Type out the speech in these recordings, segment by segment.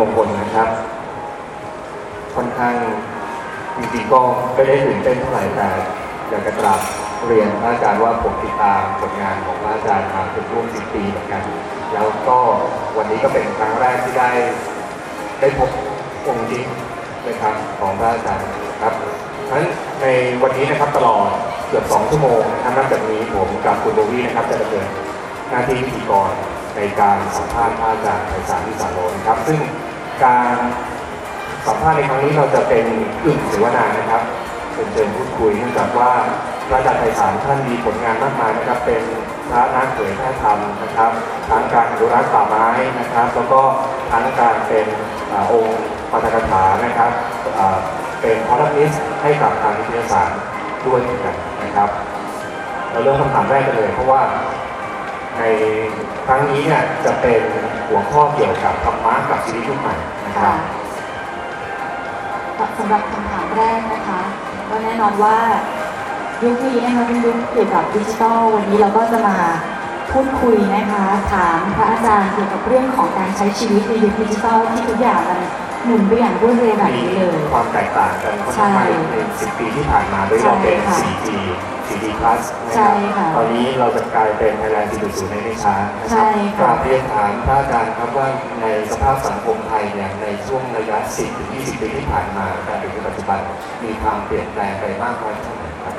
มงคลนะครับ ค่อนข้างจริงๆก็ไม่ได้ตื่นเต้นเท่าไหร่แต่อยากจะกราบเรียนพระอาจารย์ว่าผมติดตามผลงานของพระอาจารย์มาเป็นร่วมสิบปีเหมือนกัน แล้วก็วันนี้ก็เป็นครั้งแรกที่ได้ได้พบองค์จริงนะครับของพระอาจารย์ครับเพราะฉะนั้นในวันนี้นะครับตลอดเกือบสองชั่วโมงนะครับนับจากนี้ผมกับคุณโบวี่นะครับจะดำเนินหน้าที่พิธีกรในการสัมภาษณ์พระอาจารย์ไพศาลวิสาโรนะครับ ซึ่ง การสัมภาษณ์ในครั้งนี้เราจะเป็นกึ่งเสวนานะครับเป็นเชิญพูดคุยเนื่องจากว่าพระอาจารย์ไพศาลท่านมีผลงานมากมายนะครับ เป็นพระนักเผยแพร่ธรรมนะครับทั้งการอนุรักษ์ป่าไม้นะครับ แล้วก็ทั้งการเป็นองค์ปาฐกถานะครับเป็นคอลัมนิสต์ให้กับทางวิทยาศาสตร์ด้วยนกันนะครับ เราเริ่มคำถามแรกกันเลย เพราะว่าในครั้งนี้เนี่ยจะเป็น หัวข้อเกี่ยวกับธรรมะกับชีวิตยุคใหม่นะครับสำหรับคำถามแรกนะคะ ก็แน่นอนว่ายุคนี้นะคะเป็นยุคเกี่ยวกับดิจิทัลวันนี้เราก็จะมาพูดคุยนะคะ ถามพระอาจารย์เกี่ยวกับเรื่องของการใช้ชีวิตในยุคดิจิทัลที่ทุกอย่างมัน หมุนไปอย่างรวดเร็วแบบมีนี้เลย ความแตกต่างกันค่อนข้างมากใน10 ปีที่ผ่านมาโดยเราเป็น ใช่ค่ะ 4G 4D Plus นะใช่ครับค่ะตอนนี้เราจะกลายเป็น Thailand 4.0ในไม่ช้านะคใช่รักค่ะราบเรียนถามพระอาจารย์ครับว่าในสภาพสังคมไทยเนี่ยในช่วงระยะ 10-20 ปีที่ผ่านมาแต่ถึงปัจจุบันมีความเปลี่ยนแปลงไปมากน้อยแค่ไหนครับ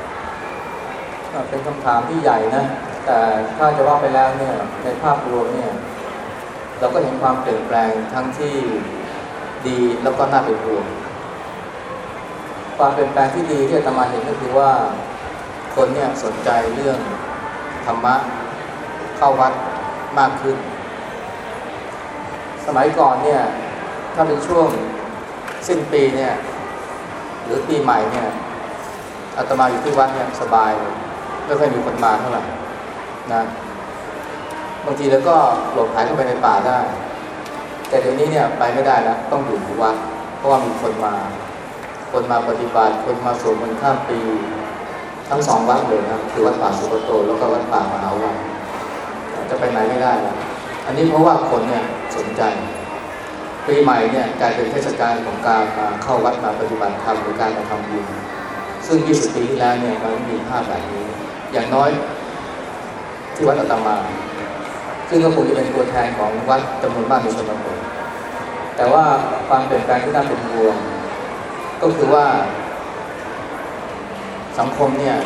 อ่าเป็นคำถามที่ใหญ่นะ แต่ถ้าจะว่าไปแล้วเนี่ยในภาพรวมเนี่ยเราก็เห็นความเปลี่ยนแปลงทั้งที่ ดีแล้วก็น่าเป็นห่วงความเปลี่ยนแปลงที่ดีที่อาตมาเห็นก็คือว่าคนเนี่ยสนใจเรื่องธรรมะเข้าวัดมากขึ้น สมัยก่อนเนี่ยถ้าเป็นช่วงสิ้นปีเนี่ยหรือปีใหม่เนี่ยอาตมาอยู่ที่วัดเนี่ยสบายเลยไม่ค่อยมีคนมาเท่าไหร่นะบางทีแล้วก็หลบหายเข้าไปในป่าได้ แต่เดี๋ยวนี้เนี่ยไปไม่ได้แล้วต้องอยู่ที่วัดเพราะว่ามีคนมา คนมาปฏิบัติ คนมาสวดมนต์ข้ามปี ทั้งสองวัดเลยนะคือวัดป่าสุกโต แล้วก็วัดป่ามหาวันจะไปไหนไม่ได้แล้วอันนี้เพราะว่าคนเนี่ยสนใจปีใหม่เนี่ยกลายเป็นเทศกาลของการมาเข้าวัดมาปฏิบัติธรรมหรือการมาทำบุญซึ่ง 20 ปีที่แล้วเนี่ยมันมีภาพแบบนี้ อย่างน้อยที่วัดอาตมา ซึ่งก็คงจะเป็นตัวแทนของวัดจำนวนมากในชนบท แต่ว่าความเปลี่ยนแปลงที่น่าเป็นห่วง ก็คือว่า สังคมเนี่ย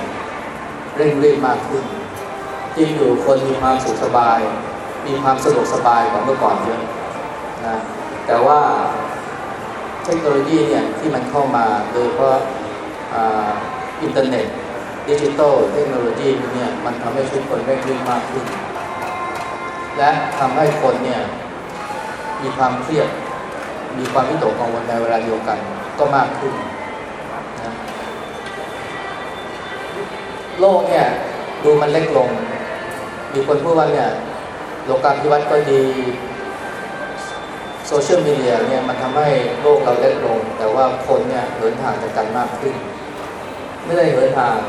เร่งรีบมากขึ้นจริงอยู่คนมีความสุขสบาย มีความสะดวกสบายกว่าเมื่อก่อนเยอะนะแต่ว่าเทคโนโลยีเนี่ยที่มันเข้ามาโดยเฉพาะอ่าอินเทอร์เน็ตดิจิตอลเทคโนโลยีเนี่ยมันทำให้ชีวิตคนเร่งรีบมากขึ้น และทำให้คนเนี่ยมีความเครียด มีความวิตกกังวลในเวลาเดียวกันก็มากขึ้นนะโลกเนี่ยดูมันเล็กลง มีคนพูดว่าเนี่ยโลกาภิวัตน์ก็ดีโซเชียลมีเดียเนี่ยมันทำให้โลกเราเล็กลง แต่ว่าคนเนี่ยเหินห่างจากกันมากขึ้น ไม่ได้เหินห่าง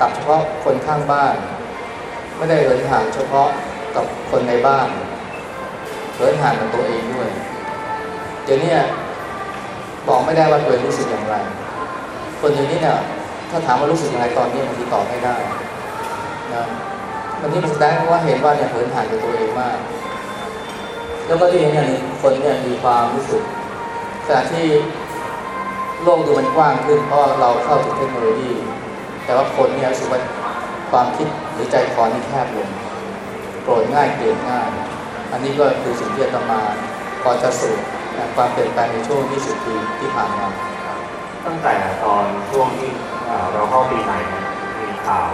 กับเฉพาะคนข้างบ้าน ไม่ได้เหินห่างเฉพาะกับคนในบ้านเหินห่างกับตัวเองด้วย เดี๋ยวนี้บอกไม่ได้ว่าตัวเองรู้สึกอย่างไร คนอย่างนี้เนี่ยถ้าถามว่ารู้สึกอย่างไรตอนนี้บางทีตอบไม่ได้นะวันนี้มันแสดงว่าเห็นว่าเนี่ยเหินห่างกับตัวเองมาก แล้วก็ที่เห็นเนี่ยคนเนี่ยมีความรู้สึกขณะที่โลกดูมันกว้างขึ้นเพราะเราเข้าถึงเทคโนโลยี แต่ว่าคนเนี่ยรู้สึกว่าความคิดหรือใจคอนี่แคบลงโกรธง่ายเกลียดง่าย อันนี้ก็คือสิ่งที่อาตมาพอจะสรุปนะ ความเปลี่ยนแปลงในช่วง 20 ปีที่ผ่านมา ตั้งแต่ตอนช่วงที่เอ่อเราเข้าปีใหม่เนี่ยมีข่าว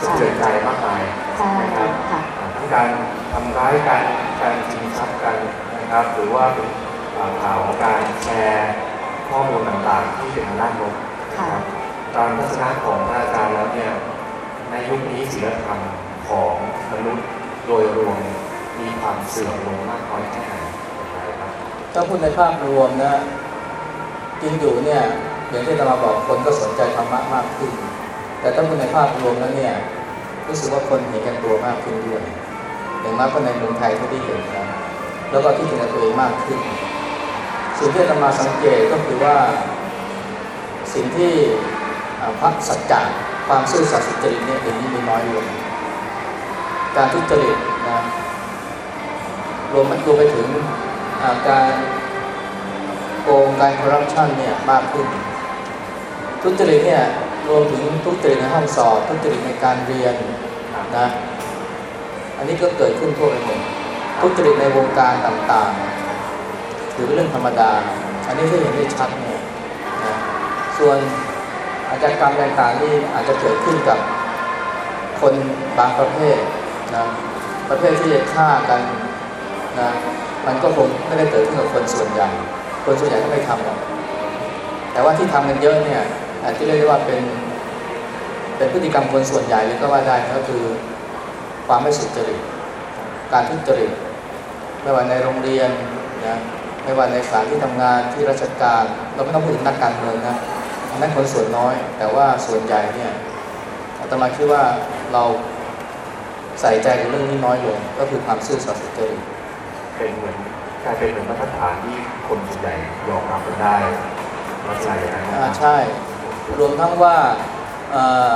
สะเทือนใจมากมายใช่นะครับค่ะอ่าทั้งการทำร้ายกันการชิงทรัพย์กันนะครับ หรือว่าเป็นอ่าข่าวของการแชร์ข้อมูลต่างๆ ที่เป็นทางด้านลบนะครับตามทัศนะของพระอาจารย์แล้วเนี่ยในยุคนี้ศีลธรรมของมนุษย์โดยรวมมีความเสื่อมลงมากน้อยแค่ไหนอย่างไรครับ ถ้าพูดในภาพรวมนะจริงอยู่เนี่ยอย่างที่เรามาบอกคนก็สนใจธรรมะมากขึ้น แต่ถ้าพูดในภาพรวมแล้วเนี่ยรู้สึกว่าคนเห็นแกันตัวมากขึ้นด้วยอย่างมากก็ในเมืองไทยเท่าที่เห็นนะแล้วก็ที่ถึงกับตัวเองมากขึ้น สิ่งที่อาตมาสังเกตก็คือว่า สิ่งที่พระสัจจะความซื่อสัตย์สุจริตเนี่ยเดี๋ยวนี้มีน้อยลงการทุจริตนะรวมมัดรวมไปถึง การโกงการคอร์รัปชันเนี่ยมากขึ้น ทุจริตเนี่ยรวมถึงทุจริตในห้องสอบ ทุจริตในการเรียนนะอันนี้ก็เกิดขึ้นทั่วไปหมดทุจริตในวงการต่างๆ ถือเป็นเรื่องธรรมดา อันนี้ที่เห็นได้ชัดเนี่ยนะส่วนอาชญากรรมต่างๆนี่อาจจะเกิดขึ้นกับคนบางประเภทนะประเภทที่จะฆ่ากันนะ มันก็คงไม่ได้เกิดขึ้นกับคนส่วนใหญ่ คนส่วนใหญ่ก็ไม่ทำหรอกแต่ว่าที่ทำกันเยอะเนี่ยอาจจะเรียกได้ว่าเป็นเป็นพฤติกรรมคนส่วนใหญ่เลยก็ว่าได้ก็คือความไม่สุจริตการทุจริตไม่ว่าในโรงเรียนนะไม่ว่าในสถานที่ทำงานที่ราชการ เราไม่ต้องพูดถึงนักการเมืองนะนนั้นคนส่วนน้อย แต่ว่าส่วนใหญ่เนี่ยอาตมาคิดว่าเราใส่ใจกับเรื่องนี้น้อยลงก็คือความซื่อสัตย์สุจริต เป็นเหมือนกลายเป็นเหมือนมาตรฐานที่คนส่วนใหญ่ยอมรับกันได้ลักษณะอย่างนั้นนะอ่าครับใช่ รวมทั้งว่าเอ่อ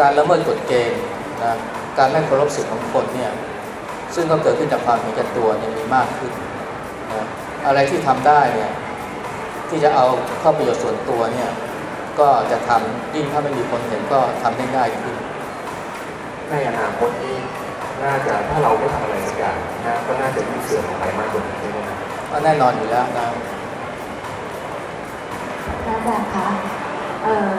การละเมิดกฎเกณฑ์นะการไม่เคารพสิทธิของคนเนี่ยซึ่งก็เกิดขึ้นจากความเห็นแก่ตัวเนี่ยมีมากขึ้นนะอะไรที่ทำได้เนี่ยที่จะเอาเข้าประโยชน์ส่วนตัวเนี่ยก็จะทำยิ่งถ้าไม่มีคนเห็นก็ทำได้ง่ายขึ้นในอนาคตนี้น่าจะถ้าเราไม่ทำอะไรสัก อย่างนะก็น่าจะยิ่งเสื่อมออกไปมากกว่านี้ใช่ไหมครับก็แน่นอนอยู่แล้วนะพระอาจารย์คะเอ่อ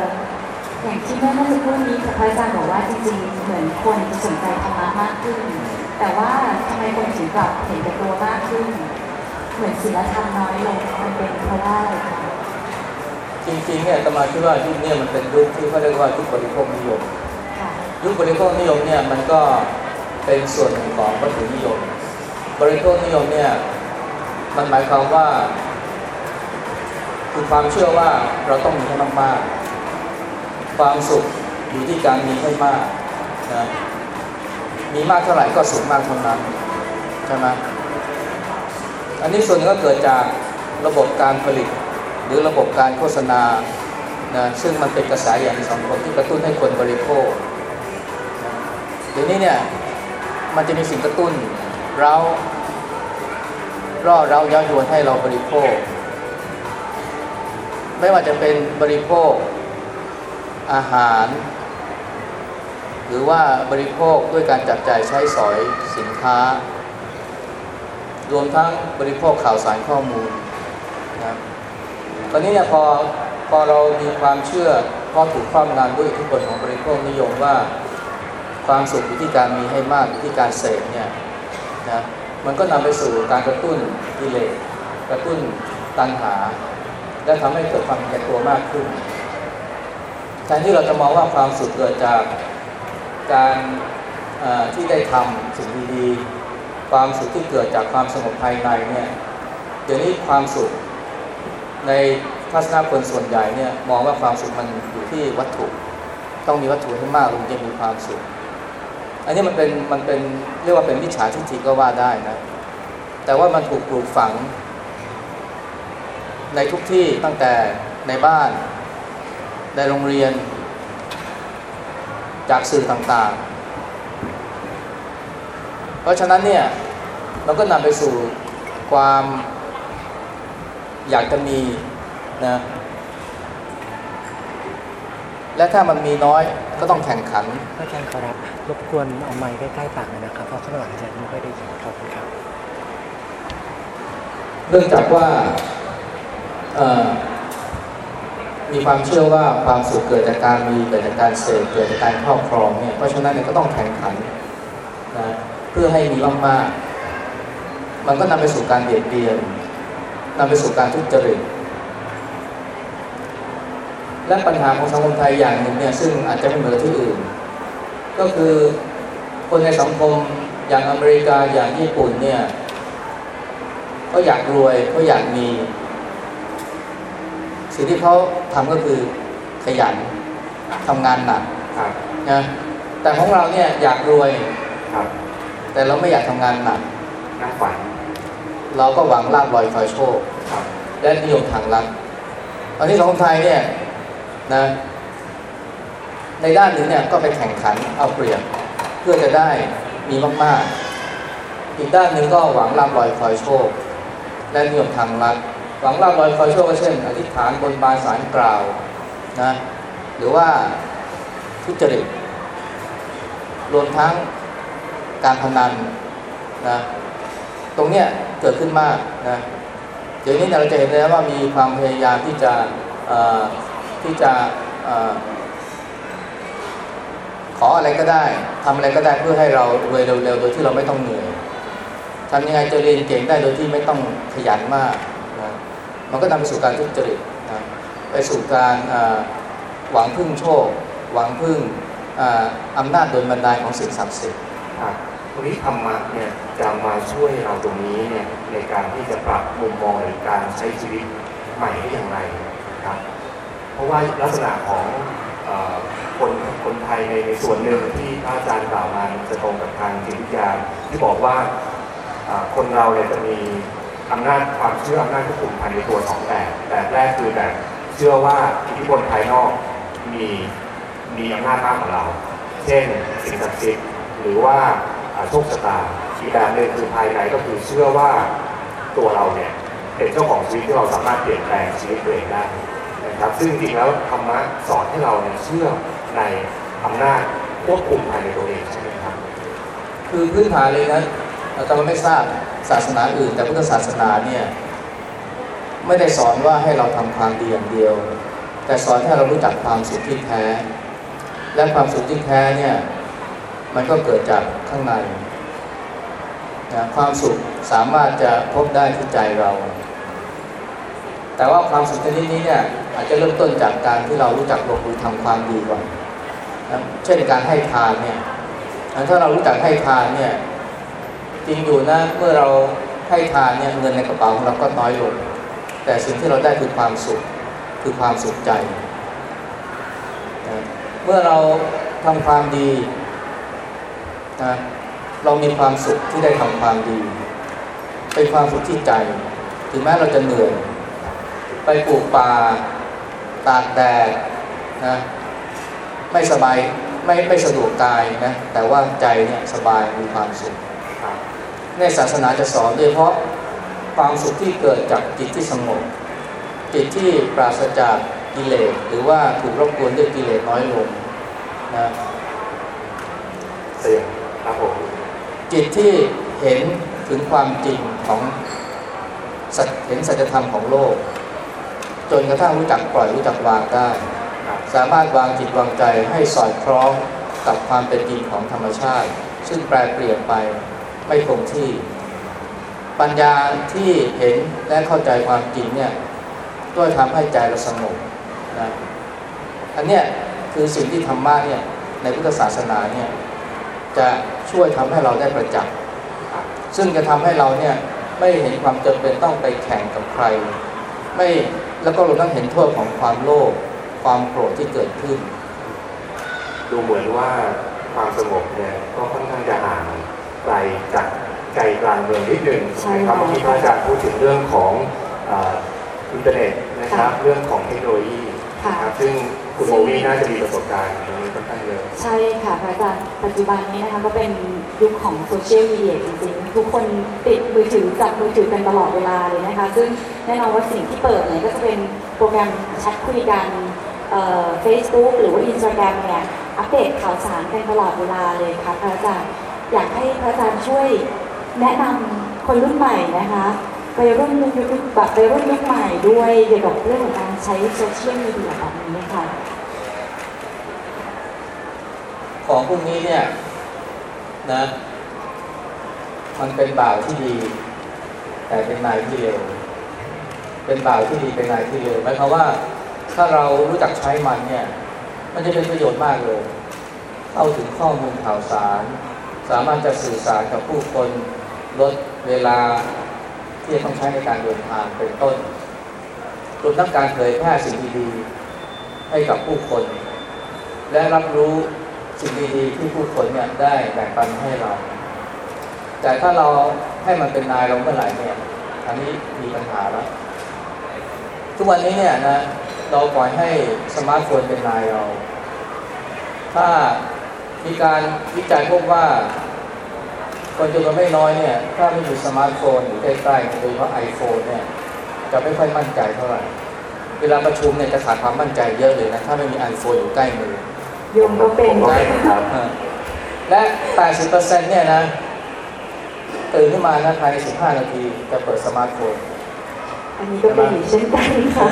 อย่างที่เมื่อเมื่อสักครู่นี้พระอาจารย์บอกว่าจริงๆ เหมือนคนจะสนใจธรรมะมากขึ้น แต่ว่าทำไมคนถึงกลับเห็นแก่ตัวมากขึ้น เหมือนศีลธรรมน้อยลงมันเป็นเพราะว่าอะไรคะจริงๆเนี่ยอาตมาคิดว่ายุคเนี้มันเป็นยุคที่เขาเรียกว่ายุคบริโภคนิยมค่ะยุคบริโภคนิยมเนี่ยมันก็ เป็นส่วนหนึ่งของวัตถุนิยม บริโภคนิยมเนี่ยมันหมายความว่า คือความเชื่อว่าเราต้องมีให้มากๆ ความสุขอยู่ที่การมีให้มากนะมีมากเท่าไหร่ก็สุขมากเท่านั้นใช่ไหมอันนี้ส่วนหนึงก็เกิดจากระบบการผลิต หรือระบบการโฆษณานะซึ่งมันเป็นกระแสอย่างสังคมที่กระตุ้นให้คนบริโภคเดี๋ยวนี้เนี่ย มันจะมีสิ่งกระตุ้น เราร่อเราย้อนยวนให้เราบริโภค ไม่ว่าจะเป็นบริโภคอาหาร หรือว่าบริโภคด้วยการจับจ่ายใช้สอยสินค้า รวมทั้งบริโภคข่าวสารข้อมูลนะตอนนี้เนี่ยพอพอเรามีความเชื่อพอถูกครอบงำด้วยอิทธิพลของบริโภคนิยมว่า ความสุขอยู่ที่การมีให้มากอยู่ที่การเสพเนี่ยนะมันก็นำไปสู่การกระตุ้นกิเลสกระตุ้นตัณหา และทำให้เกิดความแก่ตัวมากขึ้นแทนที่เราจะมองว่าความสุขเกิดจากการที่ได้ทำสิ่งดีๆความสุขที่เกิดจากความสงบภายในเนี่ยเดี๋ยวนี้ความสุขในทัศนคติคนส่วนใหญ่เนี่ยมองว่าความสุขมันอยู่ที่วัตถุ ต้องมีวัตถุให้มากถึงจะมีความสุข อันนี้มันเป็นมันเป็นเรียกว่าเป็นมิจฉาทิฏฐิก็ว่าได้นะ แต่ว่ามันถูกปลูกฝัง ในทุกที่ตั้งแต่ในบ้าน ในโรงเรียน จากสื่อต่างๆ เพราะฉะนั้นเนี่ยมันก็นำไปสู่ความอยากจะมีนะ และถ้ามันมีน้อยก็ต้องแข่งขันอาจารย์ขอรับรบกวนเอาไมค์ใกล้ๆปากหน่อยนะครับเพราะข้างหลังอาจารย์ไม่ค่อยได้ยินขอบคุณครับ เนื่องจากว่าเอ่อมีความเชื่อว่าความสุขเกิดจากการมีเกิดจากการเสพเกิดจากการครอบครองเนี่ยเพราะฉะนั้นเนี่ยก็ต้องแข่งขันนะเพื่อให้มีมากๆมันก็นำไปสู่การเบียดเบียนนำไปสู่การทุจริต และปัญหาของสังคมไทยอย่างหนึ่งเนี่ยซึ่งอาจจะไม่เหมือนกับที่อื่น ก็คือคนในสังคมอย่างอเมริกาอย่างญี่ปุ่นเนี่ยเขาอยากรวยเขาอยากมี สิ่งที่เขาทำก็คือขยันทำงานหนักครับนะแต่ของเราเนี่ยอยากรวยครับแต่เราไม่อยากทำงานหนักนั่งฝันเราก็หวังลาบลอยคอยโชคครับและนิยมทางลัดตอนนี้สังคมไทยเนี่ย นะในด้านหนึ่งเนี่ยก็ไปแข่งขันเอาเปรียบเพื่อจะได้มีมากๆ อีกด้านหนึ่งก็หวังลาบลอยคอยโชค และนิยมทางลัดหวังลาบลอยคอยโชคก็เช่น อธิษฐานบนบานสารกล่าวนะหรือว่าทุจริตรวมทั้งการพนันนะตรงเนี้ยเกิดขึ้นมากนะเดี๋ยวนี้เราจะเห็นเลยนะว่ามีความพยายามที่จะ ที่จะอขออะไรก็ได้ทำอะไรก็ได้เพื่อให้เรารวยเร็วๆโดยที่เราไม่ต้องเหนื่อยทำยังไงจะเรียนเก่งได้โดยที่ไม่ต้องขยันมากนะมันก็นำไปสู่การทุจริตนะไปสู่การหวังพึ่งโชค หวังพึ่งอำนาจโดนบันดาลของสิ่งศักดิ์สิทธิ์ครับวันนี้ธรรมะเนี่ยจะมาช่วยเราตรงนี้เนี่ยในการที่จะปรับมุมมองหรือการใช้ชีวิตใหม่ได้อย่างไรครับ เพราะว่าลักษณะของคนคนไทยในในส่วนหนึ่งที่อาจารย์กล่าวมาจะตรงกับทางจิตวิทยาที่บอกว่าคนเราเนี่ยจะมีอำนาจความเชื่ออำนาจควบคุมภายในตัวสองแบบแบบแรกคือแบบเชื่อว่าอิทธิพลภายนอกมีมีอำนาจมากกว่าเรา เช่นสิ่งศักดิ์สิทธิ์หรือว่าอ่าโชคชะตาอีกแบบหนึ่งคือภายในก็คือเชื่อว่าตัวเราเนี่ยเป็นเจ้าของชีวิตที่เราสามารถเปลี่ยนแปลงชีวิตตัวเองได้ นะครับซึ่งจริงๆแล้วธรรมะสอนให้เราเนี่ยเชื่อในอำนาจควบคุมภายในตัวเองใช่ไหมครับ คือพื้นฐานเลยนะอาตมาไม่ทราบศาสนาอื่น แต่พุทธศาสนาเนี่ยไม่ได้สอนว่าให้เราทำความดีอย่างเดียว แต่สอนให้เรารู้จักความสุขที่แท้ และความสุขที่แท้เนี่ยมันก็เกิดจากข้างในนะความสุขสามารถจะพบได้ที่ใจเรา แต่ว่าความสุขชนิดนี้เนี่ยอาจจะเริ่มต้นจากการที่เรารู้จักลงมือทำความดีก่อนนะเช่นการให้ทานเนี่ยถ้าเรารู้จักให้ทานเนี่ยจริงอยู่นะเมื่อเราให้ทานเนี่ยเงินในกระเป๋าของเราก็น้อยลง แต่สิ่งที่เราได้คือความสุขคือความสุขใจนะเมื่อเราทำความดีนะเรามีความสุขที่ได้ทำความดี เป็นความสุขที่ใจ ถึงแม้เราจะเหนื่อย ไปปลูกป่าตากแดดนะไม่สบายไม่ไม่สะดวกกายนะแต่ว่าใจเนี่ยสบายมีความสุขครับในศาสนาจะสอนโดยเฉพาะความสุขที่เกิดจากจิตที่สงบจิตที่ปราศจากกิเลสหรือว่าถูกรบกวนด้วยกิเลสน้อยลงนะเสียงครับผมจิตที่เห็นถึงความจริงของสัจเห็นสัจธรรมของโลก จนกระทั่งรู้จักปล่อยรู้จักวางได้ สามารถวางจิตวางใจให้สอดคล้องกับความเป็นจริงของธรรมชาติ ซึ่งแปรเปลี่ยนไปไม่คงที่ ปัญญาที่เห็นและเข้าใจความจริงเนี่ยก็ทำให้ใจเราสงบนะอันเนี้ยคือสิ่งที่ธรรมะเนี่ยในพุทธศาสนาเนี่ยจะช่วยทำให้เราได้ประจักษ์ซึ่งจะทำให้เราเนี่ยไม่เห็นความจำเป็นต้องไปแข่งกับใคร ไม่ แล้วก็เราต้องเห็นโทษของความโลภความโกรธที่เกิดขึ้น ดูเหมือนว่าความสงบเนี่ยก็ค่อนข้างจะห่างไกลจากใจกลางเมืองนิดหนึ่งใช่นะครับค่ะเมื่อกี้พระอาจารย์พูดถึงเรื่องของเอ่ออินเทอร์เน็ตนะครับ เรื่องของเทคโนโลยีค่ะนะครับซึ่งคุณโบวี่น่าจะมีประสบการณ์ตรงนี้ค่อนข้างเยอะใช่ค่ะพระอาจารย์ปัจจุบันนี้นะคะก็เป็น ยุคของโซเชียลมีเดียจริงๆ ทุกคนติดมือถือจับมือถือกันตลอดเวลาเลยนะคะ ซึ่งแน่นอนว่าสิ่งที่เปิดเนี่ยก็จะเป็นโปรแกรมแชทคุยกันเฟซบุ๊กหรือว่าอินสตาแกรมเนี่ยอัปเดตข่าวสารกันตลอดเวลาเลยค่ะพระอาจารย์อยากให้พระอาจารย์ช่วยแนะนำคนรุ่นใหม่นะคะไปรุ่นยุคยุคแบบไปรุ่นยุคใหม่ด้วยเกี่ยวกับเรื่องของการใช้โซเชียลมีเดียแบบนี้ค่ะ ของพวกนี้เนี่ย นะ มันเป็นบ่าวที่ดี แต่เป็นนายที่เร็ว เป็นบ่าวที่ดีเป็นนายที่เร็วหมายความว่าถ้าเรารู้จักใช้มันเนี่ย มันจะเป็นประโยชน์มากเลย เข้าถึงข้อมูลข่าวสาร สามารถจะสื่อสารกับผู้คนลดเวลาที่จะต้องใช้ในการเดินทางเป็นต้นรวมทั้งการเผยแพร่สิ่งดีๆให้กับผู้คน และรับรู้ สิ่งดีๆที่ผู้คนเนี่ยได้แบ่งปันให้เรา แต่ถ้าเราให้มันเป็นนายเราเมื่อไหร่เนี่ยอันนี้มีปัญหาแล้ว ทุกวันนี้เนี่ยนะเราปล่อยให้สมาร์ทโฟนเป็นนายเรา ถ้ามีการวิจัยพบว่า คนจำนวนไม่น้อยเนี่ยถ้าไม่มีสมาร์ทโฟนอยู่ใกล้ๆโดยเฉพาะไอโฟนเนี่ยจะไม่ค่อยมั่นใจเท่าไหร่ เวลาประชุมเนี่ยจะขาดความมั่นใจเยอะเลยนะ ถ้าไม่มีไอโฟนอยู่ใกล้มือ โยมก็เป็นผมก็เป็นครับ และ 80%เนี่ยนะตื่นขึ้นมานะภายใน 15 นาทีจะเปิดสมาร์ทโฟน อันนี้ก็เป็นอีกเช่นกันค่ะ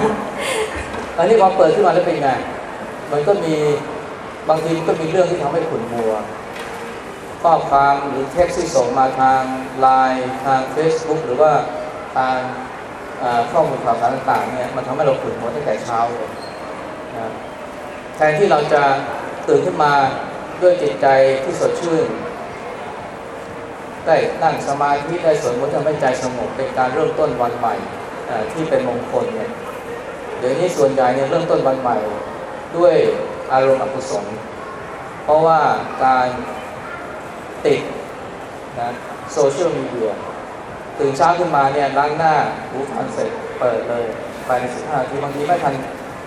ตอนนี้พอเปิดขึ้นมาแล้วเป็นไง มันก็มีบางทีมันก็มีเรื่องที่ทำให้ขุ่นมัวข้อความหรือเท็กซ์ที่ส่งมาทางไลน์ทาง Facebook หรือว่าทางเอ่อข้อมูลข่าวสารต่างๆเนี่ยมันทำให้เราขุ่นมัวตั้งแต่เช้าเลยนะแทนที่เราจะ ตื่นขึ้นมาด้วยจิตใจที่สดชื่น ได้นั่งสมาธิได้สวดมนต์ทำให้ใจสงบเป็นการเริ่มต้นวันใหม่ที่เป็นมงคลเนี่ยเดี๋ยวนี้ส่วนใหญ่เนี่ยเริ่มต้นวันใหม่ ด้วยอารมณ์อกุศลเพราะว่าการติดนะโซเชียลมีเดียตื่นเช้าขึ้นมาเนี่ยล้างหน้าหูฟันเสร็จเปิดเลยภายใน15นาทีบางทีไม่ทัน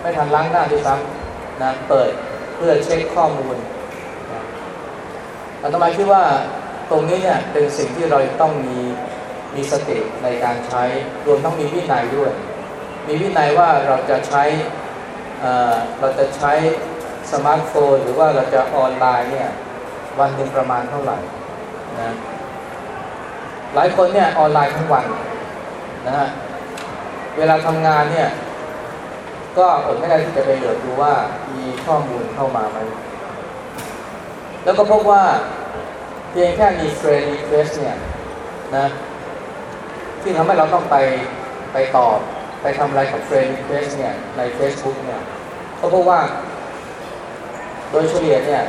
ไม่ทันล้างหน้าด้วยซ้ำนะเปิด เพื่อเช็คข้อมูลนะอาตมายคิดว่าตรงนี้เนี่ยเป็นสิ่งที่เราต้องมีมีสติในการใช้รวมทั้งมีวินัยด้วย มีวินัยว่าเราจะใช้เราจะใช้สมาร์ทโฟนหรือว่าเราจะออนไลน์เนี่ยวันหนึ่งประมาณเท่าไหร่นะหลายคนเนี่ยออนไลน์ทั้งวันนะฮะเวลาทำงานเนี่ย ก็อดไม่ได้ที่จะไปเหลือบดูว่ามีข้อมูลเข้ามาไหม แล้วก็พบว่าเพียงแค่มี friend request เนี่ยนะที่ทำให้เราต้องไปไปตอบไปทำอะไรกับ friend request เนี่ยใน Facebook เนี่ยก็เพราะว่า โดยเฉลี่ยเนี่ย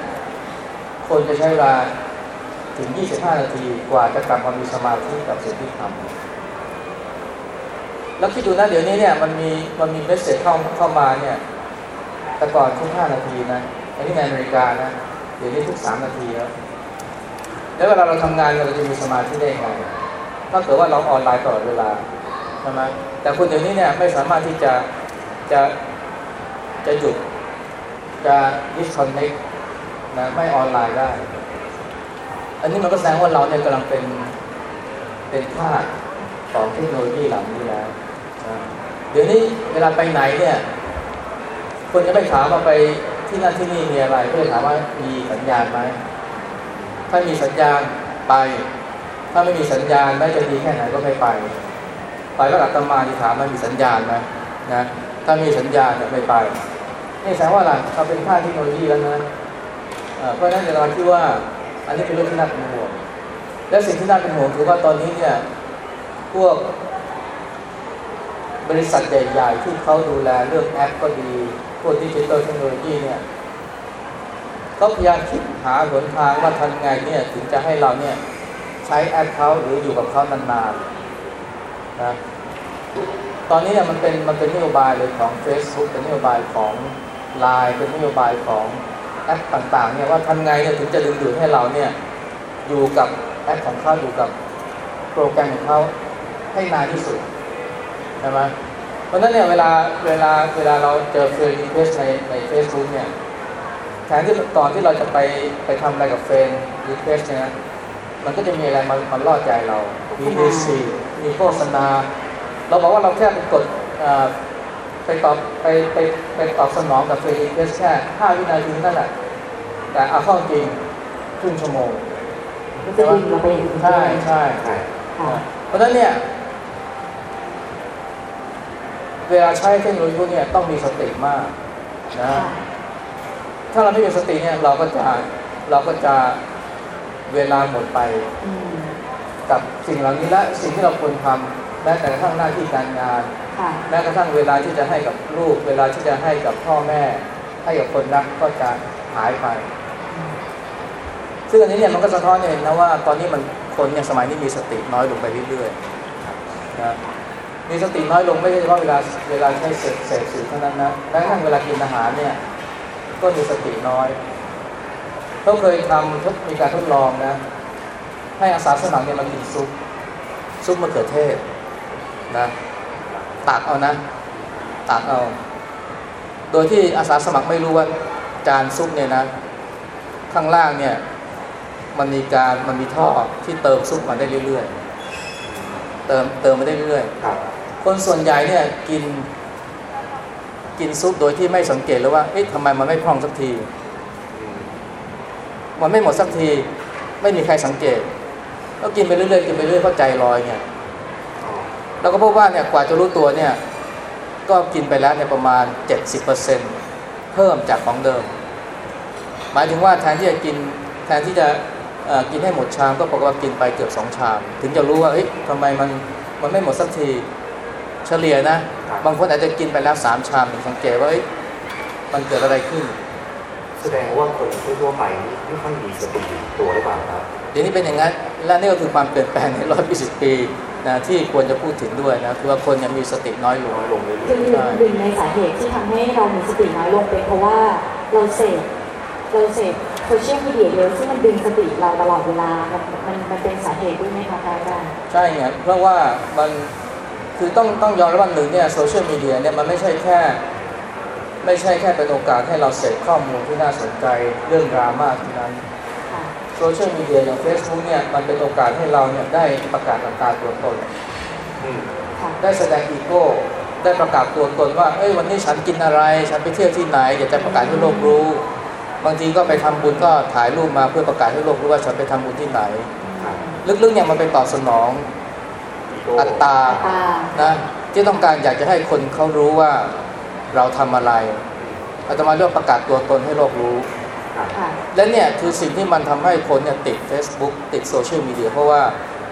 คนจะใช้เวลาถึง 25 นาทีกว่าจะกลับมามีสมาธิกับสิ่งที่ทำ แล้วคิดดูนะเดี๋ยวนี้เนี่ยมันมีมันมี message เข้าเข้ามาเนี่ย แต่ก่อนทุก5นาทีนะอันนี้ในอเมริกานะเดี๋ยวนี้ทุก3นาทีแล้วแล้วเวลาเราทำงานเราจะมีสมาธิได้ยังไงถ้าเกิดว่าเราออนไลน์ตลอดเวลาใช่ไหมแต่คนเดี๋ยวนี้เนี่ยไม่สามารถที่จะจะจะหยุดจะ disconnect นะไม่ออนไลน์ได้ อันนี้มันก็แสดงว่าเราเนี่ยกำลังเป็นเป็นทาสของเทคโนโลยีเหล่านี้แล้ว เดี๋ยวนี้เวลาไปไหนเนี่ยคนจะไปถามว่าไปที่นั่นที่นี่มีอะไรก็จะถามว่ามีสัญญาณไหมถ้ามีสัญญาณไป ถ้าไม่มีสัญญาณแม้จะดีแค่ไหนก็ไม่ไป ไปแล้วอาตมาที่ถามมันมีสัญญาณไหมนะถ้ามีสัญญาณเนี่ยไม่ไปนี่แสดงว่าอะไรเราเป็นค่าเทคโนโลยีแล้วนะเอ่อเพราะฉะนั้นเดี๋ยวเราคิดว่า อันนี้เป็นเรื่องที่น่าเป็นห่วงและสิ่งที่น่าเป็นห่วงคือว่าตอนนี้เนี่ยพวก บริษัทใหญ่ๆที่เขาดูแลเรื่องแอปก็ดี พวกดิจิตอลเทคโนโลยีเนี่ยก็พยายามคิดหาหนทางว่าทำไงเนี่ยถึงจะให้เราเนี่ยใช้แอปเขาหรืออยู่กับเขานานๆนะตอนนี้เนี่ยมันเป็นมันเป็นนโยบายเลยของ Facebook เป็นนโยบายของ Line เป็นนโยบายของแอปต่างๆเนี่ยว่าทำไงเนี่ยถึงจะดึงดูดให้เราเนี่ยอยู่กับแอปของเขาอยู่กับโปรแกรมของเขาให้นานที่สุด ใช่ไหมเพราะฉะนั้นเนี่ยเวลาเวลาเวลาเราเจอ friend request ในใน Facebook เนี่ยแทนที่ก่อนที่เราจะไปไปทำอะไรกับ friend request เนี่ยนะมันก็จะมีอะไรมามาล่อใจเรา มีเอซีมีโฆษณา เราบอกว่าเราแค่ไปกดเอ่อไปตอบไปไปไปตอบสนองกับ friend request แค่5วินาทีนั่นแหละ แต่เอาเข้าจริงครึ่งชั่วโมงก็จะดึงเราไปอย่างอื่นใช่ใช่ใช่ค่ะเพราะฉะนั้นเนี่ย เวลาใช้เทคโนโลยีพวกเนี้ต้องมีสติมากนะค่ะถ้าเราไม่มีสติเนี่ยเราก็จะเราก็จะเวลาหมดไปอืมกับสิ่งเหล่านี้และสิ่งที่เราควรทำแม้แต่กระทั่งหน้าที่การงานค่ะแม้กระทั่งเวลาที่จะให้กับลูก เวลาที่จะให้กับพ่อแม่ ให้กับคนรักก็จะหายไป ซึ่งอันนี้เนี่ยมันก็สะท้อนให้เห็นนะว่าตอนนี้มันคนเนี่ยสมัยนี้มีสติน้อยลงไปเรื่อยๆนะ มีสติน้อยลงไม่ใช่เฉพาะเวลาเวลาใช้เสพเสพสื่อเท่านั้นนะแม้กระทั่งเวลากินอาหารเนี่ยก็มีสติน้อยเขาเคยทำทดมีการทดลองนะ ให้อาสาสมัครเนี่ยมากินซุปซุปมะเขือเทศนะตักเอานะตักเอา โดยที่อาสาสมัครไม่รู้ว่าจานซุปเนี่ยนะ ข้างล่างเนี่ย มันมีการมันมีท่อที่เติมซุปมาได้เรื่อยๆ เติมเติมมาได้เรื่อยๆ คนส่วนใหญ่เนี่ยกินกินซุปโดยที่ไม่สังเกตเลยว่าเอ๊ะทำไมมันไม่พร่องสักที มันไม่หมดสักที ไม่มีใครสังเกต ก็กินไปเรื่อยๆกินไปเรื่อยเพราะใจลอยเนี่ยเราก็พบว่าเนี่ยกว่าจะรู้ตัวเนี่ย ก็กินไปแล้วเนี่ยประมาณ 70%เพิ่มจากของเดิม หมายถึงว่าแทนที่จะกินแทนที่จะกินให้หมดชามก็ปรากฏว่ากินไปเกือบสองชาม ถึงจะรู้ว่าเอ๊ะทำไมมันมันไม่หมดสักที เฉลี่ยนะ บางคนอาจจะกินไปแล้วสามชามถึงสังเกตว่าเอ๊ะมันเกิดอะไรขึ้น แสดงว่าคนทั่วๆไปนี่ไม่ค่อยมีสติอยู่ตัวหรือเปล่าครับเดี๋ยวนี้เป็นอย่างนั้น และนี่ก็คือความเปลี่ยนแปลงในรอบ20 ปีนะที่ควรจะพูดถึงด้วยนะคือว่าคนยังมีสติน้อยลงน้อยลงเรื่คืออยหนึ่งหนึ่งในสาเหตุที่ทำให้เรามีสติน้อยลงเป็นเพราะว่าเราเสพเราเสพโซเชียลมีเดียเยอะซึ่งมันดึงสติเราตลอดเวลา มันมันมันเป็นสาเหตุด้วยไหมคะอาจารย์ใช่ไงเพราะว่ามัน คือต้องต้องยอมรับว่าหนึ่งเนี่ยโซเชียลมีเดียเนี่ยมันไม่ใช่แค่ ไม่ใช่แค่เป็นโอกาสให้เราเสพข้อมูลที่น่าสนใจเรื่องดราม่าเท่านั้นค่ะโซเชียลมีเดียอย่าง Facebook เนี่ยมันเป็นโอกาสให้เราเนี่ยได้ประกาศอัตราตัวตนๆอืมค่ะได้แสดงอีโก้ได้ประกาศตัวตนว่าเอ้ยวันนี้ฉันกินอะไร ฉันไปเที่ยวที่ไหนอยากจะประกาศให้โลกรู้ บางทีก็ไปทำบุญก็ถ่ายรูปมาเพื่อประกาศให้โลกรู้ว่าฉันไปทำบุญที่ไหนครับลึกๆเนี่ยมันไปตอบสนอง อีโก้อัตตราตานะที่ต้องการอยากจะให้คนเขารู้ว่าเราทำอะไรอาตมาเลือกประกาศตัวตนให้โลกรู้ครับค่ะและเนี่ยคือสิ่งที่มันทำให้คนเนี่ยติด Facebook ติดโซเชียลมีเดียเพราะว่า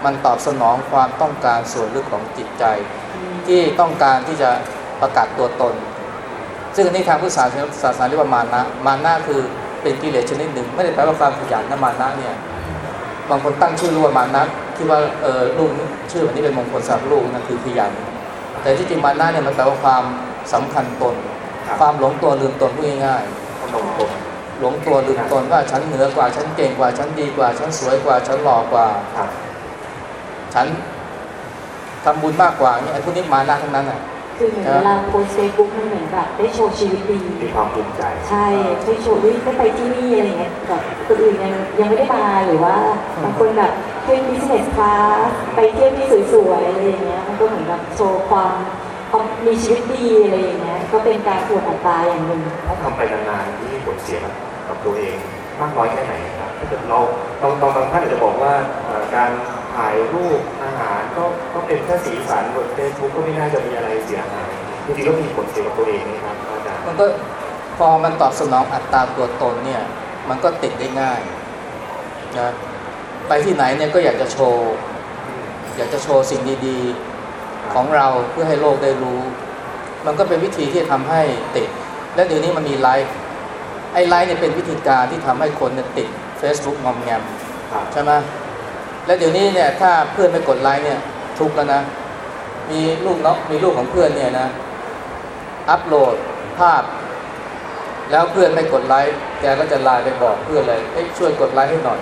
มันตอบสนองความต้องการส่วนลึกของจิตใจ ที่ต้องการที่จะประกาศตัวตน ซึ่งอันนี้ทางพุทธศาสนาศาสนาเรียกว่ามานะ มานะคือเป็นกิเลสชนิดหนึ่ง ไม่ได้แปลว่าความขยันนะมานะเนี่ย บางคนตั้งชื่อลูกว่ามานะ คิดว่าเออลูกชื่อแบบนี้เป็นมงคลสำหรับลูกนั่นคือขยัน แต่ที่จริงมานะเนี่ยมันแปลว่าความสำคัญตนครับความหลงตัวลืมตนพูดง่ายขนมตกๆหลงตัวลืมตนว่าฉันเหนือกว่าฉันเก่งกว่าฉันดีกว่าฉันสวยกว่าฉันหล่อกว่าครับฉันทำบุญมากกว่าเนี่ยไอ้พวกนี้มานะทั้งนั้นอะคือเหมือนเวลาโพสเฟซบุ๊กมันเหมือนแบบได้โชว์ชีวิตดีมีความภูมิใจ ใช่ได้โชว์ด้วยได้ไปที่นี่อะไรเงี้ยแบบคนอื่นยังยังไม่ได้มาหรือว่าบางคนแบบ ขึ้น business class ไปเที่ยวที่สวยๆอะไรอย่างเงี้ยมันก็เหมือนแบบโชว์ความความมีชีวิตดีอะไรอย่างเงี้ยก็เป็นการอวดอัตราอย่างหนึ่งถ้าทำไปนานๆมีผลเสียกับตัวเองมากน้อยแค่ไหนครับถ้าเกิดเราบางบางบางท่านอาจจะบอกว่าเอ่อการถ่ายรูปอาหารก็ก็เป็นแค่สีสันบนเฟซบุ๊กก็ไม่น่าจะมีอะไรเสียหายจริงๆก็มีผลเสียกับตัวเองนะครับอาจารย์มันก็พอมันตอบสนองอัตราตัวตนเนี่ยมันก็ติดได้ง่ายนะ ไปที่ไหนเนี่ยก็อยากจะโชว์ อยากจะโชว์สิ่งดีๆ ของเราเพื่อให้โลกได้รู้ มันก็เป็นวิธีที่จะทำให้ติด และเดี๋ยวนี้มันมีไลฟ์ไอ้ไลฟ์เนี่ยเป็นวิธีการที่ทำให้คนเนี่ยติด Facebook งอมแงมครับใช่ไหมและเดี๋ยวนี้เนี่ยถ้าเพื่อนไม่กดไลค์เนี่ยทุกข์แล้วนะ มีลูกเนาะมีลูกของเพื่อนเนี่ยนะ อัพโหลดภาพ แล้วเพื่อนไม่กดไลค์แกก็จะไลน์ไปบอกเพื่อนเลยเอ้ยช่วยกดไลค์ให้หน่อย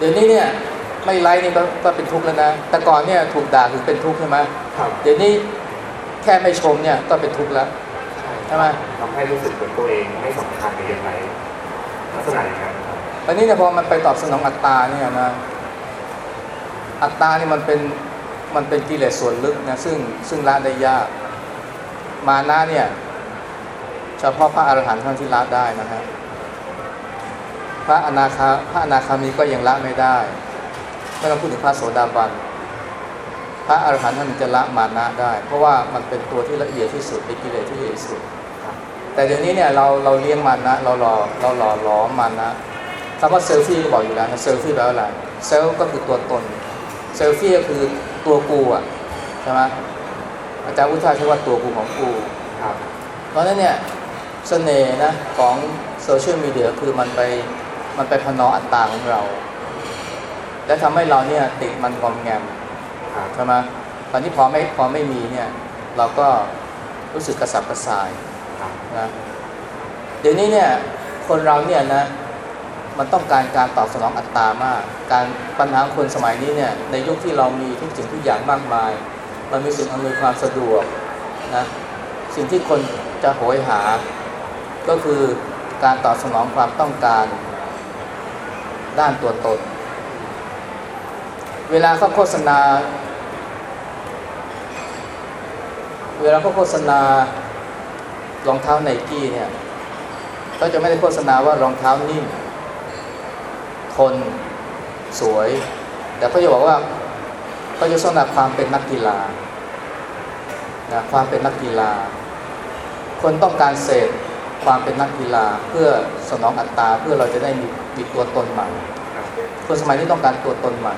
เดี๋ยวนี้เนี่ยไม่ไลค์นี่ก็ก็เป็นทุกข์แล้วนะ แต่ก่อนเนี่ยถูกด่าคือเป็นทุกข์ใช่ไหมครับเดี๋ยวนี้แค่ไม่ชมเนี่ยก็เป็นทุกข์แล้วใช่ไหมทำให้รู้สึกเหมือนตัวเองไม่สำคัญในยังไงลักษณะอย่างนั้นครับตอนนี้เนี่ยพอมันไปตอบสนองอัตตราเนี่ยนะ อัตตรานี่มันเป็นมันเป็นกิเลสส่วนลึกนะซึ่งซึ่งละได้ยาก มานะเนี่ยเฉพาะพระอรหันต์เท่านั้นที่ละได้นะฮะ พระอนาคาพระอนาคามีก็ยังละไม่ได้ไม่ต้องพูดถึงพระโสดาบัน พระอรหันต์ท่านจะละมานะได้ เพราะว่ามันเป็นตัวที่ละเอียดที่สุดเป็นกิเลสที่ละเอียดที่สุด แต่เดี๋ยวนี้เนี่ยเราเราเลี้ยงมันนะเราหล่อเราหล่อหล้อมมันนะคำว่าเซลฟี่ก็บอกอยู่แล้วนะเซลฟี่แปลว่าอะไรเซลก็คือตัวตนเซลฟี่ก็คือตัวกูอะใช่ไหมอาจารย์วุฒิชาใช้ว่าตัวกูของกูครับเพราะฉะนั้นเนี่ยเสน่ห์นะของโซเชียลมีเดียคือมันไป มันไปพนออัตตาของเรา และทำให้เราเนี่ยติดมันงอมแงมใช่ไหมตอนนี้พอไม่พอไม่มีเนี่ย เราก็รู้สึกกระสับกระส่ายนะเดี๋ยวนี้เนี่ยคนเราเนี่ยนะมันต้องการการตอบสนองอัตตามาก การปัญหาคนสมัยนี้เนี่ยในยุคที่เรามีทุกสิ่งทุกอย่างมากมาย มันมีสิ่งอำนวยความสะดวกนะสิ่งที่คนจะโหยหา ก็คือการตอบสนองความต้องการ ด้านตัวตน เวลาเขาโฆษณา เวลาเขาโฆษณารองเท้าไนกี้เนี่ยเขาจะไม่ได้โฆษณาว่ารองเท้านิ่มทนสวย แต่เขาจะบอกว่าเขาจะสนับความเป็นนักกีฬานะความเป็นนักกีฬา คนต้องการเสพ ความเป็นนักกีฬาเพื่อสนองอัตตราเพื่อเราจะได้มีมีตัวตนใหม่คนสมัยนี้ต้องการตัวตนใหม่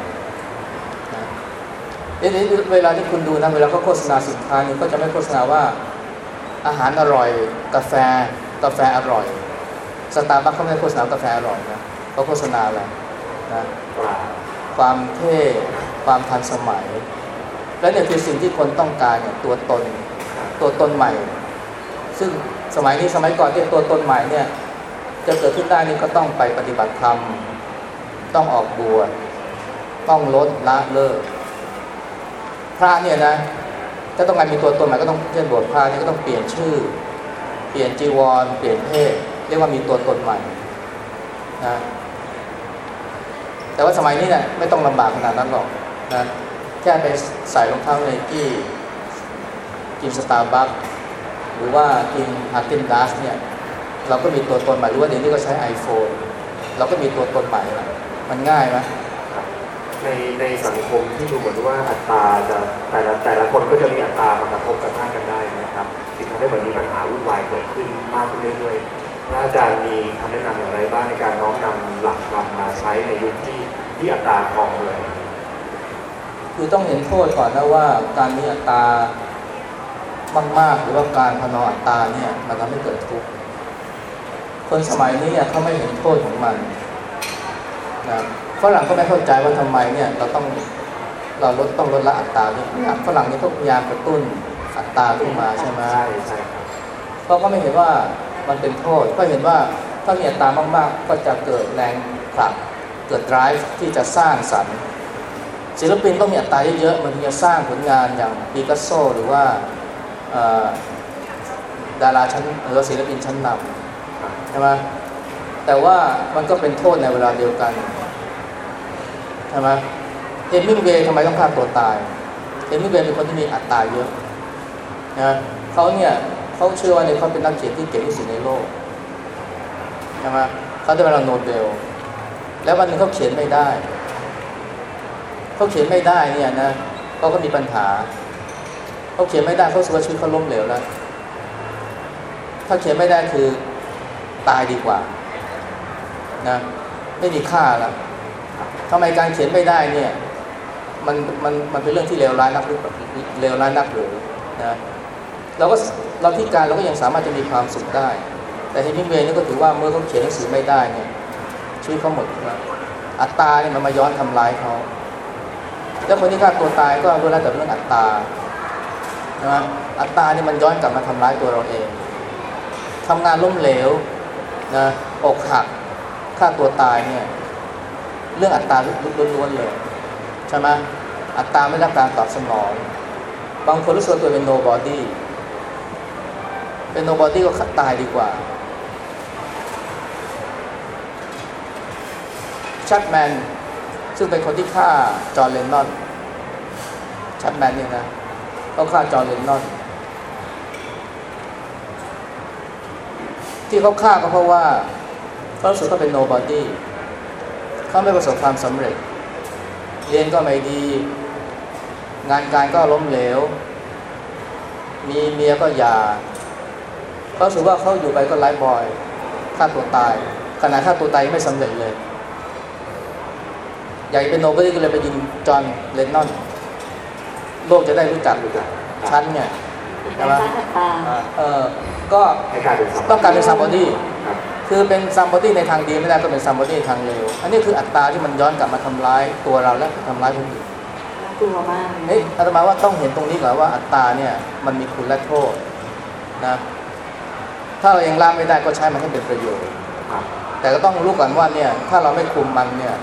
นะเดี๋ยวนี้เวลาที่คุณดูนะเวลาเขาโฆษณาสินค้านี่ก็จะไม่โฆษณาว่าอาหารอร่อย กาแฟกาแฟอร่อย สตาร์บัคเขาไม่โฆษณากาแฟอร่อยนะเขาโฆษณาอะไรนะความเท่ความทันสมัย และเนี่ยคือสิ่งที่คนต้องการเนี่ยตัวตน ตัวตนใหม่ ซึ่ง สมัยนี้สมัยก่อนที่ตัวตนใหม่เนี่ยจะเกิดขึ้นได้นี่ก็ต้องไปปฏิบัติธรรม ต้องออกบวชต้องลดละเลิก พระเนี่ยนะถ้าต้องการมีตัวตนใหม่ก็ต้องเช่นบวชพระเนี่ยก็ต้องเปลี่ยนชื่อ เปลี่ยนจีวร เปลี่ยนเพศเรียกว่ามีตัวตนใหม่นะแต่ว่าสมัยนี้เนี่ยไม่ต้องลำบากขนาดนั้นหรอกนะแค่ไปใส่รองเท้าไนกี้กินสตาร์บัคห รือว่ากิน Häagen-Dazs เนี่ยเราก็มีตัวตนใหม่หรือว่าเดี๋ยวนี้ก็ใช้ iPhone เราก็มีตัวตนใหม่ละมันง่ายไหมในในสังคมที่ดูเหมือนว่าอัตราจะแต่ละแต่ละคนก็จะมีอัตรามากระทบกระทั่งกันได้นะครับจึงทำให้เหมือนมีปัญหาวุ่นวายเกิดขึ้นมากขึ้นเรื่อยๆพระอาจารย์มีคำแนะนำอย่างไรบ้างในการน้อมนำหลักธรรมมาใช้ในยุคที่ที่อัตราคลองเมืองคือต้องเห็นโทษก่อนนะว่าการมีอัตรา มากๆ หรือว่าการพนออัตราเนี่ยมันทำให้เกิดทุกข์คนสมัยนี้เนี่ยเขาไม่เห็นโทษของมันนะฝรั่งก็ไม่เข้าใจว่าทำไมเนี่ยเราต้องเราลดต้องลดละอัตราเนี่ยฝรั่งนี่เขาพยายามกระตุ้นอัตราขึ้นมาใช่ไหมใช่ใช่ครับเขาก็ไม่เห็นว่ามันเป็นโทษ ก็เห็นว่าถ้ามีอัตรามากๆ ก็จะเกิดแรงผลักเกิด drive ที่จะสร้างสรรค์ศิลปินต้องมีอัตราเยอะๆมันถึงจะสร้างผลงานอย่างปิกัสโซหรือว่า ดาราชั้นหรือว่าศิลปินชั้นนำใช่ไหมแต่ว่ามันก็เป็นโทษในเวลาเดียวกันใช่ไหมเฮมิงเวย์ทำไมต้องฆ่าตัวตายเฮมิงเวย์เป็นคนที่มีอัตราเยอะนะเขาเนี่ยเขาเชื่อว่าเนี่ยเขาเป็นนักเขียนที่เก่งที่สุดในโลกใช่ไหมเขาได้รางวัลโนเบล แล้ววันหนึงเขาเขียนไม่ได้ เขาเขียนไม่ได้เนี่ยนะเขาก็มีปัญหา เขาเขียนไม่ได้เขาสึกว่าชีวิตเขาล้มเหลวแล้ว ถ้าเขียนไม่ได้คือตายดีกว่านะไม่มีค่าล้วทำไมการเขียนไม่ได้เนี่ย มันมันมันเป็นเรื่องที่เลวร้ายนักหรือเลวร้ายนักหรือนะเราก็เราพิการเราก็ยังสามารถจะมีความสุขได้ แต่เฮมิงเวย์นี่ก็ถือว่าเมื่อเขาเขียนหนังสือไม่ได้เนี่ยชีวิตเขาหมดแล้วอัตราเนี่ยมันมาย้อนทำร้ายเขาแล้วคนที่ฆ่าตัวตายก็รู้แล้วแต่เรื่องอัตตา ใช่ไหมอัตตาเนี่ยมันย้อนกลับมาทำร้ายตัวเราเองทำงานล้มเหลวนะอกหักฆ่าตัวตายเนี่ยเรื่องอัตตาล้วนๆเลยใช่ไหมอัตตาไม่รับการตอบสนอง บางคนรู้สึกว่าตัวเป็น nobody เป็น nobody ก็ตายดีกว่าชัดแมนซึ่งเป็นคนที่ฆ่าจอร์เลนนอนชัดแมนเนี่ยนะ เขาฆ่าจอร์นเลนนอน ที่เขาฆ่าก็เพราะว่าเขารู้สึกเขาเป็น nobody เขาไม่ประสบความสำเร็จ เรียนก็ไม่ดี งานการก็ล้มเหลว มีเมียก็หย่าเขาถือว่าเขาอยู่ไปก็ไร้บอยฆ่าตัวตายขณะฆ่าตัวตายยังไม่สำเร็จเลย อยากเป็นโนเบลก็เลยไปยิงจอห์นเลนนอน โลกจะได้รู้จักรู้จักชั้นเนี่ยเป็นใช่การไหมสร้างอัตราอ่าเออก็ให้กลายเป็นต้องการเป็นซัมบอดี้ครับคือเป็น somebody ในทางดีไม่ได้ก็เป็น somebody ในทางเลวอันนี้คืออัตตาที่มันย้อนกลับมาทำร้ายตัวเราและทำร้ายคนอื่นน่ากลัวมากเฮ้ยอาตมาว่าต้องเห็นตรงนี้ก่อนว่าอัตตาเนี่ยมันมีคุณและโทษนะถ้าเรายังละไม่ได้ก็ใช้มันให้เป็นประโยชน์ครับแต่ก็ต้องรู้ก่อนว่าเนี่ยถ้าเราไม่คุมมันเนี่ย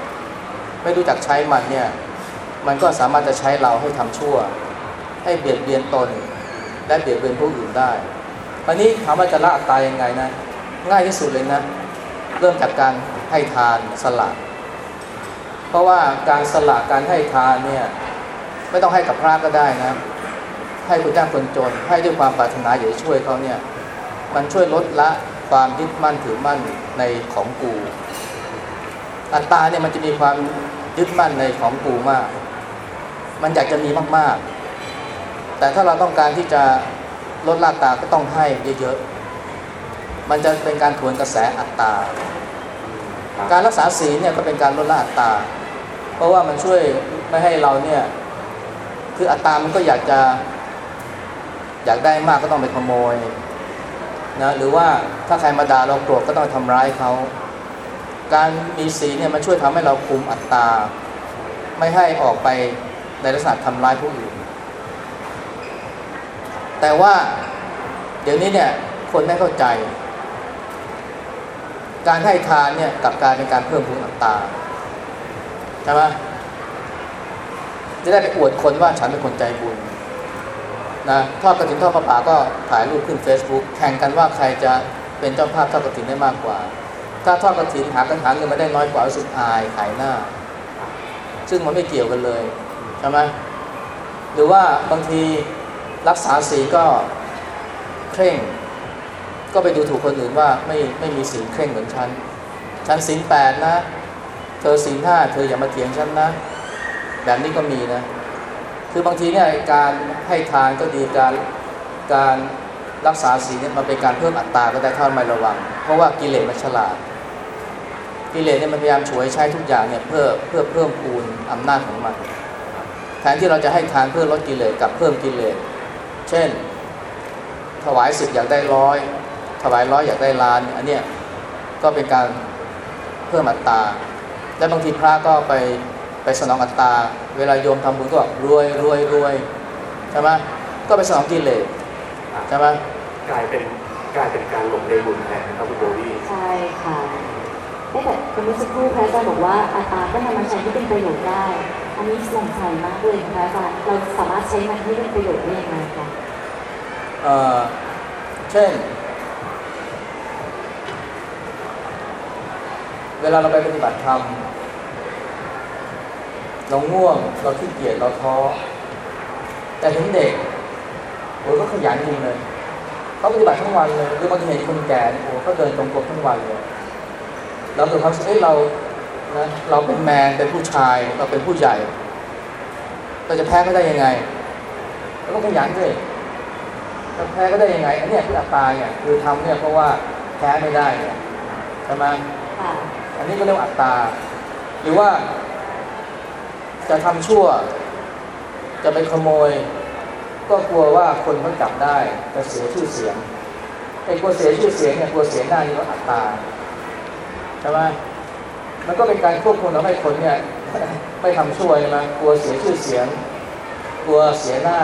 ไม่รู้จักใช้มันเนี่ย มันก็สามารถจะใช้เราให้ทำชั่ว ให้เบียดเบียนตน และเบียดเบียนผู้อื่นได้ครานี้ถามว่าจะละอัตตายังไงนะ ง่ายที่สุดเลยนะ เริ่มจากการให้ทานสละเพราะว่าการสละการให้ทานเนี่ยไม่ต้องให้กับพระก็ได้นะ ให้คนยากคนจน ให้ด้วยความปรารถนาอยากจะช่วยเขาเนี่ยมันช่วยลดละความยึดมั่นถือมั่นในของกูอัตตาเนี่ยมันจะมีความยึดมั่นในของกูมาก มันอยากจะมีมากๆ แต่ถ้าเราต้องการที่จะลดละอัตาก็ต้องให้เยอะๆ มันจะเป็นการทวนกระแสอัตตา การรักษาศีลเนี่ยก็เป็นการลดละอัตตา เพราะว่ามันช่วยไม่ให้เราเนี่ยคืออัตตามันก็อยากจะอยากได้มากก็ต้องไปขโมยนะหรือว่าถ้าใครมาด่าเราโกรธก็ต้องทำร้ายเขา การมีศีลเนี่ยมันช่วยทำให้เราคุมอัตตา ไม่ให้ออกไป ในลักษณะทำร้ายผู้อื่น แต่ว่าเดี๋ยวนี้เนี่ยคนไม่เข้าใจ การให้ทานเนี่ยกับกายเป็นการเพิ่มพูนอัตตาใช่ไหมจะได้ไปอวดคนว่าฉันเป็นคนใจบุญนะทอดกระถินทอดพระป่าก็ถ่ายรูปขึ้น Facebook แข่งกันว่าใครจะเป็นเจ้าภาพทอดกระถินได้มากกว่า ถ้าทอดกระถินหากันหาเงินมาได้น้อยกว่าสึกอายขายหน้า ซึ่งมันไม่เกี่ยวกันเลย ใช่ไหมหรือว่าบางทีรักษาศีลก็เคร่ง ก็ไปดูถูกคนอื่นว่าไม่ไม่มีศีลเคร่งเหมือนฉัน ฉันศีลแปดนะ เธอศีลห้าเธออย่ามาเถียงฉันนะ แบบนี้ก็มีนะ คือบางทีเนี่ยการให้ทานก็ดีการการรักษาศีลเนี่ยมันเป็นการเพิ่มอัตตราก็ได้ถ้าไม่ระวัง เพราะว่ากิเลสมันฉลาด กิเลสเนี่ยมันพยายามฉวยใช้ทุกอย่างเนี่ยเพื่อเพื่อเพิ่มพูนอำนาจของมัน แทนที่เราจะให้ทานเพื่อลดกิเลสกับเพิ่มกิเลส เช่น ถวายสิบอยากได้ร้อย ถวายร้อยอยากได้ล้าน อันเนี้ยก็เป็นการเพิ่มอัตราและบางทีพระก็ไปไปสนองอัตราเวลาโยมทำบุญก็บอกรวยรวยรวยใช่ไหมก็ไปสนองกิเลสใช่ไหมกลายเป็นกลายเป็นการหลงในบุญแทนนะครับคุณโบวี่ใช่ค่ะเอ๊ะแต่คุณเมื่อสักครู่พระอาจารย์บอกว่าอัตราก็นำมาใช้ที่เป็นประโยชน์ได้ อันนี้สงสัยมากเลยค่ะพระอาจารย์เราสามารถใช้มันให้เป็นประโยชน์ได้ยังไงคะเอ่อเช่น เวลาเราไปปฏิบัติธรรมเราง่วงเราขี้เกียจเราท้อแต่เห็นเด็กโอ้ยก็ขยันจริงเลยเขาปฏิบัติทั้งวันเลยหรือบางทีเห็นคนแก่โอ้เขาเดินตรงกรมทั้งวันเลยเราเกิดความรู้สึกเอ้ยเรา นะเราเป็นแมนเป็นผู้ชายเราเป็นผู้ใหญ่ เราจะแพ้ก็ได้ยังไงเราต้องขยันสิจะแพ้ก็ได้ยังไงอันเนี้ยคืออัตตาเนี่ยคือทำเนี่ยเพราะว่าแพ้ไม่ได้เนี่ยใช่ไหมค่ะอันนี้ก็เรียกว่าอัตตา หรือว่า จะทำชั่ว จะไปขโมย ก็กลัวว่าคนเขาจับได้จะเสียชื่อเสียงไอ้กลัวเสียชื่อเสียงเนี่ยกลัวเสียหน้านี่ก็อัตตาใช่ไหม มันก็เป็นการควบคุมเราให้คนเนี่ยไม่ทำช่วใช่ไหมกลัวเสียชื่อเสียง กลัวเสียหน้า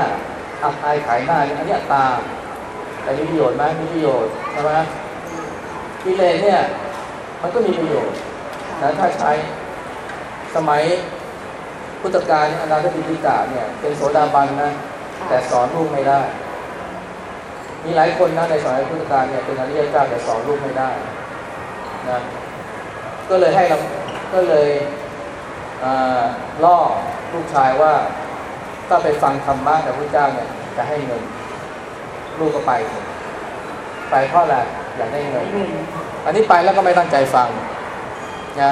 อับอายขายหน้าอันนี้ตาแต่มีประโยชน์ไหมมีประโยชน์ใช่ไหมกิเลสเนี่ย มันก็มีประโยชน์นะถ้าใช้สมัยพุทธกาลเนี่ยอนาถปิฎกาเนี่ย เป็นโสดาบันนะแต่สอนลูกไม่ได้ มีหลายคนนะในสมัยพุทธกาลเนี่ยเป็นอริยเจ้าแต่สอนลูกไม่ได้นะ ก็เลยให้เราก็เลยอ่าล่อลูกชายว่าถ้าไปฟังธรรมะจากพระเจ้าเนี่ยจะให้เงิน ลูกก็ไปเถอะไปเพราะอะไรอยากได้เงินหนึ่งอันนี้ไปแล้วก็ไม่ตั้งใจฟังนะ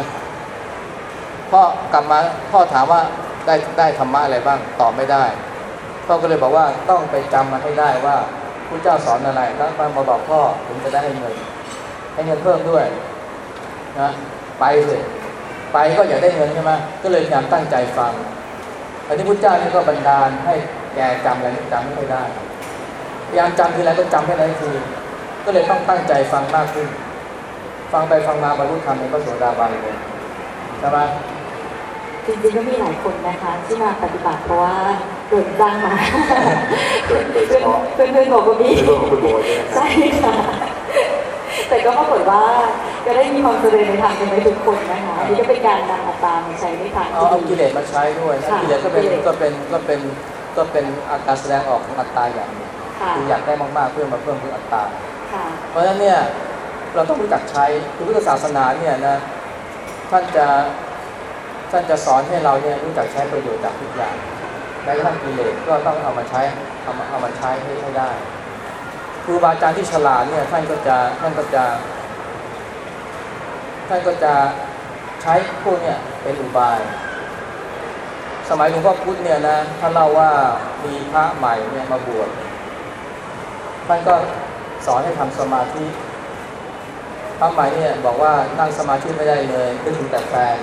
พ่อกลับมาพ่อถามว่าได้ได้ธรรมะอะไรบ้างตอบไม่ได้พ่อก็เลยบอกว่าต้องไปจำมาให้ได้ว่าพระเจ้าสอนอะไรแล้วมาบอกพ่อถึงจะได้ให้เงินให้เงินเพิ่มด้วยนะ ไปสิไปก็อยากได้เงินใช่ไหมก็เลยพยายามตั้งใจฟังอันนี้พุทธเจ้านี่ก็บันดาลให้แกจำอะไรจำไม่ค่อยได้พยายามจำทีไรก็จำแค่นั้นทีก็เลยต้องตั้งใจฟังมากขึ้น ฟังไปฟังมาบรรลุธรรมเป็นพระโสดาบันเลยใช่ไหมจริงๆก็มีหลายคนนะคะที่มาปฏิบัติเพราะว่าโดนจ้างมาโดยโดยเฉพาะเพื่อนเพื่อนๆบอกว่ามีเรื่องของคุณโบใช่ไหมครับใช่ค่ะแต่ก็ปรากฏว่า ก็ได้มีความเจริญในทางกันไปทุกคนนะคะอันนี้ก็เป็นการนำอัตตามาใช้ในทางเอาที่เอากิดีเลสมาใช้ด้วยนะค่ะกิเลสก็เป็นกิเลสก็เป็นก็เป็นก็เป็นอาการแสดงออกของอัตตาอย่างหนึ่งค่ะคืออยากได้มากๆเพื่อมาเพิ่มพูนอัตตาค่ะเพราะฉะนั้นเนี่ยเราต้องรู้จักใช้คือพุทธศาสนาเนี่ยนะท่านจะท่านจะสอนให้เราเนี่ยรู้จักใช้ประโยชน์จากทุกอย่างแม้กระทั่งกิเลสก็ต้องเอามาใช้เอามาเอามาใช้ให้ให้ได้ครูบาอาจารย์ที่ฉลาดเนี่ยท่านก็จะท่านก็จะ ท่านก็จะใช้พวกเนี่ยเป็นอุบาย สมัยหลวงพ่อพุธเนี่ยนะท่านเล่าว่ามีพระใหม่เนี่ยมาบวชท่านก็สอนให้ทำสมาธิพระใหม่เนี่ยบอกว่านั่งสมาธิไม่ได้เลยนึกถึงแต่แฟน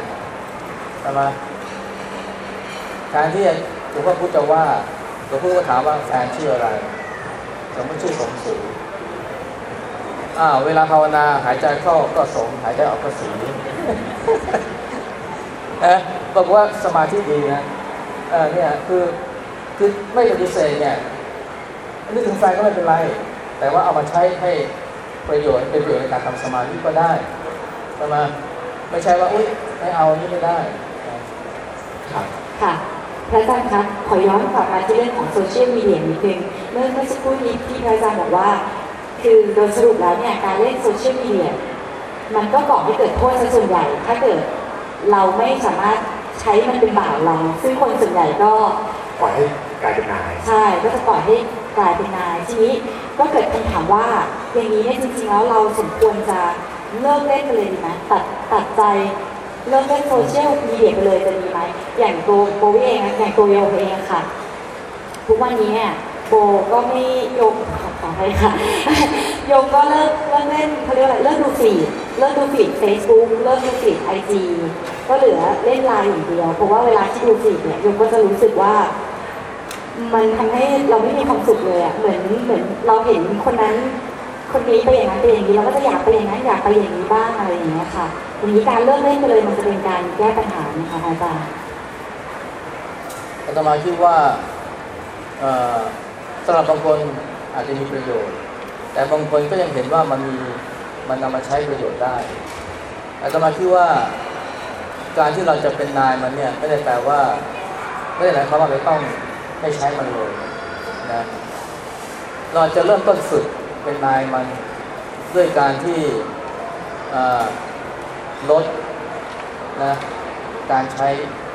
ใช่ไหมการที่หลวงพ่อพุธจะว่าหลวงพ่อก็ถามว่าแฟนชื่ออะไรสมมติชื่อสมศรี อ้าวเวลาภาวนาหายใจเข้าก็สมหายใจออกก็ศรีเอะบอกว่าสมาธิดีนะเออเนี่ยคือคือไม่ปฏิเสธเนี่ยนึกถึงแฟนก็ไม่เป็นไร แต่ว่าเอามาใช้ให้ประโยชน์เป็นประโยชน์ในการทำสมาธิก็ได้ใช่ไหมไม่ใช่ว่าอุ้ยไม่เอานี่ไม่ได้ครับค่ะพระอาจารย์คะขอย้อนกลับมาที่เรื่องของโซเชียลมีเดียนิดนึงเมื่อเมื่อสักครู่นี้ที่พระอาจารย์บอกว่า คือโดยสรุปแล้วเนี่ยการเล่นโซเชียลมีเดียมันก็ก่อให้เกิดโทษซะส่วนใหญ่ ถ้าเกิดเราไม่สามารถใช้มันเป็นบ่าวเรา ซึ่งคนส่วนใหญ่ก็ปล่อยให้กลายเป็นนาย ใช่ ก็จะปล่อยให้กลายเป็นนายทีนี้ก็เกิดคำถามว่าอย่างนี้เนี่ยจริงๆแล้วเราสมควรจะเลิกเล่นไปเลยดีไหมตัดตัดใจเลิกเล่นโซเชียลมีเดียไปเลยจะดีไหมอย่างโบโบวิเองอะอย่างตัวโยมเองอะค่ะ ทุกวันนี้เนี่ย โบก็ไม่โยมขอขอให้ค่ะโยมก็เลิกเลิกเล่นเขาเรียกอะไรเลิกดู feed เลิกดู feed เฟซบุ๊กเลิกดู feed IG ก็เหลือเล่นไลน์อย่างเดียว เพราะว่าเวลาที่ดู feed เนี่ยโยมก็จะรู้สึกว่า มันทำให้เราไม่มีความสุขเลยอะเหมือนเหมือนเราเห็นคนนั้นคนนี้ไปอย่างนั้นไปอย่างนี้เราก็จะอยากไปอย่างนั้นอยากไปอย่างนี้บ้างอะไรอย่างเงี้ยค่ะอย่างนี้การเลิกเล่นไปเลยมันจะเป็นการแก้ปัญหาไหมคะอาจารย์อาตมาคิดว่าเอ่อำหรับบางคนอาจจะมีประโยชน์ แต่บางคนก็ยังเห็นว่ามันมีมันนำมาใช้ประโยชน์ได้อาตมาคิดว่าการที่เราจะเป็นนายมันเนี่ยไม่ได้แปลว่าไม่ได้หมายความว่าเราต้องไม่ใช้มันเลยนะเราจะเริ่มต้นฝึกเป็นนายมันด้วยการที่ลดนะการใช้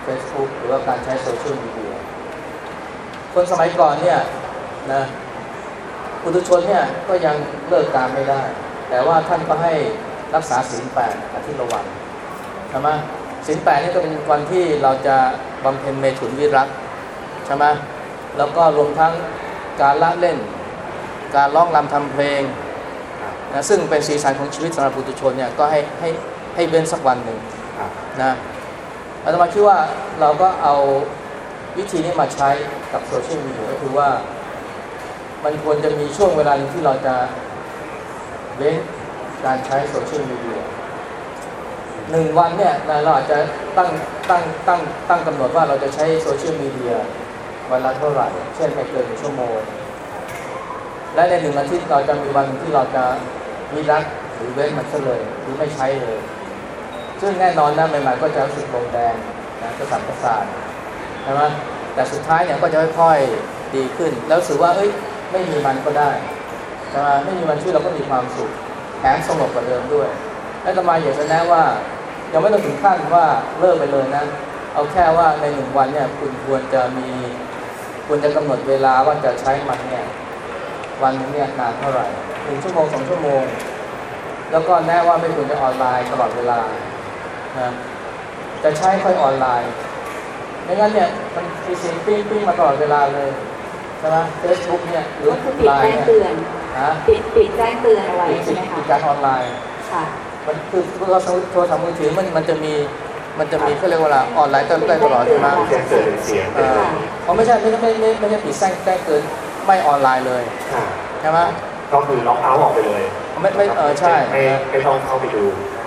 Facebook หรือว่าการใช้โซเชียลมีเดียคนสมัยก่อนเนี่ย นะปุถุชนเนี่ยก็ยังเลิกการไม่ได้ แต่ว่าท่านก็ให้รักษาศีลแปดอาทิตย์ละวันใช่ไหมศีลแปดนี่ก็เป็นวันที่เราจะบำเพ็ญเมถุนวิรัตใช่ไหมแล้วก็รวมทั้งการละเล่น การร้องรำทำเพลงนะซึ่งเป็นสีสันของชีวิตสำหรับปุถุชนเนี่ยก็ให้ให้ให้เว้นสักวันหนึ่งนะอาตมาคิดว่าเราก็เอาวิธีนี้มาใช้กับโซเชียลมีเดียก็คือว่า มันควรจะมีช่วงเวลาที่เราจะเว้นการใช้โซเชียลมีเดียหนึ่งวันเนี่ยเราอาจจะตั้งตั้งตั้งตั้งกำหนดว่าเราจะใช้โซเชียลมีเดียวันละเท่าไหร่ เช่นไม่เกินชั่วโมง และในหนึ่งอาทิตย์เราจะมีวันที่เราจะวิรัตหรือเว้นมันซะเลยหรือไม่ใช้เลย ซึ่งแน่นอนนะใหม่ๆก็จะรู้สึกลงแดงนะกระสับกระส่ายใช่ไหมแต่สุดท้ายเนี่ยก็จะค่อยๆดีขึ้น แล้วรู้สึกว่าเอ้ย ไม่มีมันก็ได้ใช่ไหมไม่มีมันช่วยเราก็มีความสุขแถมสงบกว่าเดิมด้วยและต่อมอยากจะแนะว่ายังไม่ต้องถึงขั้นว่าเลิกไปเลยนะ เอาแค่ว่าในหนึ่งวันเนี่ยคุณควรจะมีควรจะกำหนดเวลาว่าจะใช้มันเนี่ยวันนึงเนี่ยนานเท่าไหร่หนึ่งชั่วโมงสองชั่วโมง แล้วก็แน่ว่าไม่ควรจะออนไลน์ตลอดเวลานะจะใช้ค่อยออนไลน์ไม่งั้นเนี่ยมันมีเสียงปิ้งปิ้งมาตลอดเวลาเลย ใช่ไหมเฟซบุ๊กเนี่ยหรือก็คือปิดไลน์แจ้งเนี่ยเตือนฮะปิดปิดแจ้งเตือนเอาไว้ปิดใช่ไหมคะปิดการออนไลน์ค่ะมันคือโทรศัพท์โทรศัพท์มือถือมันมันจะมีมันจะมีเขาเรียกว่าอะไรออนไลน์เติมเต็มตลอดใช่ไหมแจ้งเตือนเป็นเสียงเออเขาไม่ใช่ไม่ใช่ไม่ไม่ไม่ใช่ปิดแจ้งแจ้งเตือนไม่ออนไลน์เลยค่ะใช่ไหมก็คือ log out ออกไปเลย ไม่ไม่เออใช่ไม่ไม่ต้องเข้าไปดู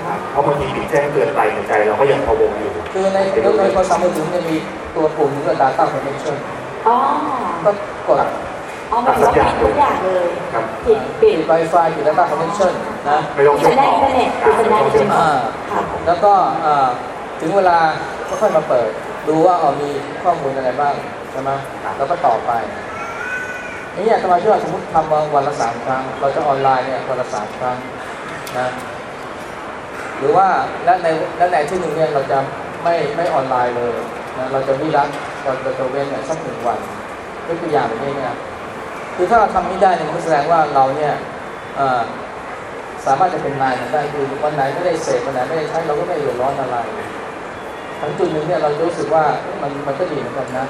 ครับเพราะบางทีปิดแจ้งเตือนไปในใจเราก็ยังพะวงอยู่ คือในในโทรศัพท์มือถือมันจะมีตัวปุ่มที่เรียกว่า data connection อ๋อ ก็กดอ๋อหมายถึงว่าปิดทุกอย่างเลยครับปิดปิปิดด Wi-Fi ปิด data connection นะไม่ต้องปิดสัญญาณอินเทอร์เน็ตปิดสัญญาณอินเทอร์เน็ตอ่าค่ะแล้วก็อ่าถึงเวลาก็ค่อยมาเปิด ดูว่าเอามีข้อมูลอะไรบ้างใช่ไหมแล้วก็ต่อไปอย่างนี้อาตมาเชื่อว่าสมมติทำวันละสามครั้ง เราจะออนไลน์เนี่ยวันละสามครั้งนะหรือว่าและในและในที่หนึ่งเนี่ยเราจะไม่ไม่ออนไลน์เลยนะเราจะวิรัต เราจะตระเวนเนี่ยสักหนึ่งวันยกตัวอย่างแบบนี้นี่ยคือถ้าเราทำไม่ได้เนี่ยมันแสดงว่าเราเนี่ยสามารถจะเป็นนายมันได้คือวันไหนไม่ได้เสพวันไหนไม่ได้ใช้เราก็ไม่เดือดร้อนอะไรถึงจุดหนึ่งเนี่ยเรารู้สึกว่ามันมันก็ดีเหมือนกันนะ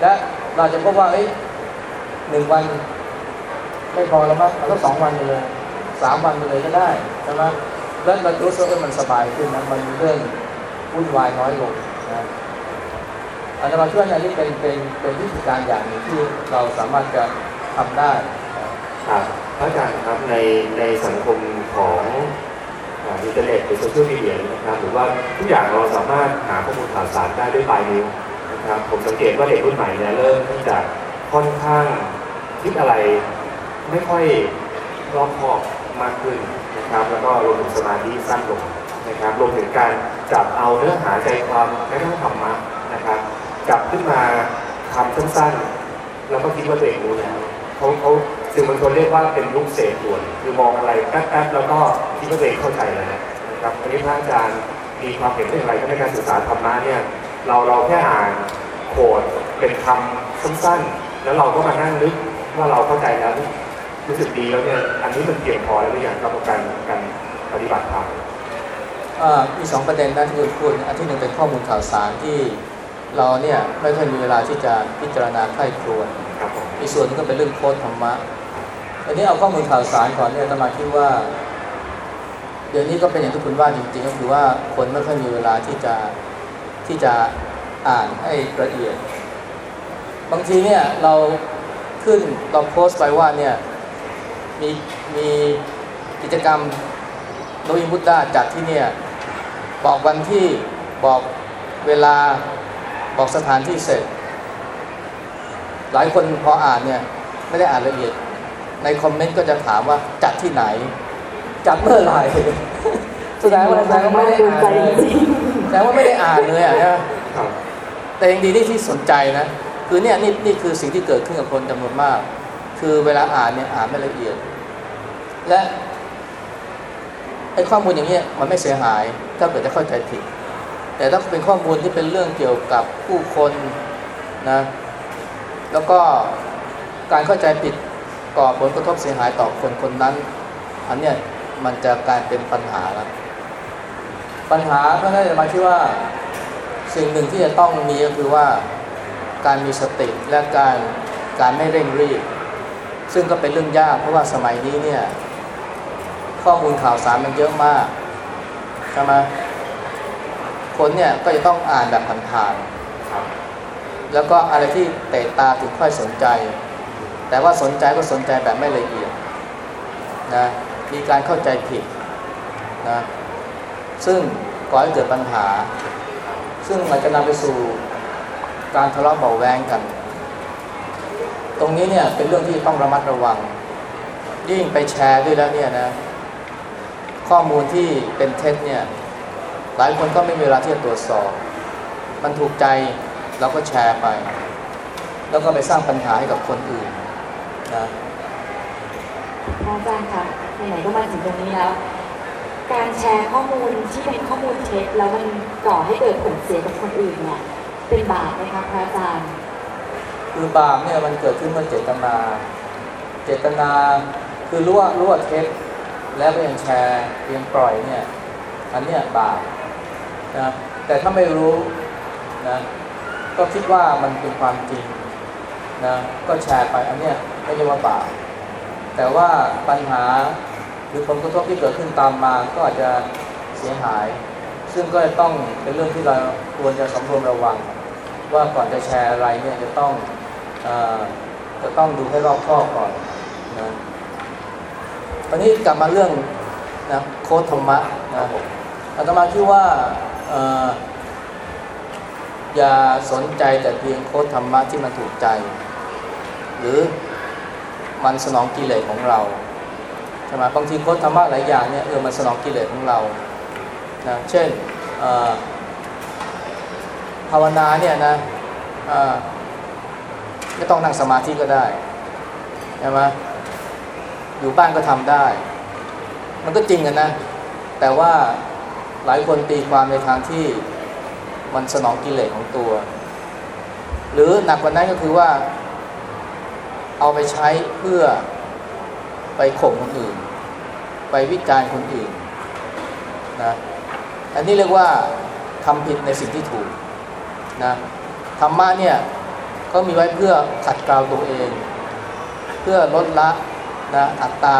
และเราจะพบว่าเอ้ยหนึ่งวัน ไม่พอแล้วมั้งเราก็สองวันไปเลยสามวันไปเลยก็ได้ใช่ไหมแล้วเรารู้สึกว่ามันสบายขึ้นนะมันเรื่องวุ่นวายน้อยลง อาจารย์ช่วยเนี่ยนี่เป็นเป็นเป็นวิธีการอย่างหนึ่งที่เราสามารถจะทำได้ครับพระอาจารย์ครับในในสังคมของอินเทอร์เน็ตหรือโซเชียลมีเดียนะครับหรือว่าทุกอย่างเราสามารถหาข้อมูลข่าวสารได้ด้วยปลายนิ้วนะครับผมสังเกตว่าเด็กรุ่นใหม่เนี่ยเริ่มที่จะค่อนข้างคิดอะไรไม่ค่อยรอบคอบมากขึ้นนะครับ แล้วก็รวมถึงสมาธิสั้นลงนะครับรวมถึงการจับเอาเนื้อหาใจความแม้กระทั่งธรรมะ นะครับขึ้นมาทำสั้นๆ แล้วก็คิดว่าตัวเองรู้แล้วเขาเขาสื่อมวลชนเรียกว่าเป็นลูกเศษด่วน คือมองอะไรแป๊บๆแล้วก็คิดว่าตัวเองเข้าใจแล้วนะครับวันนี้พระอาจารย์มีความเห็นเรื่องอะไรในการศึกษาธรรมะเนี่ยเราเราแค่อ่านโคดเป็นคำสั้นๆ แล้วเราก็มานั่งนึกว่าเราเข้าใจแล้วรู้สึกดีแล้วเนี่ยอันนี้มันเพียงพอแล้วหรือยังกับการการปฏิบัติธรรมอ่ามีสองประเด็นนะที่คุณพูดอันที่หนึ่งเป็นข้อมูลข่าวสารที่ เราเนี่ยไม่ค่อยมีเวลาที่จะพิจารณาใคร่ครวญครับผมอีกส่วนหนึงก็เป็นเรื่องโค้ดธรรมะอันนี้เอาข้อมูลข่าวสารก่อนเนี่ยอาตมาคิดว่า เดี๋ยวนี้ก็เป็นอย่างที่คุณว่าจริงๆก็คือว่าคนไม่ค่อยมีเวลาที่จะที่จะอ่านให้ละเอียด บางทีเนี่ยเราขึ้นเราโพสต์ไปว่าเนี่ยมีมีกิจกรรมโนอิมุตตาจัดที่เนี่ยบอกวันที่บอกเวลา บอกสถานที่เสร็จ หลายคนพออ่านเนี่ยไม่ได้อ่านละเอียด ในคอมเมนต์ก็จะถามว่าจัดที่ไหน จัดเมื่อไหร่แสดงว่าแสดงว่าไม่ได้อ่านเลยแสดงว่าไม่ได้อ่านเลยอะนะแต่ยังดีที่ที่สนใจนะคือเนี่ยนี่นี่คือสิ่งที่เกิดขึ้นกับคนจำนวนมาก คือเวลาอ่านเนี่ยอ่านไม่ละเอียด และไอ้ข้อมูลอย่างเงี้ยมันไม่เสียหายถ้าเกิดจะเข้าใจผิด แต่ถ้าเป็นข้อมูลที่เป็นเรื่องเกี่ยวกับผู้คนนะแล้วก็การเข้าใจผิดก่อผลกระทบเสียหายต่อคนคนนั้น อันเนี้ยมันจะกลายเป็นปัญหาแล้วปัญหาก็น่าจะมาที่ว่าสิ่งหนึ่งที่จะต้องมีก็คือว่าการมีสติและการการไม่เร่งรีบ ซึ่งก็เป็นเรื่องยากเพราะว่าสมัยนี้เนี่ยข้อมูลข่าวสารมันเยอะมากใช่ไหม คนเนี่ยก็จะต้องอ่านแบบผ่านๆครับแล้วก็อะไรที่เตะตาถึงค่อยสนใจ แต่ว่าสนใจก็สนใจแบบไม่ละเอียดนะมีการเข้าใจผิดนะซึ่งก่อให้เกิดปัญหา ซึ่งมันจะนำไปสู่การทะเลาะเบาะแวงกัน ตรงนี้เนี่ยเป็นเรื่องที่ต้องระมัดระวัง ยิ่งไปแชร์ด้วยแล้วเนี่ยนะข้อมูลที่เป็นเท็จเนี่ย หลายคนก็ไม่มีเวลาที่จะตรวจสอบ มันถูกใจเราก็แชร์ไป แล้วก็ไปสร้างปัญหาให้กับคนอื่นนะพระอาจารย์คะไหนๆก็มาถึงตรงนี้แล้ว การแชร์ข้อมูลที่เป็นข้อมูลเท็จแล้วมันก่อให้เกิดผลเสียกับคนอื่นเนี่ยเป็นบาปไหมคะพระอาจารย์ คือบาปเนี่ยมันเกิดขึ้นเมื่อเจตนา เจตนาคือรู้ว่ารู้ว่าเท็จแล้วก็ยังแชร์ยังปล่อยเนี่ยอันเนี้ยบาป นะแต่ถ้าไม่รู้นะก็คิดว่ามันเป็นความจริงนะก็แชร์ไปอันเนี้ยไม่ใช่ว่าบาปแต่ว่าปัญหาหรือผลกระทบที่เกิดขึ้นตามมาก็อาจจะเสียหาย ซึ่งก็จะต้องเป็นเรื่องที่เราควรจะสำรวมระวัง ว่าก่อนจะแชร์อะไรเนี่ยจะต้องเออจะต้องดูให้รอบคอบก่อนนะวันนี้กลับมาเรื่องนะโค้ดธรรมะนะอาตมาคิดว่าเอย่าสนใจแต่เพียงโค้ดธรรมะที่มันถูกใจ หรือมันสนองกิเลสของเราใช่ไหมบางทีโค้ดธรรมะหลายอย่างเนี่ยเออมันสนองกิเลสของเรานะเช่นภาวนาเนี่ยนะไม่ต้องนั่งสมาธิก็ได้ใช่ไหมอยู่บ้านก็ทำได้ มันก็จริงกันนะ แต่ว่า หลายคนตีความในทางที่มันสนองกิเลสของตัว หรือหนักกว่านั้นก็คือว่า เอาไปใช้เพื่อไปข่มคนอื่น ไปวิจารณ์คนอื่นนะอันนี้เรียกว่าทำผิดในสิ่งที่ถูกนะธรรมะเนี่ยก็มีไว้เพื่อขัดเกลาตัวเอง เพื่อลดละนะอัตตา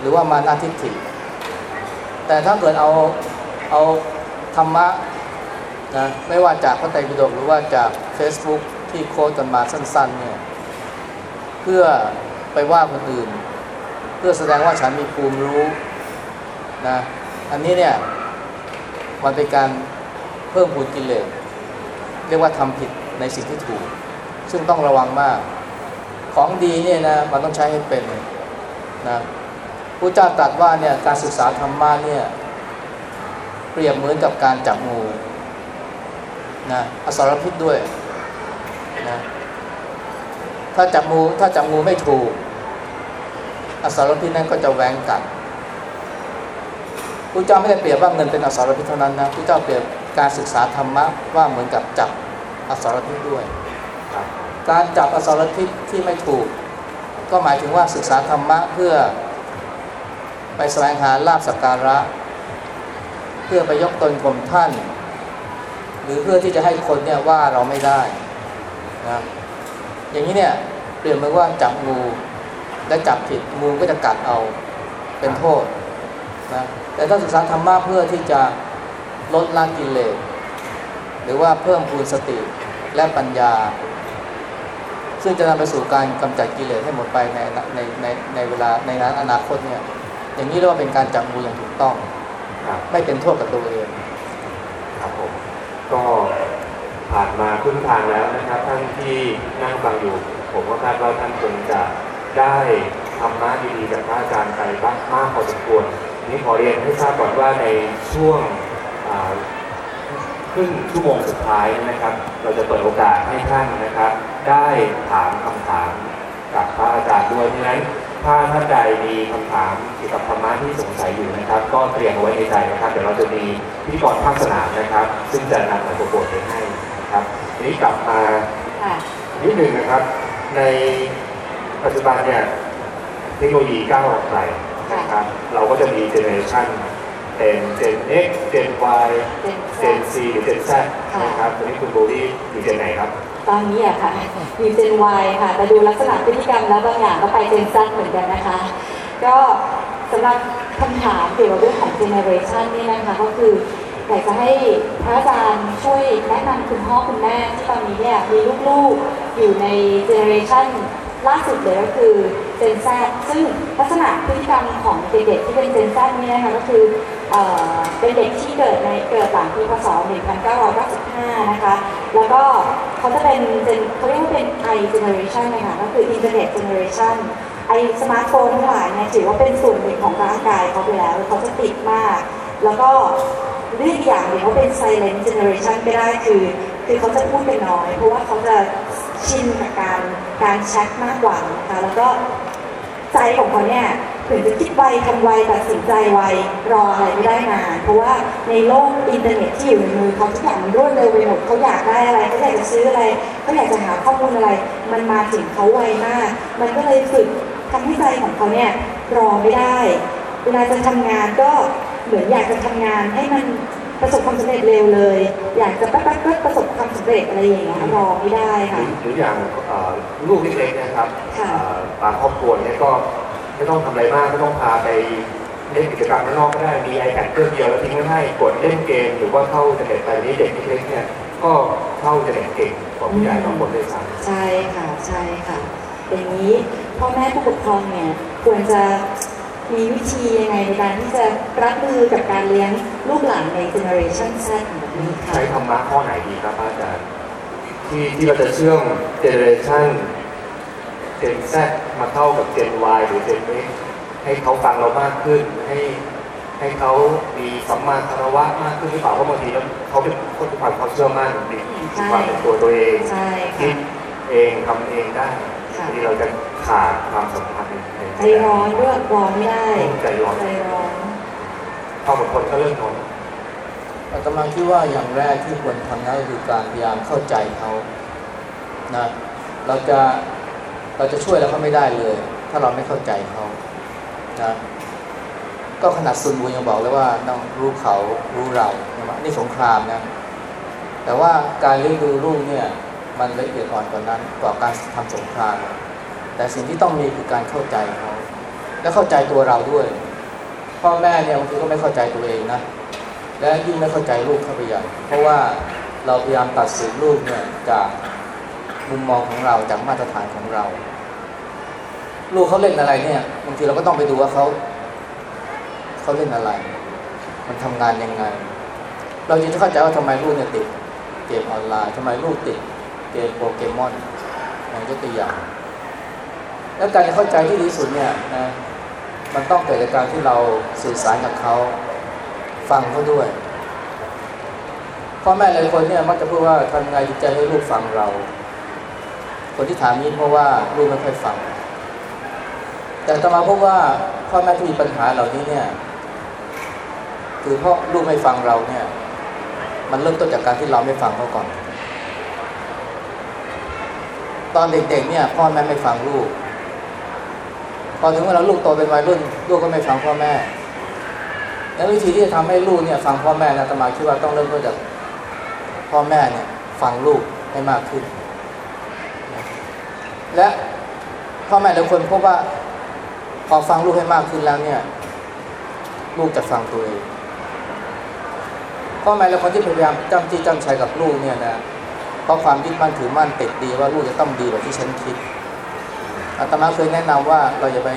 หรือว่ามานาทิฏฐิแต่ถ้าเกิดเอา เอาธรรมะนะไม่ว่าจากพระไตรปิฎกหรือว่าจาก Facebook ที่โค้ดกันมาสั้นๆเนี่ยเพื่อไปว่าคนอื่น เพื่อแสดงว่าฉันมีภูมิรู้นะอันนี้เนี่ยมันเป็นการเพิ่มพูนกิเลสเรียกว่าทำผิดในสิ่งที่ถูก ซึ่งต้องระวังมาก ของดีเนี่ยนะมันต้องใช้ให้เป็นนะพระเจ้าตรัสว่าเนี่ยการศึกษาธรรมะเนี่ย ปรียบเหมือนกับการจับงูนะอสรพิษด้วยนะถ้าจับงูถ้าจับงูไม่ถูก อสรพิษนั้นก็จะแหวงกัดพระเจ้าไม่ได้เปรียบว่าเงินเป็นอสรพิษเท่านั้นนะพระเจ้าเปรียบการศึกษาธรรมะว่าเหมือนกับจับอสรพิษด้วย การจับอสรพิษที่ไม่ถูก ก็หมายถึงว่าศึกษาธรรมะเพื่อไปแสวงหาลาบสักการะ เพื่อไปยกตนข่มท่าน หรือเพื่อที่จะให้คนเนี่ยว่าเราไม่ได้นะอย่างนี้เนี่ยเปรียบเหมือนว่าจับงูและจับผิดงูก็จะกัดเอาเป็นโทษนะแต่ถ้าศึกษาธรรมะเพื่อที่จะลดละกิเลสหรือว่าเพิ่มพูนสติและปัญญา ซึ่งจะนำไปสู่การกำจัดกิเลสให้หมดไปในในในในเวลาในนั้นอนาคตเนี่ยอย่างนี้เรียกว่าเป็นการจับงูอย่างถูกต้อง ไม่เป็นโทษกับตัวเอง ครับผมก็ผ่านมาครึ่งทางแล้วนะครับ ท่านที่นั่งฟังอยู่ ผมก็คาดว่าท่านคงจะได้ธรรมะดีๆจากพระอาจารย์ไปบ้างมากพอสมควรทีนี้ขอเรียนให้ทราบก่อนว่าในช่วงอ่าครึ่งชั่วโมงสุดท้ายนะครับ เราจะเปิดโอกาสให้ท่านนะครับ ได้ถามคำถามกับพระอาจารย์ด้วยเพราะฉะนั้น ถ้าท่านใดมีคำถามเกี่ยวกับธรรมะที่สงสัยอยู่นะครับ ก็เตรียมเอาไว้ในใจนะครับ เดี๋ยวเราจะมีพิธีกรภาคสนามนะครับ ซึ่งจะนำไมโครโฟนไปให้นะครับทีนี้กลับมาค่ะนิดหนึ่งนะครับ ในปัจจุบันเนี่ยเทคโนโลยีก้าวไกลนะครับ เราก็จะมีเจเนอเรชันเป็น Gen X Gen Y เป็น Gen C หรือ Gen Z นะครับตอนนี้คุณโบวี่อยู่ Gen ไหนครับ ตอนนี้อะค่ะอยู่เจน Y ค่ะ แต่ดูลักษณะพฤติกรรมแล้วบางอย่างก็ไปเจน Z เหมือนกันนะคะ ก็สำหรับคำถามเกี่ยวกับเรื่องของ generation นี่นะคะก็คืออยากจะให้พระอาจารย์ช่วยแนะนำคุณพ่อคุณแม่ที่ตอนนี้เนี่ยมีลูกๆอยู่ใน generation ล่าสุดเลยก็คือ Gen Z ซึ่งลักษณะพฤติกรรมของเด็กๆที่เป็น Gen Z นี่นะคะก็คือ เป็นเด็กที่เกิดในเกิดหลังปีพศ 1995 นะคะ แล้วก็เขาจะเป็นเขาเรียกว่าเป็น i generation นะคะก็คือ internet generation ไอสมาร์ทโฟนทั้งหลายเนี่ยถือว่าเป็นส่วนหนึ่งของร่างกายเขาไปแล้วเขาจะติดมาก แล้วก็เรียกอีกอย่างหนึ่งว่าเป็น silent generation ก็ได้คือ คือเขาจะพูดเป็นน้อย เพราะว่าเขาจะชินกับการการแชทมากกว่านะคะแล้วก็ใจของเขาเนี่ย ถึงจะคิดไวทำไวตัดสินใจไวรออะไรไม่ได้นานเพราะว่าในโลกอินเทอร์เน็ตที่อยู่ในมือเขาทุกอย่างมันรวดเร็วไปหมดเขาอยากได้อะไรเขาอยากจะซื้ออะไรเขาอยากจะหาข้อมูลอะไร มันมาถึงเขาไวมาก มันก็เลยฝึกทำให้ใจของเขาเนี่ยรอไม่ได้ เวลาจะทำงานก็เหมือนอยากจะทำงานให้มันประสบความสำเร็จเร็วเลย อยากจะแป๊บๆๆประสบความสำเร็จอะไรอย่างเงี้ยรอไม่ได้หรืค่ะอหรืออย่างเอ่อลูกเล็กๆนะครับค่ะเอ่อบางครอบครัวเนี่ยก็ ไม่ต้องทำอะไรมากไม่ต้องพาไปเล่นกิจกรรมข้างนอกก็ได้มี iPad เครื่องเดียวแล้วทิ้งไว้ให้กดเล่นเกม หรือว่าเข้าอินเทอร์เน็ตไปนี้เด็กเล็กๆเนี่ยก็เข้าอินเทอร์เน็ตเก่งกว่าผู้ใหญ่บางคนเลยซ้ำใช่ค่ะใช่ค่ะอย่างนี้พ่อแม่ผู้ปกครองเนี่ยควรจะมีวิธียังไงในการที่จะรับมือกับการเลี้ยงลูกหลานใน generation Zแบบนี้ค่ะใช้ธรรมะข้อไหนดีครับอาจารย์ที่ที่เราจะเชื่อมเจเนอเรชัน เจน Z มาเข้ากับเจน Y หรือเจน X ให้เขาฟังเรามากขึ้น ให้ให้เขามีสัมมาคารวะมากขึ้นหรือเปล่าเพราะบางทีแล้วเขาเป็นคนที่ความเขาเชื่อมั่นมีใช่ความเป็นตัวตัวเองใช่คิค่ะดเองทำเองได้ค่ะที่เราจะขาดความสัมพันธ์ในใจร้อนด้วยร้อนไม่ได้ใจร้อนใจร้อนความอดทนก็เริ่มน้อยอาตมาคิดว่าอย่างแรกที่ควรทำนั่นก็คือการพยายามเข้าใจเขานะเราจะ เราจะช่วยแล้วเขาไม่ได้เลย ถ้าเราไม่เข้าใจเขานะก็ขนาดซุนวูยังบอกเลยว่าต้องรู้เขารู้เราใช่ไหมนี่สงครามนะแต่ว่าการเลี้ยงดูลูกเนี่ย มันละเอียดอ่อนกว่านั้นกว่าการทำสงคราม แต่สิ่งที่ต้องมีคือการเข้าใจเขาและเข้าใจตัวเราด้วย พ่อแม่เนี่ยบางทีก็ไม่เข้าใจตัวเองนะและยิ่งไม่เข้าใจลูกเข้าไปใหญ่เพราะว่าเราพยายามตัดสินลูกเนี่ยจาก มุมมองของเราจากมาตรฐานของเรา ลูกเขาเล่นอะไรเนี่ยบางทีเราก็ต้องไปดูว่าเขาเขาเล่นอะไร มันทำงานยังไง เราจึงจะเข้าใจว่าทำไมลูกเนี่ยติดเกมออนไลน์ทำไมลูกติดเกมโปเกมอนอย่างยกตัวอย่างแล้วการจะเข้าใจที่ดีสุดเนี่ยนะมันต้องเกิดจากการที่เราสื่อสารกับเขาฟังเขาด้วยพ่อแม่หลายคนเนี่ยมักจะพูดว่าทำไงจิตใจให้ลูกฟังเรา คนที่ถามนี้เพราะว่าลูกไม่ค่อยฟัง แต่ต่อมาพบว่าพ่อแม่ที่มีปัญหาเหล่านี้เนี่ย คือเพราะลูกไม่ฟังเราเนี่ย มันเริ่มต้นจากการที่เราไม่ฟังเขาก่อน ตอนเด็กๆเนี่ย พ่อแม่ไม่ฟังลูก พอถึงเวลาลูกโตเป็นวัยรุ่น ลูกก็ไม่ฟังพ่อแม่แล้ววิธีที่จะทำให้ลูกเนี่ยฟังพ่อแม่นะตมาคิดว่าต้องเริ่มต้นจากพ่อแม่เนี่ยฟังลูกให้มากขึ้น และพ่อแม่หลายคนพบว่าพอฟังลูกให้มากขึ้นแล้วเนี่ย ลูกจะฟังตัวเองพ่อแม่หลายคนที่พยายามจำจี้จำชัยกับลูกเนี่ยนะเพราะความยึดมั่นถือมั่นติดดีว่าลูกจะต้องดีแบบที่ฉันคิดอาตมาเคยแนะนำว่าเราอย่าไป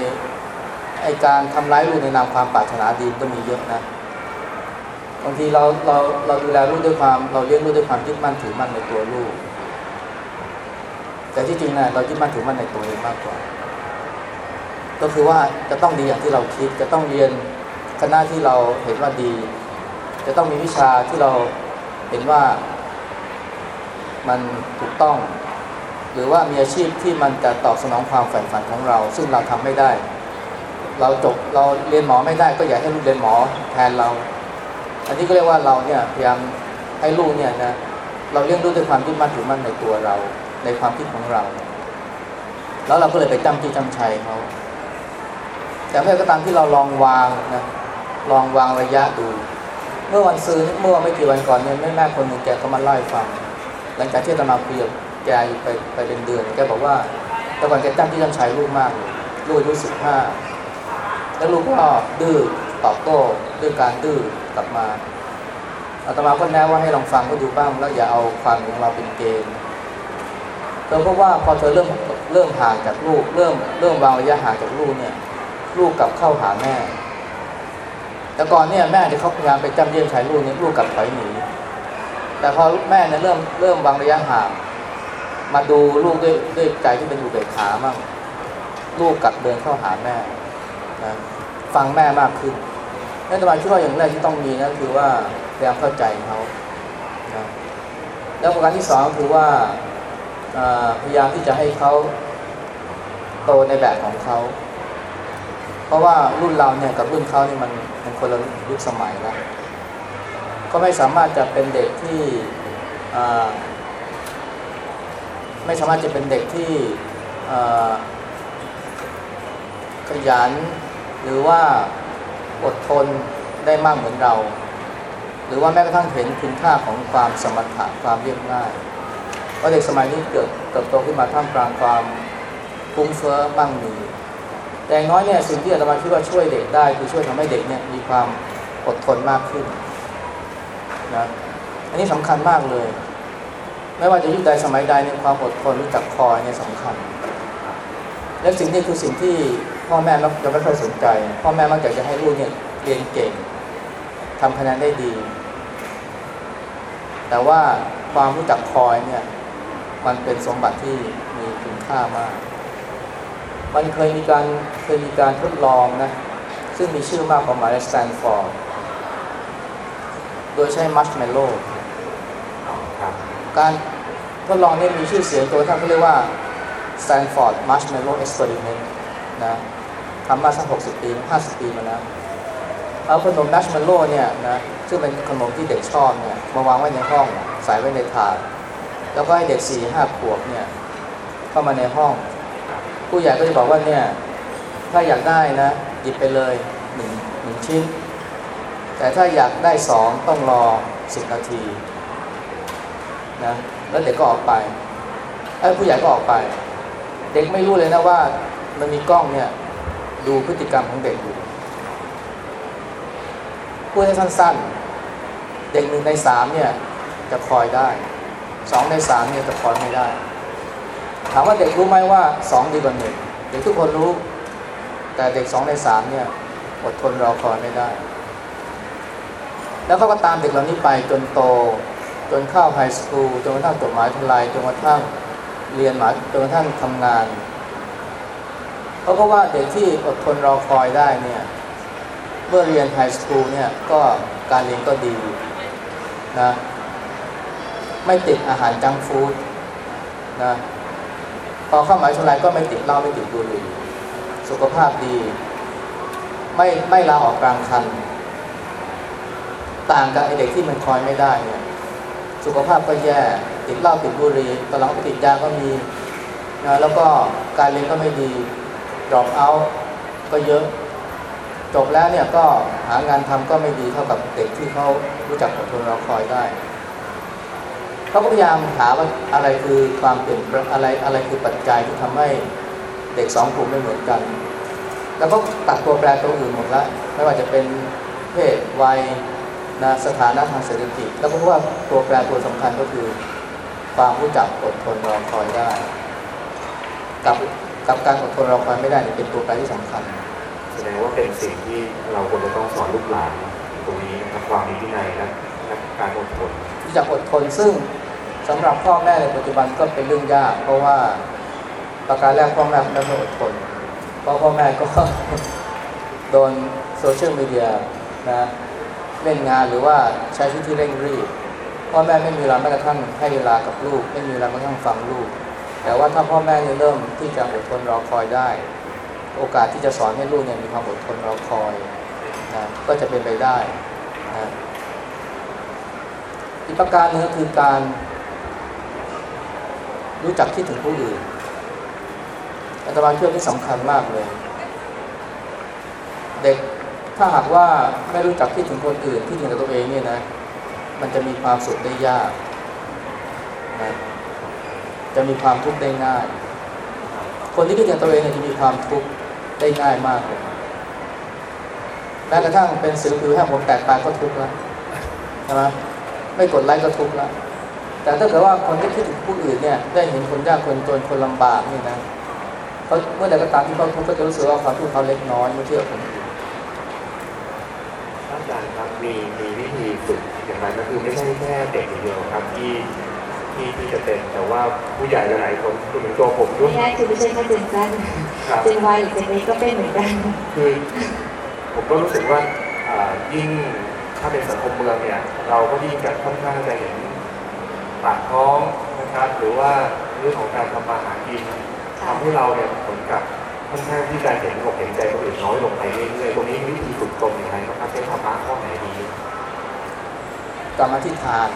ไอการทำร้ายลูกในนามความปรารถนาดีก็มีเยอะนะบางทีเราเราเราดูแลลูกด้วยความเราเลี้ยงลูกด้วยความยึดมั่นถือมั่นในตัวลูก แต่ที่จริงนะเรายึดมั่นถือมั่นในตัวเองมากกว่า ก็คือว่าจะต้องดีอย่างที่เราคิด จะต้องเรียนคณะที่เราเห็นว่าดี จะต้องมีวิชาที่เราเห็นว่ามันถูกต้อง หรือว่ามีอาชีพที่มันจะตอบสนองความใฝ่ฝันของเรา ซึ่งเราทำไม่ได้ เราจบเราเรียนหมอไม่ได้ ก็อยากให้ลูกเรียนหมอแทนเรา อันนี้ก็เรียกว่าเราเนี่ยพยายามให้ลูกเนี่ยนะเราเลี้ยงลูกด้วยความยึดมั่นถือมั่นในตัวเรา ในความคิดของเรา แล้วเราก็เลยไปจำจี้จำชัยเขาแต่เมื่อก็ตามที่เราลองวางนะลองวางระยะดู เมื่อวันซื้อเมื่อไม่กี่วันก่อนเนี่ยแม่แม่คนหนึ่งแกก็มาเล่าให้ฟัง หลังจากที่อาตมาคุยกับแกไปไปเป็นเดือนแกบอกว่าแต่ก่อนแกจำจี้จำชัยลูกมากเลยลูกอายุสิบห้าแล้วลูกก็ดื้อตอบโต้ด้วยการดื้อกลับมาอาตมาก็แนะว่าให้ลองฟังก็ดูบ้างแล้วอย่าเอาความของเราเป็นเกณฑ์ เธอพบว่าพอเธอเริ่มเริ่มห่างจากลูก เริ่มเริ่มวางระยะห่างจากลูกเนี่ยลูกกลับเข้าหาแม่ แต่ก่อนเนี่ยแม่ที่เขาพยายามไปจำเยี่ยมชายลูกเนี่ยลูกกลับถอยหนีแต่พอแม่เนี่ยเริ่มเริ่มวางระยะห่าง มาดูลูกด้วยด้วยใจที่เป็นอุเบกขามั่งลูกกลับเดินเข้าหาแม่นะฟังแม่มากขึ้นนั่นจะหมายคิดว่าอย่างแรกที่ต้องมีนะคือว่าพยายามเข้าใจเขานะแล้วประการที่สองคือว่า พยายามที่จะให้เขาโตในแบบของเขา เพราะว่ารุ่นเราเนี่ยกับรุ่นเขาเนี่ยมันมันคนละยุคสมัยแล้ว ก็ไม่สามารถจะเป็นเด็กที่ไม่สามารถจะเป็นเด็กที่ขยัน หรือว่าอดทนได้มากเหมือนเรา หรือว่าแม้กระทั่งเห็นคุณค่าของความสมถะความเรียบง่าย ว่าเด็กสมัยนี้เกิดเติบโตขึ้นมาท่ามกลางความฟุ้งเฟ้อบ้างมีแต่อย่างน้อยเนี่ยสิ่งที่อาตมาคิดว่าช่วยเด็กได้คือช่วยทำให้เด็กเนี่ยมีความอดทนมากขึ้นนะอันนี้สำคัญมากเลย ไม่ว่าจะยุคใดสมัยใดในความอดทนรู้จักคอยเนี่ยสำคัญ และสิ่งนี้คือสิ่งที่พ่อแม่มักจะไม่ค่อยสนใจ พ่อแม่มักอยากจะให้ลูกเนี่ยเรียนเก่งทำคะแนนได้ดี แต่ว่าความรู้จักคอยเนี่ย มันเป็นสมบัติที่มีคุณค่ามาก มันเคยมีการเคยมีการทดลองนะ ซึ่งมีชื่อมากมหาวิทยาลัยสแตนฟอร์ด โดยใช้มัชเมลโล่ครับการทดลองนี้มีชื่อเสียงตัวท่านเขาเรียกว่า Stanford Marshmallow Experiment นะทำมาสัก60ปี50ปีมาแล้วเอาขนม marshmallow เนี่ยนะซึ่งเป็นขนมที่เด็กชอบเนี่ยมาวางไว้ในห้อง ใส่ไว้ในถาด แล้วก็ให้เด็ก4 5ขวบเนี่ยเข้ามาในห้อง ผู้ใหญ่ก็จะบอกว่าเนี่ยถ้าอยากได้นะหยิบไปเลยหนึ่งหนึ่งชิ้น แต่ถ้าอยากได้สองต้องรอ10นาทีนะแล้วเด็กก็ออกไปไอ้ผู้ใหญ่ก็ออกไป เด็กไม่รู้เลยนะว่ามันมีกล้องเนี่ยดูพฤติกรรมของเด็กอยู่พูดให้สั้นๆ เด็กหนึ่งในสามเนี่ยจะคอยได้ สองในสามเนี่ยจะคอยไม่ได้ ถามว่าเด็กรู้ไหมว่าสองดีกว่าหนึ่งเด็กทุกคนรู้ แต่เด็กสองในสามเนี่ยอดทนรอคอยไม่ได้ แล้วเขาก็ตามเด็กเหล่านี้ไปจนโต จนเข้าไฮสคูลจนกระทั่งจบหมาวิทยายจนกระทั่งเรียนมหาจนกระทั่งทำงานเขาก็ว่าเด็กที่อดทนรอคอยได้เนี่ยเมื่อเรียนไฮสคูลเนี่ยก็การเรียนก็ดีนะ ไม่ติดอาหารจังฟู้ดนะพอเข้ามาวิทยาลัยก็ไม่ติดเหล้าไม่ติดบุหรี่สุขภาพดี ไม่ไม่ลาออกกลางคัน ต่างกับไอเด็กที่มันคอยไม่ได้เนี่ยสุขภาพก็แย่ ติดเหล้าติดบุหรี่ตอนหลังติดยาก็มีนะแล้วก็การเรียนก็ไม่ดี drop out ก็เยอะ จบแล้วเนี่ยก็หางานทำก็ไม่ดีเท่ากับเด็กที่เขารู้จักอดทนรอคอยได้ เขาก็พยายามหาว่าอะไรคือความเปลี่ยนแปลงอะไรอะไรคือปัจจัยที่ทำให้เด็กสองกลุ่มไม่เหมือนกัน แล้วก็ตัดตัวแปรตัวอื่นหมดละไม่ว่าจะเป็นเพศวัยนะสถานะทางเศรษฐกิจ แล้วก็พบว่าตัวแปรตัวสำคัญก็คือความรู้จักอดทนรอคอยได้ กับกับการอดทนรอคอยไม่ได้เนี่ยเป็นตัวแปรที่สำคัญ แสดงว่าเป็นสิ่งที่เราควรจะต้องสอนลูกหลานตรงนี้นะครับความมีวินัยและและการอดทนรู้จักอดทนซึ่ง สำหรับพ่อแม่ในปัจจุบันก็เป็นเรื่องยาก เพราะว่าประการแรกพ่อแม่ไม่อยอดทนเพราะพ่อแม่ก็โดนโซเชียลมีเดียนะเล่นงานหรือว่าใช้ชีวิตที่เร่งรีบพ่อแม่ไม่มีเวลาแม้กระทั่งให้เวลากับลูก ไม่มีเวลาแม้กระทั่งฟังลูก แต่ว่าถ้าพ่อแม่เนี่ยเริ่มที่จะอดทนรอคอยได้ โอกาสที่จะสอนให้ลูกเนี่ยมีความอดทนรอคอยนะก็จะเป็นไปได้นะอีกประการหนึงก็คือการ รู้จักคิดถึงผู้อื่นอาตมาเชื่อที่สำคัญมากเลย เด็กถ้าหากว่าไม่รู้จักคิดถึงคนอื่นคิดถึงแต่ตัวเองเนี่ยนะ มันจะมีความสุขได้ยากนะจะมีความทุกข์ได้ง่าย คนที่คิดถึงตัวเองเนี่ยจะมีความทุกข์ได้ง่ายมากเลยแม้กระทั่งเป็นสิวผิวแห้งผมแตกตายก็ทุกข์แล้วใช่ไหมไม่กดไลค์ก็ทุกข์แล้ว แต่ถ้าเกิดว่าคนที่คิดถึงผู้อื่นเนี่ยได้เห็นคนยากคนจนคนลำบากนี่นะเขาเมื่อใดก็ตามที่เขาทุกข์ก็จะรู้สึกว่าความทุกข์เขาเล็กน้อยเมื่อเทียบกับคนอื่นอาจารย์ครับมีมีวิธีฝึกอย่างไรก็คือไม่ใช่แค่เด็กอย่างเดียวครับที่ที่ที่จะเป็นแต่ว่าผู้ใหญ่หลายๆคนคือเหมือนตัวผมด้วยง่ายๆคือไม่ใช่แค่เจนซันครับเจนวายหรือเจนเอ็กก็เป็นเหมือนกันคือผมก็รู้สึกว่าอ่ายิ่งถ้าเป็นสังคมเมืองเนี่ย เราก็ยิ่งจะค่อนข้างจะเห็น ปากท้องนะครับ หรือว่าเรื่องของการทำมาหากินทำให้เราเนี่ยเหมือนกับค่อนข้างที่จะเห็นอกเห็นใจคนอื่นน้อยลงไปเรื่อยๆตรงนี้มีวิธีฝึกตนอย่างไรครับใช้ธรรมะข้อไหนดีกรรมที่ทาน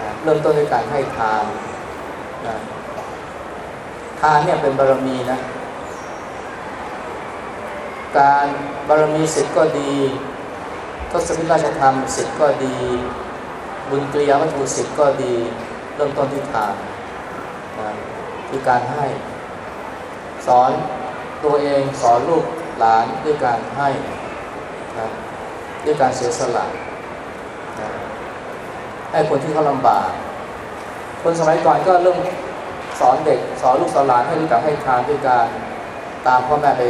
นะเริ่มต้นด้วยการให้ทานนะทานเนี่ยเป็นบารมีนะ การบารมีสิทธิ์ก็ดีทศพิธราชธรรมสิทธิ์ก็ดี บุญกริยาวัตถุสิทธิ์ก็ดีเริ่มต้นที่ทานนะคือการให้ สอนตัวเองสอนลูกหลานด้วยการให้นะด้วยการเสียสละนะให้คนที่เขาลำบาก คนสมัยก่อนก็เริ่มสอนเด็กสอนลูกสอนหลานให้รู้จักให้ทานด้วยการตามพ่อแม่ไป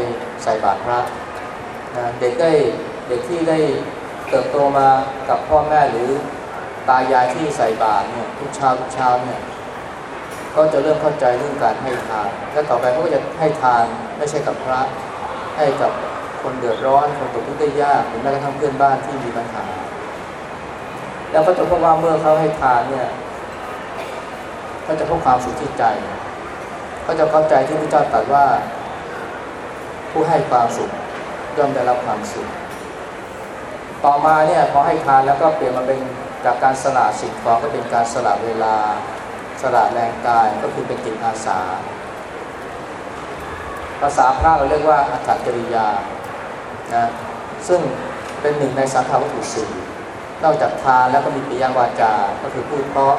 ใส่บาตรพระนะเด็กได้เด็กที่ได้เติบโตมากับพ่อแม่หรือ ตายายที่ใส่บาตรเนี่ยทุกเช้าทุกเช้าเนี่ยก็จะเริ่มเข้าใจเรื่องการให้ทาน และต่อไปเขาก็จะให้ทานไม่ใช่กับพระให้กับคนเดือดร้อนคนตกทุกข์ได้ยากหรือแม้กระทั่งเพื่อนบ้านที่มีปัญหา แล้วก็จะพบว่าเมื่อเขาให้ทานเนี่ยก็จะพบความสุขที่ใจ ก็จะเข้าใจที่พระเจ้าตรัสว่า ผู้ให้ความสุขย่อมได้รับความสุข ต่อมาเนี่ยพอให้ทานแล้วก็เปลี่ยนมาเป็น จากการสละสิ่งของก็เป็นการสละเวลา สละแรงกายก็คือเป็นจิตอาสา ภาษาพระเราเรียกว่าอัตถจริยานะซึ่งเป็นหนึ่งในสังฆาวัตถุสี่นอกจากทานแล้วก็มีปิยวาจา ก็คือพูดเพราะ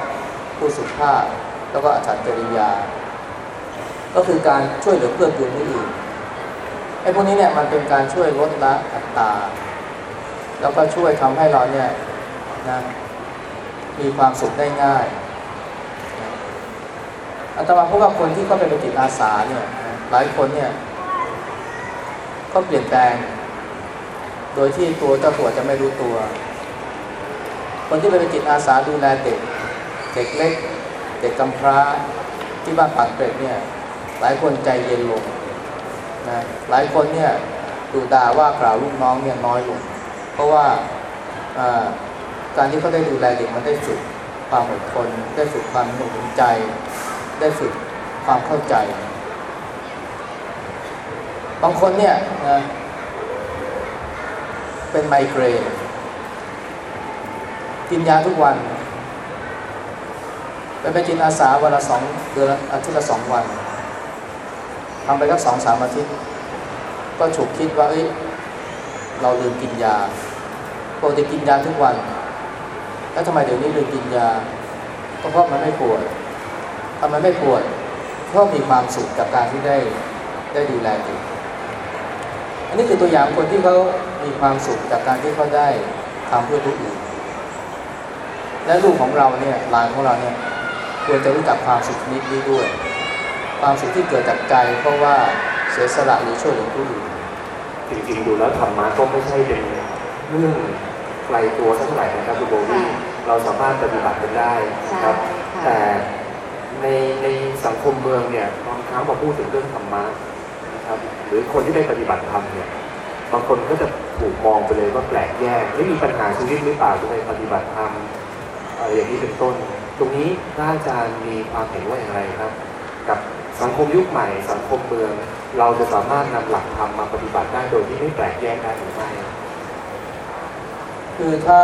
พูดสุภาพแล้วก็อัตถจริยา ก็คือการช่วยเหลือเพื่อนยูนผู้อื่นไอ้พวกนี้เนี่ยมันเป็นการช่วยลดละอัตตา แล้วก็ช่วยทำให้เราเนี่ยนะ มีความสุขได้ง่ายอาตมาพบว่าคนที่เข้าไปเป็นจิตอาสาเนี่ยหลายคนเนี่ยก็เปลี่ยนแปลง โดยที่ตัวเจ้าตัวจะไม่รู้ตัว คนที่ไปเป็นจิตอาสาดูแลเด็ก เด็กเล็ก เด็กกำพร้าที่บ้านปากเกร็ดเนี่ยหลายคนใจเย็นลงนะหลายคนเนี่ยดูด่าว่ากล่าวลูกน้องเนี่ยน้อยลง เพราะว่า การที่เขาได้ดูแลเด็กมันได้ฝึกความอดทน ได้ฝึกความหนุนใจ ได้ฝึกความเข้าใจ บางคนเนี่ยนะเป็นไมเกรนกินยาทุกวันไปเป็นจิตอาสาวันละสองเดือนอาทิตย์ละสองวันทำไปสักสองสามอาทิตย์ ก็ฉุกคิดว่าเอ้ยเราลืมกินยาปกติกินยาทุกวัน แล้วทำไมเดี๋ยวนี้ลืมกินยาก็เพราะมันไม่ปวดทำไมไม่ปวดเพราะมีความสุขกับการที่ได้ได้ดูแลเด็กอันนี้คือตัวอย่างคนที่เขามีความสุขจากการที่เขาได้ทำเพื่อผู้อื่นและลูกของเราเนี่ยหลานของเราเนี่ยควรจะรู้จักความสุขนิดนี้ด้วย ความสุขที่เกิดจากใจเพราะว่าเสียสละหรือช่วยเหลือผู้อื่นจริงๆดูแล้วธรรมะก็ไม่ใช่เป็นเรื่อง ไกลตัวสักเท่าไหร่นะครับคุณโบวี่ค่ะเราสามารถปฏิบัติกันได้นะครับใช่ค่ะแต่ในในสังคมเมืองเนี่ยบางครั้งมาพูดถึงเรื่องธรรมะนะครับ หรือคนที่ได้ปฏิบัติธรรมเนี่ยบางคนก็จะถูกมองไปเลยว่าแปลกแยกไม่มีปัญหาชีวิตหรือเปล่าจะไปปฏิบัติธรรมอะไรอย่างนี้เป็นต้น ตรงนี้พระอาจารย์มีความเห็นว่าอย่างไรครับ กับสังคมยุคใหม่สังคมเมือง เราจะสามารถนำหลักธรรมมาปฏิบัติได้โดยที่ไม่แปลกแยกได้หรือไม่ คือถ้า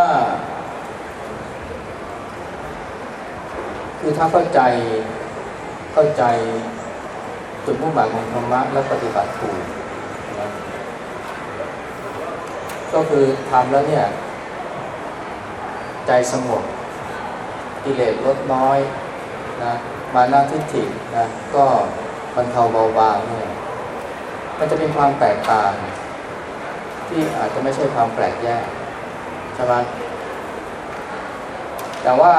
คือถ้าเข้าใจเข้าใจจุดมุ่งหมายของธรรมะและปฏิบัติถูกนะก็คือทำแล้วเนี่ย ใจสงบกิเลสลดน้อยนะมานาทิฏฐินะก็บรรเทาเบาบางเนี่ยมันจะเป็นความแตกต่าง ที่อาจจะไม่ใช่ความแปลกแยก ช่ไหมแต่ว่า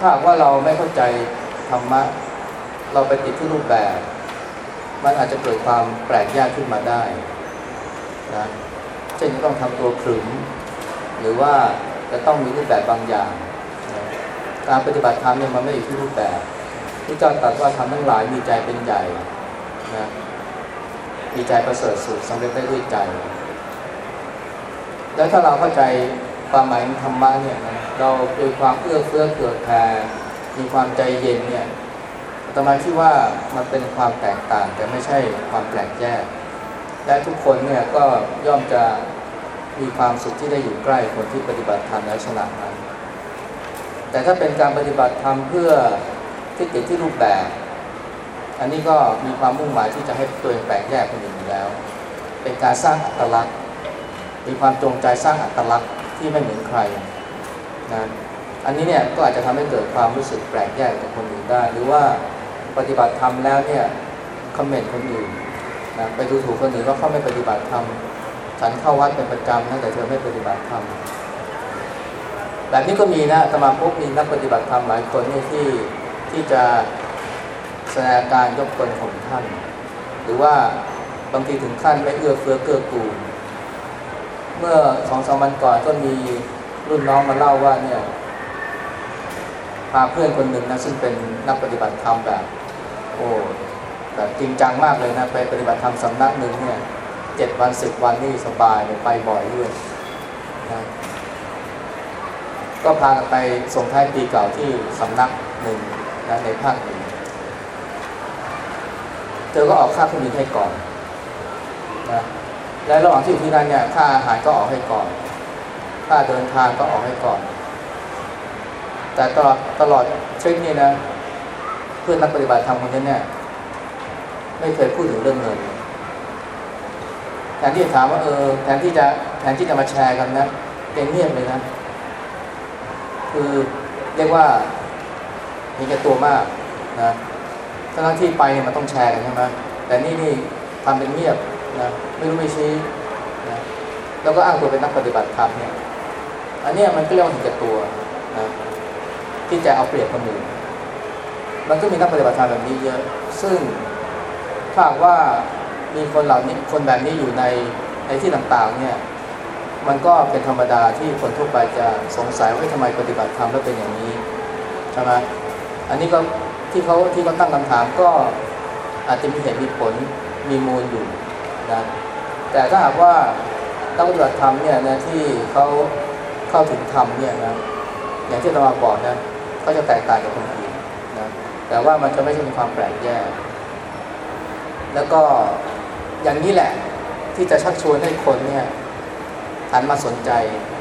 ถ้าว่าเราไม่เข้าใจธรรมะ เราไปติดที่รูปแบบ มันอาจจะเกิดความแปลกแยกขึ้นมาได้นะเช่นต้องทำตัวขรึม หรือว่าจะต้องมีรูปแบบบางอย่างนะการปฏิบัติธรรมเนี่ยมันไม่อยู่ที่รูปแบบที่เจ้าตรัสว่าทำทั้งหลายมีใจเป็นใหญ่นะมีใจประเสริฐสุดสำเร็จได้ด้วยใจ แล้วถ้าเราเข้าใจความหมายธรรมะเนี่ยนะเราโดยความเอื้อเฟื้อเผื่อแผ่มีความใจเย็นเนี่ยตมาคิดว่ามันเป็นความแตกต่าง แต่ไม่ใช่ความแปลกแยก และทุกคนเนี่ยก็ย่อมจะมีความสุขที่ได้อยู่ใกล้คนที่ปฏิบัติธรรมในลักษณะนั้นแต่ถ้าเป็นการปฏิบัติธรรมเพื่อที่ติดที่รูปแบบ อันนี้ก็มีความมุ่งหมายที่จะให้ตัวเองแปลกแยกคนอื่นอยู่แล้ว เป็นการสร้างอัตลักษณ์ มีความจงใจสร้างอัตลักษณ์ที่ไม่เหมือนใครนะอันนี้เนี่ยก็อาจจะทำให้เกิดความรู้สึกแปลกแยกจากคนอื่นได้ หรือว่าปฏิบัติธรรมแล้วเนี่ยคอมเมนต์คนอื่นนะไปดูถูกคนอื่นว่าเขาไม่ปฏิบัติธรรมฉันเข้าวัดเป็นประจำนะแต่เธอไม่ปฏิบัติธรรมแบบนี้ก็มีนะสมาพบมีนักปฏิบัติธรรมหลายคนเนี่ยที่ที่จะแสดงการยกตนของท่าน หรือว่าบางทีถึงขั้นไม่เอื้อเฟื้อเกื้อกูล เมื่อสองสามวันก่อนก็มีรุ่นน้องมาเล่าว่าเนี่ยพาเพื่อนคนหนึ่งนะซึ่งเป็นนักปฏิบัติธรรมแบบ โอ้แบบจริงจังมากเลยนะไปปฏิบัติธรรมสำนักหนึ่งเนี่ยเจ็ดวันสิบวันนี่สบายเลยไปบ่อยด้วยนะก็พากันไปส่งท้ายปีเก่าที่สำนักหนึ่งนะในภาคหนือเธอก็ออกค่าเครื่องบินให้ก่อนนะ และระหว่างที่อยู่ที่นั่นเนี่ยค่าอาหารก็ออกให้ก่อน ค่าเดินทางก็ออกให้ก่อน แต่ตลอดตลอดทริปนี่นะเพื่อนนักปฏิบัติธรรมคนนี้เนี่ยไม่เคยพูดถึงเรื่องเงินแทนที่จะถามว่าเออแทนที่จะแทนที่จะมาแชร์กันนะเก่งเงียบเลยนะ คือเรียกว่ามีแก่ตัวมากนะทั้งที่ไปเนี่ยมันต้องแชร์กันใช่ไหมแต่นี่นี่ทำเป็นเงียบ นะไม่รู้ไม่ชี้นะแล้วก็อ้างตัวเป็นนักปฏิบัติธรรมเนี่ย อันเนี้ยมันก็เรียกว่าเห็นแก่ตัวนะที่จะเอาเปรียบคนอื่นมันก็มีนักปฏิบัติธรรมแบบนี้เยอะ ซึ่งถ้าว่ามีคนเหล่านี้คนแบบนี้อยู่ในในที่ต่างๆเนี่ย มันก็เป็นธรรมดาที่คนทั่วไปจะสงสัยว่าทำไมปฏิบัติธรรมแล้วเป็นอย่างนี้ใช่ไหมอันนี้ก็ที่เขาที่เขาตั้งคำถามก็อาจจะมีเหตุมีผลมีมูลอยู่ นะแต่ถ้าหากว่านักปฏิบัติธรรมเนี่ยนะที่เขาเข้าถึงธรรมเนี่ยนะอย่างที่เรามาบอกนะเขาจะแตกต่างจากคนอื่นนะแต่ว่ามันจะไม่ใช่มีความแปลกแยก แล้วก็อย่างนี้แหละที่จะชักชวนให้คนเนี่ยหันมาสนใจ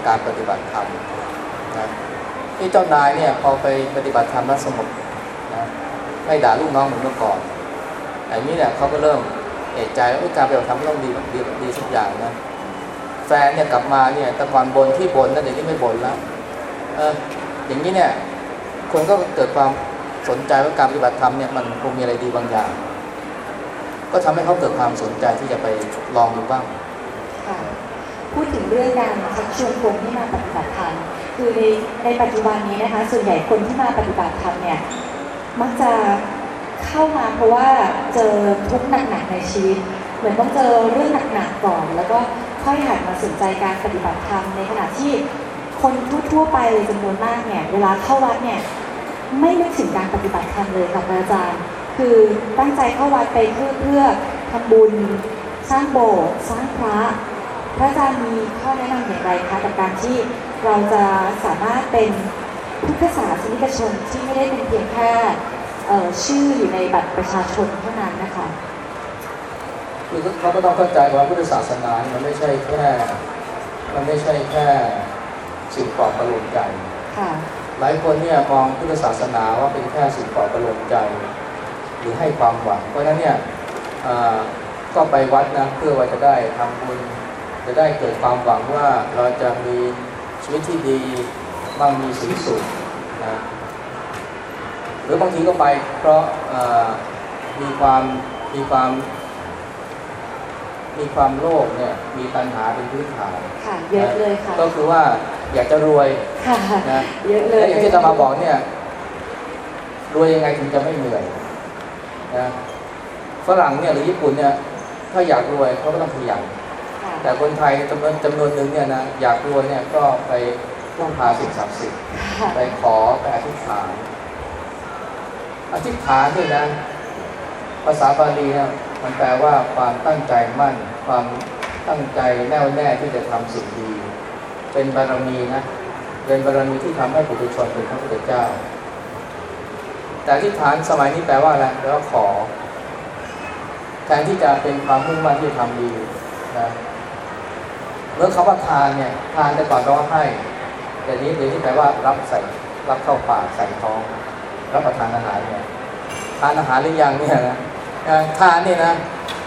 การปฏิบัติธรรมนะที่เจ้านายเนี่ยพอไปปฏิบัติธรรมแล้วสงบนะไม่ด่าลูกน้องเหมือนเมื่อก่อนอันนี้เนี่ยเขาก็เริ่ม เอะใจว่าการปฏิบัติธรรมต้องดีแบบดีแบบดีสักอย่างนะแฟนเนี่ยกลับมาเนี่ยต่ก่อนบนที่บนนั่นเดี๋ยวนี้ไม่บนแล้วเอออย่างนี้เนี่ยคนก็เกิดความสนใจว่าการปฏิบัติธรรมเนี่ยมันคงมีอะไรดีบางอย่าง ก็ทำให้เขาเกิดความสนใจที่จะไปลองดูบ้างค่ะพูดถึงเรื่องการชักชวนคนที่มาปฏิบัติธรรมคือในในปัจจุบันนี้นะคะส่วนใหญ่คนที่มาปฏิบัติธรรมเนี่ยมักจะ เข้ามาเพราะว่าเจอทุกข์หนักๆในชีวิต เหมือนต้องเจอเรื่องหนักๆก่อน แล้วก็ค่อยหันมาสนใจการปฏิบัติธรรมในขณะที่คนทั่วๆไปเลยจำนวนมากเนี่ยเวลาเข้าวัดเนี่ยไม่นึกถึงการปฏิบัติธรรมเลยค่ะพระอาจารย์ คือตั้งใจเข้าวัดไปเพื่อเพื่อทำบุญ สร้างโบสถ์สร้างพระพระอาจารย์มีข้อแนะนำอย่างไรคะกับการที่เราจะสามารถเป็นพุทธศาสนิกชนที่ไม่ได้เป็นเพียงแค่ ชื่ออยู่ในบัตรประชาชนเท่านั้นนะคะคือเขาก็ต้องเข้าใจว่าพุทธศาสนาเนี่ยมันไม่ใช่แค่ มันไม่ใช่แค่สิ่งปลอบประโลมใจค่ะหลายคนเนี่ยมองพุทธศาสนาว่าเป็นแค่สิ่งปลอบประโลมใจ หรือให้ความหวัง เพราะฉะนั้นเนี่ยอ่าก็ไปวัดนะเพื่อว่าจะได้ทำบุญจะได้เกิดความหวังว่าเราจะมีชีวิตที่ดีมั่งมีสีสุขนะห รือบางทีก็ไปเพราะอ่ามีความมีความมีความโลภเนี่ยมีตัณหาเป็นพื้นฐานค่ะเยอะเลยค่ะก็คือว่าอยากจะรวยค่ะนะเยอะเลและยอย่างที่จะมาบอกเนี่ยรวยยังไงถึงจะไม่เหนื่อยนะฝรั่งเนี่ยหรือญี่ปุ่นเนี่ยถ้าอยากรวยเขาก็ต้องขยันค่ะแต่คนไทยจำนวนจำนวนหนึ่งเนี่ยนะอยากรวยเนี่ยก็ไปพึ่งพาสิ่งศักดิ์สิทธิ์ค่ะไปขอไปอธิษฐาน อธิษฐานเนี่ยนะภาษาบาลีนี่ยมันแปลว่าความตั้งใจมั่น ความตั้งใจแน่วแน่ที่จะทำสิ่งดี เป็นบารมีนะเป็นบารมีที่ทำให้ปุถุชนเป็นพระพุทธเจ้า แต่อธิษฐานสมัยนี้แปลว่าอะไรแปลว่าขอ แทนที่จะเป็นความมุ่งมั่นที่จะทำดีนะเมื่อคำว่าทานเนี่ยทานแต่ก่อนแปลว่าให้ แต่นี้เดี๋ยวนี้แปลว่ารับใส่รับเข้าปากใส่ท้อง รับประทานอาหารเนี่ยทานอาหารหรือยังเนี่ยนะทานนี่นะ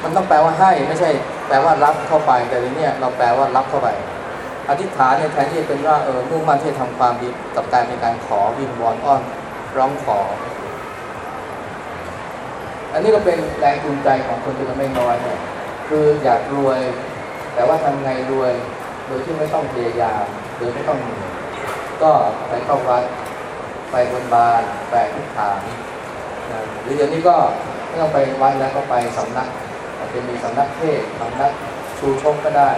มันต้องแปลว่าให้ไม่ใช่ แปลว่ารับเข้าไปแต่เดี๋ยวนี้เราแปลว่ารับเข้าไป อธิษฐานเนี่ยแทนที่จะเป็นว่าเออมุ่งมั่นที่จะทำความดีกับการเป็นการขอวิงวอนอ้อนร้องขอ อันนี้ก็เป็นแรงจูงใจของคนจำนวนไม่น้อยเนี่ยคืออยากรวย แต่ว่าทำไงรวย โดยที่ไม่ต้องพยายามโดยไม่ต้องก็ไปเข้าวัด ไปบนบานไปอธิษฐานนะหรือเดี๋ยวนี้ก็ไม่ต้องไปวัดแล้วก็ไปสำนักอาจจะมีสำนักเทศสำนักชูชกก็ได้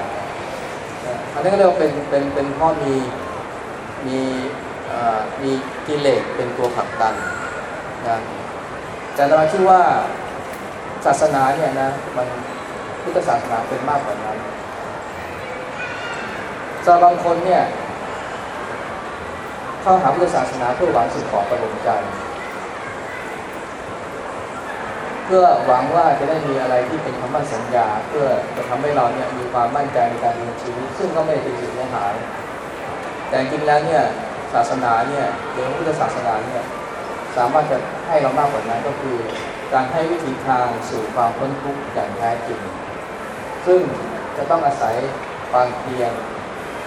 อันนี้ก็เรียกว่าเป็นเป็นเป็นเพ่อมีมีอ่อมีกิเลสเป็นตัวผลักดันนะแต่เราคิดว่าศาสนาเนี่ยนะมันพุทธศาสนาเป็นมากกว่านั้นสำหรับบางคนเนี่ย เข้าหาพุทธศาสนาเพื่อหวังสิ่งของประโลมใจ เพื่อหวังว่าจะได้มีอะไรที่เป็นคำมั่นสัญญา เพื่อจะทำให้เราเนี่ยมีความมั่นใจในการดำเนินชีวิตซึ่งก็ไม่เป็นสิ่งเสียหาย แต่จริงแล้วเนี่ยศาสนาเนี่ยหรือพุทธศาสนาเนี่ยสามารถจะให้เรามากกว่านั้นก็คือ การให้วิธีทางสู่ความพ้นทุกข์อย่างแท้จริง ซึ่งจะต้องอาศัยความเพียร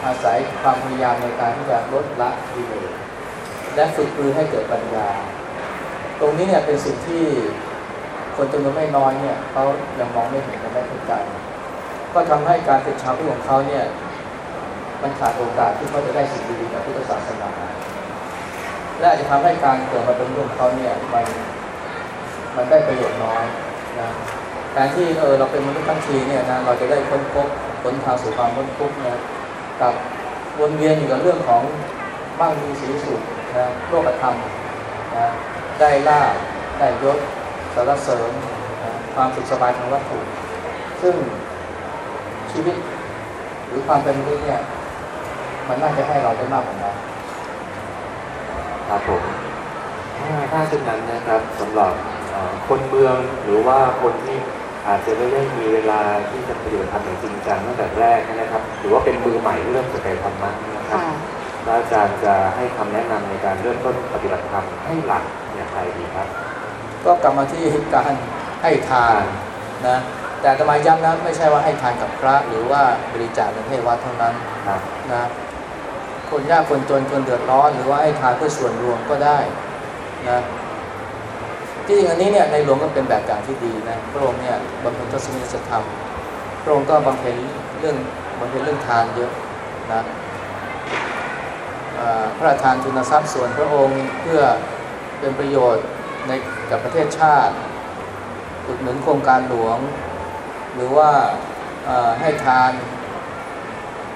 อาศัยความพยายามในการที่จะลดละกิเลสและฝึกปรือให้เกิดปัญญา ตรงนี้เนี่ยเป็นสิ่งที่คนจำนวนไม่น้อยเนี่ยเขายังมองไม่เห็นกันไม่เข้าใจก็ทำให้การเป็นชาวพุทธของเขาเนี่ยมันขาดโอกาสที่เขาจะได้สิ่งดีๆจากพุทธศาสนาและอาจจะทำให้การเกิดมาเป็นรื่งเขาเนี่ยมันมันได้ประโยชน์น้อยนะการที่เออเราเป็นมนุษย์ทั้งทีเนี่ยนะเราจะได้ค้นพบผลทางสู่ความพ้นทุกข์นะ กับวนเวียนอยู่กับเรื่องของมั่งมีสีสุขนะโลกธรรมนะได้ลาภได้ยศสารเสริญนะความสุขสบายทางวัตถุซึ่งชีวิตหรือความเป็นมนุษย์เนี่ยมันน่าจะให้เราได้มากกว่านั้นครับผมถ้าถ้าเช่นนั้นนะครับสำหรับคนเมืองหรือว่าคนที่ อาจจะไม่ได้มีเวลาที่จะปฏิบัติธรรมอย่างจริงจังตั้งแต่แรกนะครับ หรือว่าเป็นมือใหม่ที่เริ่มสนใจธรรมะนะครับค่ะแล้วอาจารย์จะให้คำแนะนำในการเริ่มต้นปฏิบัติธรรมให้หลักอย่างไรดีครับ ก็กลับมาที่การให้ทานนะแต่ทำไมย้ำนะไม่ใช่ว่าให้ทานกับพระหรือว่าบริจาคเงินให้วัดเท่านั้นครับนะคนยากคนจนคนเดือดร้อน หรือว่าให้ทานเพื่อส่วนรวมก็ได้นะ ที่จริงอันนี้เนี่ยในหลวงก็เป็นแบบอย่างที่ดีนะพระองค์เนี่ยบำเพ็ญทศนิสธรรมพระองค์ก็บำเพ็ญเรื่องบำเพ็ญเรื่องทานเยอะนะพระราชทานทุนทรัพย์ส่วนพระองค์เพื่อเป็นประโยชน์ในกับประเทศชาติอุดหนุนโครงการหลวง หรือว่าให้ทาน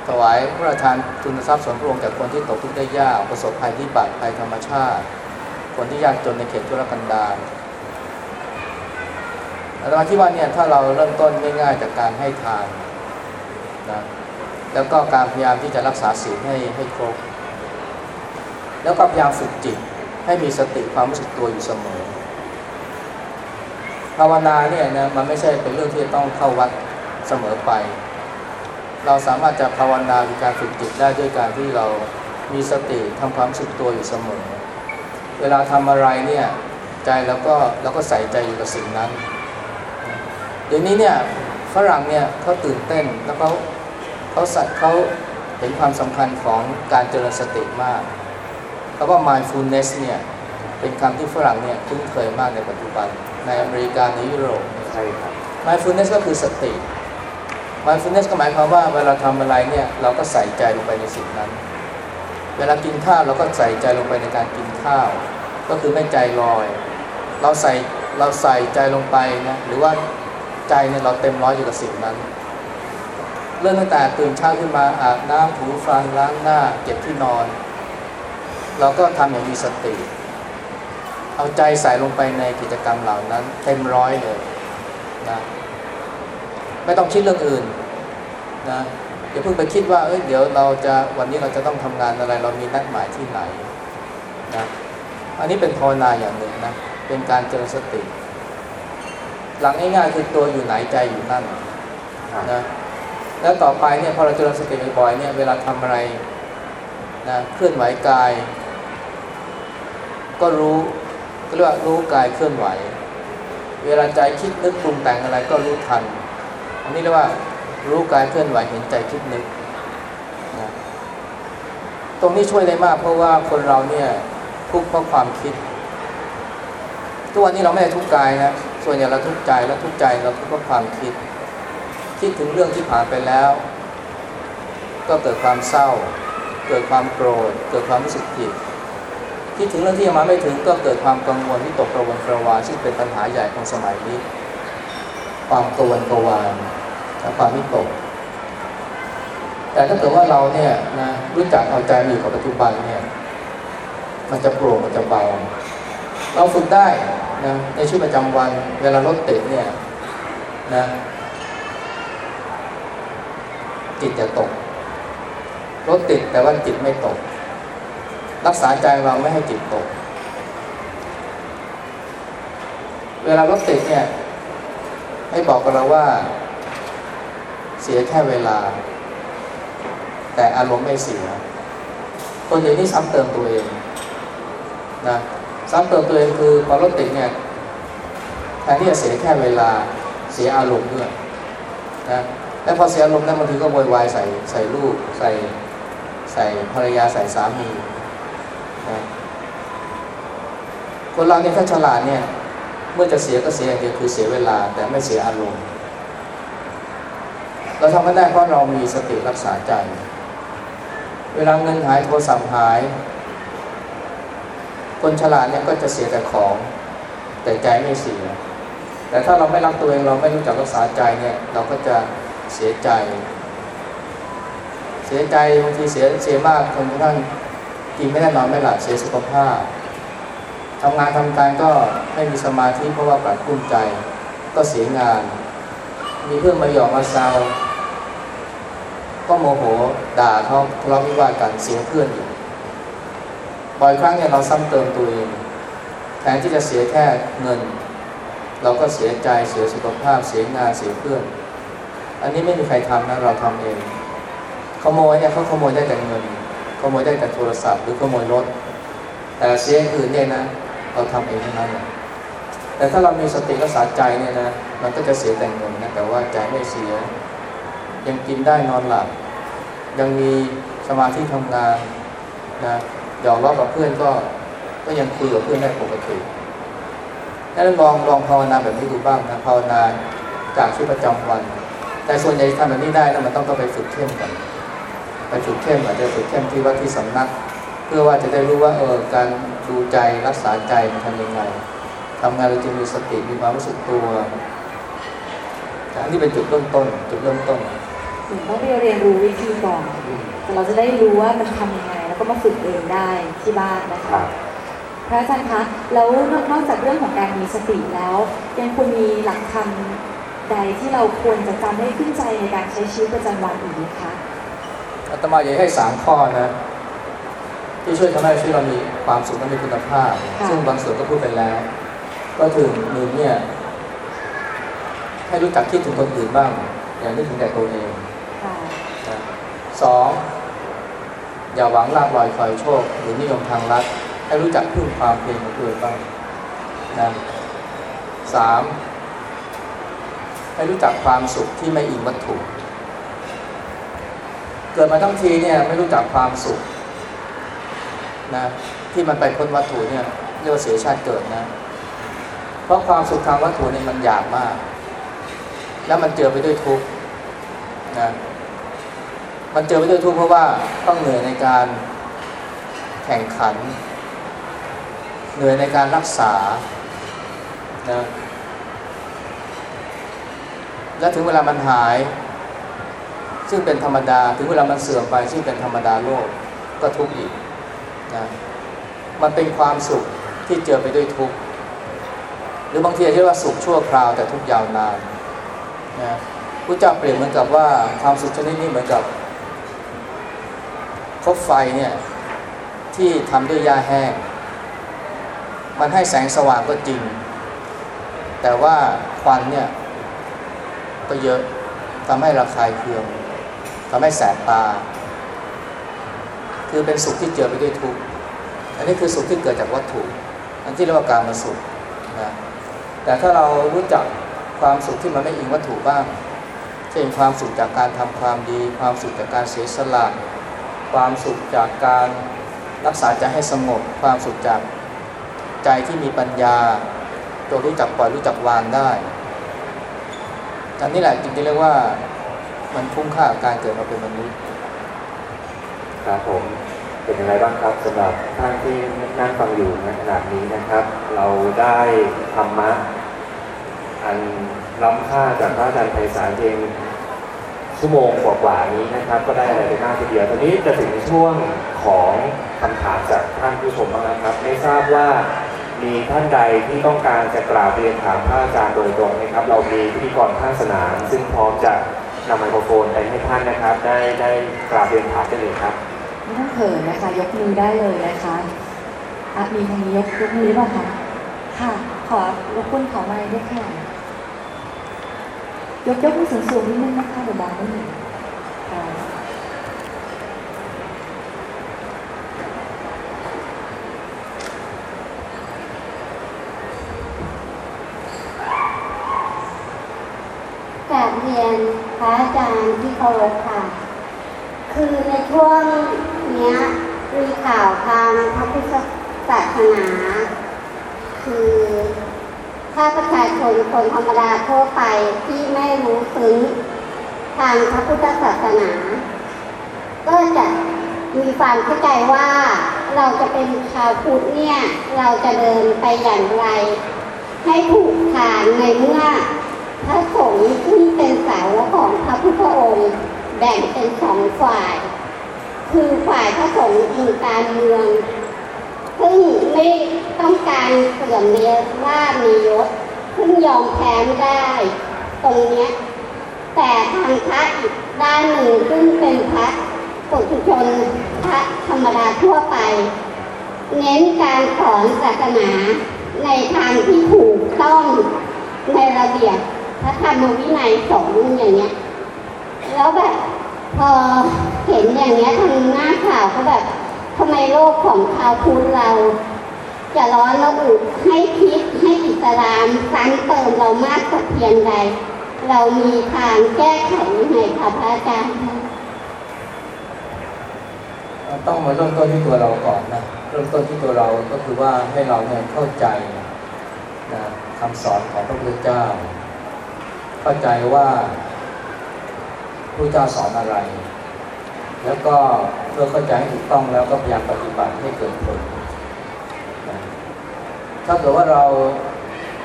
ถวายพระราชทานทุนทรัพย์ส่วนพระองค์แก่คนที่ตกทุกข์ได้ยากประสบภัยพิบัติภัยธรรมชาติ คนที่ยากจนในเขตทุรกันดาร อาตมาคิดว่าเนี่ยถ้าเราเริ่มต้นง่ายๆจากการให้ทานนะแล้วก็การพยายามที่จะรักษาศีลให้ให้ครบ แล้วก็พยายามฝึกจิตให้มีสติความรู้สึกตัวอยู่เสมอ ภาวนาเนี่ยนะมันไม่ใช่เป็นเรื่องที่ต้องเข้าวัดเสมอไป เราสามารถจะภาวนาหรือการฝึกจิตได้ด้วยการที่เรามีสติทำความรู้สึกตัวอยู่เสมอ เวลาทำอะไรเนี่ยใจเราก็เราก็ใส่ใจอยู่กับสิ่งนั้น ดี๋ยวนี้เนี่ยฝรั่งเนี่ยเขาตื่นเต้นแล้วเขาเขาสัตว์เขาเห็นความสำคัญของการเจริญสติมากคำว่า mindfulness เนี่ยเป็นคำที่ฝรั่งเนี่ยคุ้นเคยมากในปัจจุบัน ในอเมริกาในยุโรปใช่ครับ mindfulness ก็คือสติ mindfulness ก็หมายความว่าเวลาทำอะไรเนี่ยเราก็ใส่ใจลงไปในสิ่งนั้น เวลากินข้าวเราก็ใส่ใจลงไปในการกินข้าว ก็คือไม่ใจลอย เราใส่เราใส่ใจลงไปนะหรือว่า ใจเนี่ยเราเต็มร้อยอยู่กับสิ่งนั้น เริ่มตั้งแต่ตื่นเช้าขึ้นมาอาบน้ำถูฟันล้างหน้าเก็บที่นอน เราก็ทำอย่างมีสติ เอาใจใส่ลงไปในกิจกรรมเหล่านั้น เต็มร้อยเลยนะไม่ต้องคิดเรื่องอื่นนะอย่าเพิ่งไปคิดว่าเอ้ยเดี๋ยวเราจะวันนี้เราจะต้องทำงานอะไร เรามีนัดหมายที่ไหนนะอันนี้เป็นภาวนาอย่างหนึ่งนะเป็นการเจริญสติ หลังง่ายๆคือตัวอยู่ไหนใจอยู่นั่นครับนะแล้วต่อไปเนี่ยพอเราเจริญสติบ่อยๆเนี่ยเวลาทำอะไรนะเคลื่อนไหวกาย ก็รู้ก็เรียกว่ารู้กายเคลื่อนไหว เวลาใจคิดนึกปรุงแต่งอะไรก็รู้ทัน อันนี้เรียกว่ารู้กายเคลื่อนไหวเห็นใจคิดนึกนะตรงนี้ช่วยได้มากเพราะว่าคนเราเนี่ยทุกข์เพราะความคิดทุกวันนี้เราไม่ได้ทุกข์กายนะ ส่วนใหญ่เราทุกข์ใจแล้วทุกข์ใจเราทุกข์เพราะความคิด คิดถึงเรื่องที่ผ่านไปแล้ว ก็เกิดความเศร้า เกิดความโกรธ เกิดความรู้สึกผิดคิดถึงเรื่องที่ยังมาไม่ถึงก็เกิดความกังวลที่ตกกระวนกระวายซึ่งเป็นปัญหาใหญ่ของสมัยนี้ ความกังวลกระวายและความวิตก แต่ถ้าเกิดว่าเราเนี่ยนะรู้จักเอาใจมาอยู่กับปัจจุบันเนี่ยมันจะโปร่งมันจะเบาเราฝึกได้ นะในชีวิตประจำวัน เวลารถติดเนี่ยนะจิตจะตก รถติดแต่ว่าจิตไม่ตก รักษาใจเราไม่ให้จิตตก เวลารถติดเนี่ย ให้บอกกับเราว่า เสียแค่เวลา แต่อารมณ์ไม่เสียคนอย่างนี้ซ้ำเติมตัวเองนะ ซ้ำเติมตัวเองคือพอรถติดเนี่ยแทนที่จะเสียแค่เวลาเสียอารมณ์ด้วยนะและพอเสียอารมณ์นั้นบางทีก็โวยวายใส่ใส่ลูกใส่ใส่ภรรยาใส่สามีนะคนเราเนี่ยถ้าฉลาดเนี่ยเมื่อจะเสียก็เสียอย่างเดียวคือเสียเวลาแต่ไม่เสียอารมณ์ เราทำกันได้เพราะเรามีสติรักษาใจ เวลาเงินหายโทรศัพท์หาย คนฉลาดเนี่ยก็จะเสียแต่ของ แต่ใจไม่เสีย แต่ถ้าเราไม่รักตัวเองเราไม่รู้จักรักษาใจเนี่ยเราก็จะเสียใจ เสียใจบางทีเสียเสียมากจนกระทั่งกินไม่ได้นอนไม่หลับเสียสุขภาพทำงานทำการก็ไม่มีสมาธิเพราะว่าปรับกุ้มใจก็เสียงาน มีเพื่อนมาหยอกมาแซวก็โมโหด่าเขาทะเลาะวิวาทกันเสียเพื่อนอีก บ่อยครั้งเนี่ยเราซ้ำเติมตัวเองแทนที่จะเสียแค่เงิน เราก็เสียใจเสียสุขภาพ เสียงานเสียเพื่อน อันนี้ไม่มีใครทำนะเราทำเอง ขโมยเนี่ยเขาขโมยได้แต่เงิน ขโมยได้แต่โทรศัพท์หรือขโมยรถ แต่เสียอื่นเนี่ยนะ เราทำเองทั้งนั้นเลยแต่ถ้าเรามีสติรักษาใจเนี่ยนะมันก็จะเสียแต่เงินนะแต่ว่าใจไม่เสีย ยังกินได้นอนหลับ ยังมีสมาธิทำงานนะ หยอกล้อกับเพื่อนก็ก็ยังคุยกับเพื่อนได้ปกตินั่นลองลองภาวนาแบบนี้ดูบ้างนะภาวนาจากชีวิตประจำวัน แต่ส่วนใหญ่ทำแบบนี้ได้นะมันต้องก็ไปฝึกเข้มกันไปฝึกเข้มอาจจะฝึกเข้มที่วัดที่สำนัก เพื่อว่าจะได้รู้ว่าเออการดูใจรักษาใจมันทำยังไงทำงานเราจะมีสติมีความรู้สึกตัวอันนี้เป็นจุดเริ่มต้น จุดเริ่มต้นถึงต้องไปเรียนรู้วิธีก่อนแต่เราจะได้รู้ว่ามันทำยังไงแล้ว ก็มาฝึกเองได้ที่บ้านนะครัคะบพระอาจารย์คะแล้วนอกจากเรื่องของการมีสติแล้วยังควรมีหลักธรรมใดที่เราควรจะจำได้ขึ้นใจในการใช้ชีวิตประจำวันอีกไหมคะอาตมาอยากให้สามข้อนะที่ช่วยทำให้ชีวิตเรามีความสุขและมีคุณภาพค่ะซึ่งบางส่วนก็พูดไปแล้ว ก็ถึงหนึ่งเนี่ย ให้รู้จักคิดถึงคนอื่นบ้าง อย่านึกถึงแต่ตัวเองค่ะนะสอง อย่าหวังลาบลอยคอยโชค หรือนิยมทางลัดให้รู้จักพึ่งความเพียรของตัวเองบ้างนะสามให้รู้จักความสุขที่ไม่อิงวัตถุ เกิดมาทั้งทีเนี่ยไม่รู้จักความสุขนะที่มันไปพ้นวัตถุเนี่ยเรียกว่าเสียชาติเกิดนะ เพราะความสุขทางวัตถุเนี่ยมันยาบมาก แล้วมันเจอไปด้วยทุกข์นะ มันเจอไปด้วยทุกข์เพราะว่าต้องเหนื่อยในการแข่งขัน เหนื่อยในการรักษานะและถึงเวลามันหาย ซึ่งเป็นธรรมดาถึงเวลามันเสื่อมไป ซึ่งเป็นธรรมดาโลกก็ทุกข์อีกนะมันเป็นความสุขที่เจอไปด้วยทุกข์หรือบางทีเรียกว่าสุขชั่วคราวแต่ทุกข์ยาวนานนะพระเจ้าเปรียบเหมือนกับว่าความสุขชนิดนี้เหมือนกับ คบไฟเนี่ยที่ทำด้วยหญ้าแห้ง มันให้แสงสว่างก็จริง แต่ว่าควันเนี่ยก็เยอะทำให้ระคายเคืองทำให้แสบตา คือเป็นสุขที่เจอไปด้วยทุกข์อันนี้คือสุขที่เกิดจากวัตถุ อันที่เรียกว่าการมาสุขนะแต่ถ้าเรารู้จักความสุขที่มันไม่อิงวัตถุบ้างเช่นความสุขจากการทำความดี ความสุขจากการเสียสละ ความสุขจากการรักษาใจให้สงบ ความสุขจากใจที่มีปัญญาตัวรู้จักปล่อยรู้จักวางได้อันนี้แหละจริงๆเรียกว่ามันคุ้มค่าการเกิดมาเป็นมนุษย์ครับผมเป็นยังไงบ้างครับสำหรับท่านที่นั่งฟังอยู่ในขณะนี้นะครับ เราได้ธรรมะอันล้ำค่าจากพระอาจารย์ไพศาลเอง ชั่วโมงกว่าๆนี้นะครับ ก็ได้อะไรไปมากทีเดียวตอนนี้จะถึงช่วงของคำถามจากท่านผู้ชมบ้างนะครับ ไม่ทราบว่ามีท่านใดที่ต้องการจะกราบเรียนถามพระอาจารย์โดยตรงนะครับ เรามีพิธีกรข้างสนาม ซึ่งพร้อมจะนำไมโครโฟนไปให้ท่านนะครับ ได้ได้กราบเรียนถามได้เลยครับไม่ต้องเขินนะคะ ยกมือได้เลยนะคะอะมีทางนี้ยกยกมือหรือเปล่าคะค่ะ ขอรบกวนขอไม้ด้วยค่ะ ยกยกมือสูงสูงๆนิดนึงนะคะเดี๋ยวมองไม่เห็นค่ะกราบเรียนพระอาจารย์ที่เคารพค่ะ คือในช่วงเนี้ยมีข่าวทางพระพุทธศาสนา คือ ถ้าประชาชนคนธรรมดาทั่วไปที่ไม่รู้ซึ้งทางพระพุทธศาสนา ก็จะมีความเข้าใจว่าเราจะเป็นชาวพุทธเนี่ย เราจะเดินไปอย่างไร ให้ถูกทางในเมื่อพระสงฆ์ซึ่งเป็นสาวของพระพุทธองค์แบ่งเป็นสองฝ่าย คือฝ่ายพระสงฆ์มีการเมือง ซึ่งไม่ต้องการเสื่อมเนียว่ามียศซึ่งยอมแพ้ไม่ได้ ตรงเนี้ยแต่ทางพระอีกด้านหนึ่งซึ่งเป็นพระปุถุชนพระธรรมดาทั่วไป เน้นการสอนศาสนาในทางที่ถูกต้องในระเบียบพระธรรมวินัยสงอย่างเงี้ย แล้วแบบพอเห็นอย่างเงี้ยทางหน้าข่าวก็แบบ ทำไมโลกของชาวพุทธเรา จะร้อนระอุให้คิดให้อิสลามซ้ำเติมเรามากสักเพียงใด เรามีทางแก้ไขยังไงคะพระอาจารย์ต้องมาเริ่มต้นที่ตัวเราก่อนนะเริ่มต้นที่ตัวเราก็คือว่าให้เราเนี่ยเข้าใจนะคำสอนของพระพุทธเจ้า เข้าใจว่าพระเจ้าสอนอะไร แล้วก็เพื่อเข้าใจให้ถูกต้องแล้วก็พยายามปฏิบัติให้เกิดผล ถ้าเกิดว่าเรา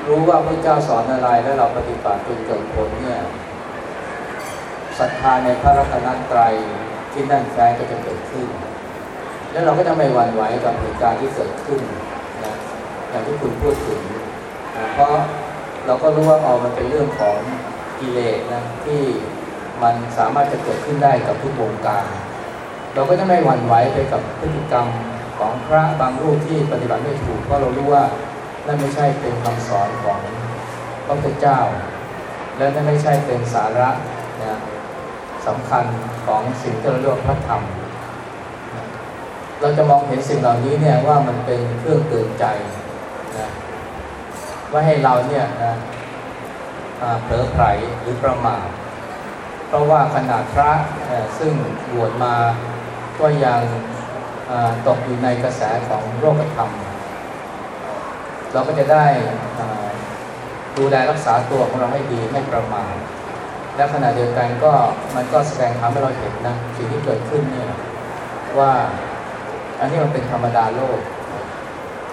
รู้ว่าพระเจ้าสอนอะไรแล้วเราปฏิบัติจนเกิดผลเนี่ยศรัทธาในพระรัตนตรัยที่แนั่นแฟ้นก็จะเกิดขึ้น แล้วเราก็จะไม่หวั่นไหวกับเหตุการณ์ที่เกิดขึ้นนะอย่างที่คุณพูดถึงนะเพราะเราก็รู้ว่าเอามันเป็นเรื่องของกิเลสนะที่ มันสามารถจะเกิดขึ้นได้กับทุกวงการ เราก็จะไม่หวั่นไหวไปกับพฤติกรรมของพระบางรูปที่ปฏิบัติไม่ถูกเพราะเรารู้ว่านั่นไม่ใช่เป็นคำสอนของพระพุทธเจ้า และนั่นไม่ใช่เป็นสาระนะสำคัญของสิ่งที่เราเรียกว่าพระธรรม เราจะมองเห็นสิ่งเหล่านี้เนี่ยว่ามันเป็นเครื่องเตือนใจนะว่าให้เราเนี่ยนะเผลอไผลหรือประมาท เพราะว่าขนาดพระซึ่งบวชมาก็ยังตกอยู่ในกระแสของโลกธรรม เราก็จะได้ดูแลรักษาตัวของเราให้ดีไม่ประมาทและขณะเดียวกันก็มันก็แสดงทำให้เราเห็นนะสิ่งที่เกิดขึ้นเนี่ยว่าอันนี้มันเป็นธรรมดาโลก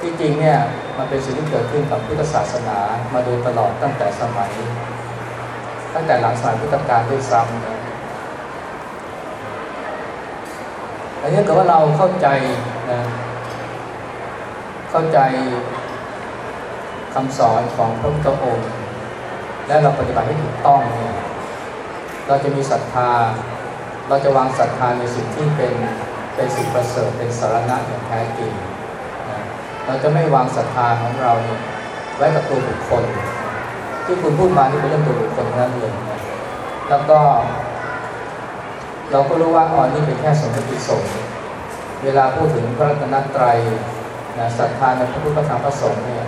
ที่จริงเนี่ยมันเป็นสิ่งที่เกิดขึ้นกับพุทธศาสนามาโดยตลอดตั้งแต่สมัย ตั้งแต่หลังสมัยพุทธกาลด้วยซ้ำนะอันนี้เกิดว่าเราเข้าใจนะเข้าใจคำสอนของพระพุทธองค์ และเราปฏิบัติให้ถูกต้องเนี่ยเราจะมีศรัทธา เราจะวางศรัทธาในสิ่งที่เป็นเป็นสิ่งประเสริฐเป็นสารณะอย่างแท้จริงนะเราจะไม่วางศรัทธาของเราเนี่ยไว้กับตัวบุคคล ที่คุณพูดมานี่เป็นเรื่องตัวบุคคลทั้งนั้นเลยนแล้วก็ เราก็รู้ว่าอ๋อนี่เป็นแค่สมมติสงฆ์เวลาพูดถึงพระรัตนตรัยนะศรัทธาในพระพุทธธรรมพระสงฆ์เนี่ย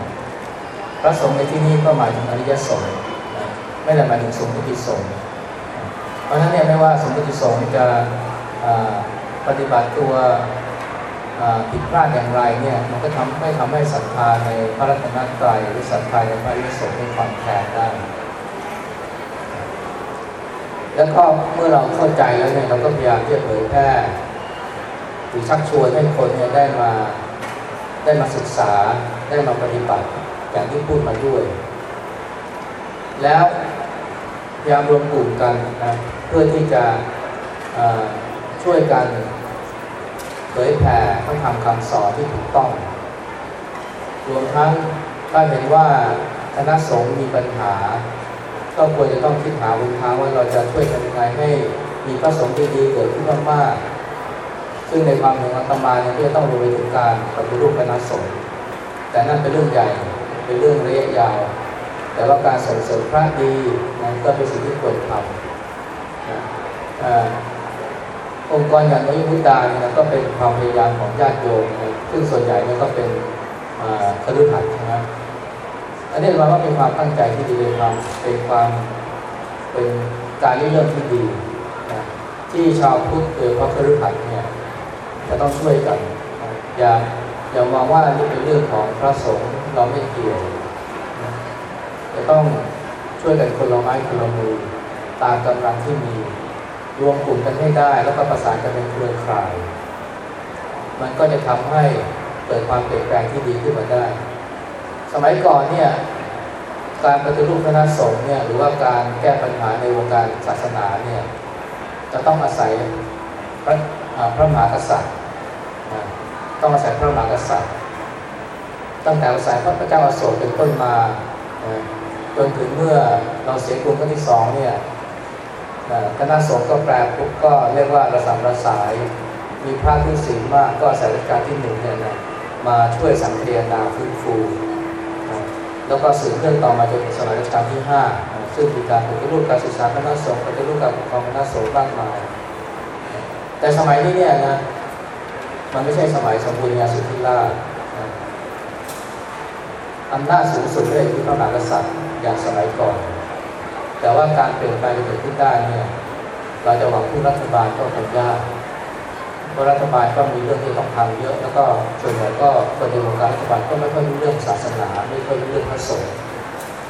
พระสงฆ์ในที่นี้ก็หมายถึงอริยสงฆ์ไม่ได้หมายถึงสมมติสงฆ์เพราะฉะนั้นเนี่ยไม่ว่าสมมติสงฆ์จะปฏิบัติตัว ผิดพลาดอย่างไรเนี่ยมันก็ทำไม่ทำให้ศรัทธาในพระรัตนตรัยหรือศรัทธาในพระยสงฆ์มีความแคลนได้ แล้วก็เมื่อเราเข้าใจแล้วเนี่ยเราก็พยายามที่จะเผยแพร่หรือชักชวนให้คนเนี่ยได้มาได้มาศึกษาได้มาปฏิบัติอย่างที่พูดมาด้วย แล้วพยายามรวมกลุ่มกันนะเพื่อที่จะช่วยกัน ผยแผ่พระธรรมคำสอนที่ถูกต้อง รวมทั้งถ้าเห็นว่าคณะสงฆ์มีปัญหา ก็ควรจะต้องคิดหาวิธีทางว่าเราจะช่วยกันยังไงให้มีพระสงฆ์ที่ดีเกิดขึ้นมากๆซึ่งในความเห็นอาตมาเนี่ยก็จะต้องรวมไปถึงการปฏิรูปคณะสงฆ์แต่นั่นเป็นเรื่องใหญ่เป็นเรื่องระยะยาว แต่ว่าการส่งเสริมพระดีนั้นก็เป็นสิ่งที่ควรทำนะ องค์กรอย่างน้อยมุตตาเนี่ยนะก็เป็นความพยายามของญาติโยมนะซึ่งส่วนใหญ่เนี่ยก็เป็นคฤหัสถ์ใช่ไหมอันนี้หมาว่าเป็นความตั้งใจที่ดีเป็นความเป็นความเป็นการเริ่มที่ดีนะที่ชาวพุทธโดยเฉพาะคฤหัสถ์เนี่ยจะต้องช่วยกันนะอย่าอย่ามองว่านี่เป็นเรื่องของพระสงฆ์เราไม่เกี่ยวนะจะต้องช่วยกันคนละไม้คนละมือตามกำลังที่มี รวมกลุ่มกันให้ได้ แล้วก็ประสานกันเป็นเครือข่าย มันก็จะทำให้เกิดความเปลี่ยนแปลงที่ดีขึ้นมาได้ สมัยก่อนเนี่ยการปฏิรูปคณะสงฆ์เนี่ยหรือว่าการแก้ปัญหาในวงการศาสนาเนี่ยจะต้องอาศัยพระพระมหากษัตริย์ ต้องอาศัยพระมหากษัตริย์ ตั้งแต่อาศัยพระเจ้าอโศกเป็นต้นมาจนถึงเมื่อเราเสียกรุงครั้งที่สองเนี่ย คณะสงฆ์ก็แปลปุ๊บก็เรียกว่าระสำระสาย มีพระที่ศีลมากก็อาศัยรัชกาลที่หนึ่งเนี่ยนะมาช่วยสังเกตนาฟื้นฟูแล้วก็สืบเรื่องต่อมาจนถึงสมัยรัชกาลที่ห้าซึ่งมีการปฏิรูปการศึกษาคณะสงฆ์ปฏิรูปการปกครองคณะสงฆ์มากมาย แต่สมัยนี้เนี่ยนะมันไม่ใช่สมัยสมบูรณาสุทธิราชอำนาจสูงสุดเลยที่พระมหากษัตริย์อย่างสมัยก่อน แต่ว่าการเปลี่ยนแปลงจะเกิดขึ้นได้เนี่ยเราจะหวังพึ่งรัฐบาลก็คงยากเพราะรัฐบาลก็มีเรื่องที่ต้องทำเยอะ แล้วก็ส่วนใหญ่ก็คนในวงการรัฐบาลก็ไม่ค่อยรู้เรื่องศาสนา ไม่ค่อยรู้เรื่องพระสงฆ์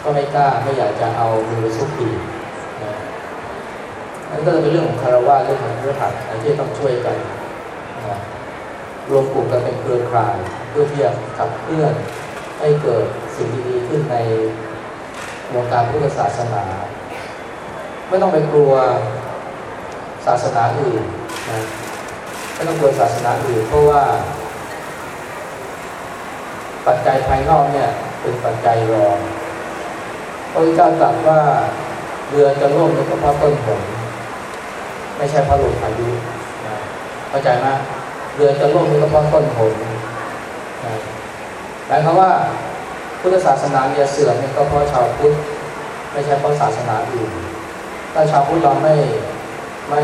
ก็ไม่กล้าไม่อยากจะเอามือไปซุกปีนั่นก็เลยเป็นเรื่องของคารวะเรื่องของเรื่องหัดที่ต้องช่วยกันรวมกลุ่มกันเป็นเครือข่ายเพื่อที่จะขับเคลื่อนให้เกิดสิ่งดีๆขึ้นใน วงการพุทธศาสนา ไม่ต้องไปกลัวศาสนาอื่นนะไม่ต้องกลัวศาสนาอื่น เพราะว่า ปัจจัยภายนอกเนี่ย เป็นปัจจัยรองพระพุทธเจ้าตรัสว่าเรือจะล่มเนี่ยก็เพราะต้นฝนไม่ใช่เพราะลมพายุเข้าใจไหมเรือจะล่มเนี่ยก็เพราะต้นฝนนะหมายความว่า พุทธศาสนาจะเสื่อมเนี่ยก็เพราะชาวพุทธไม่ใช่เพราะศาสนาอื่นถ้าชาวพุทธเราไม่ไม่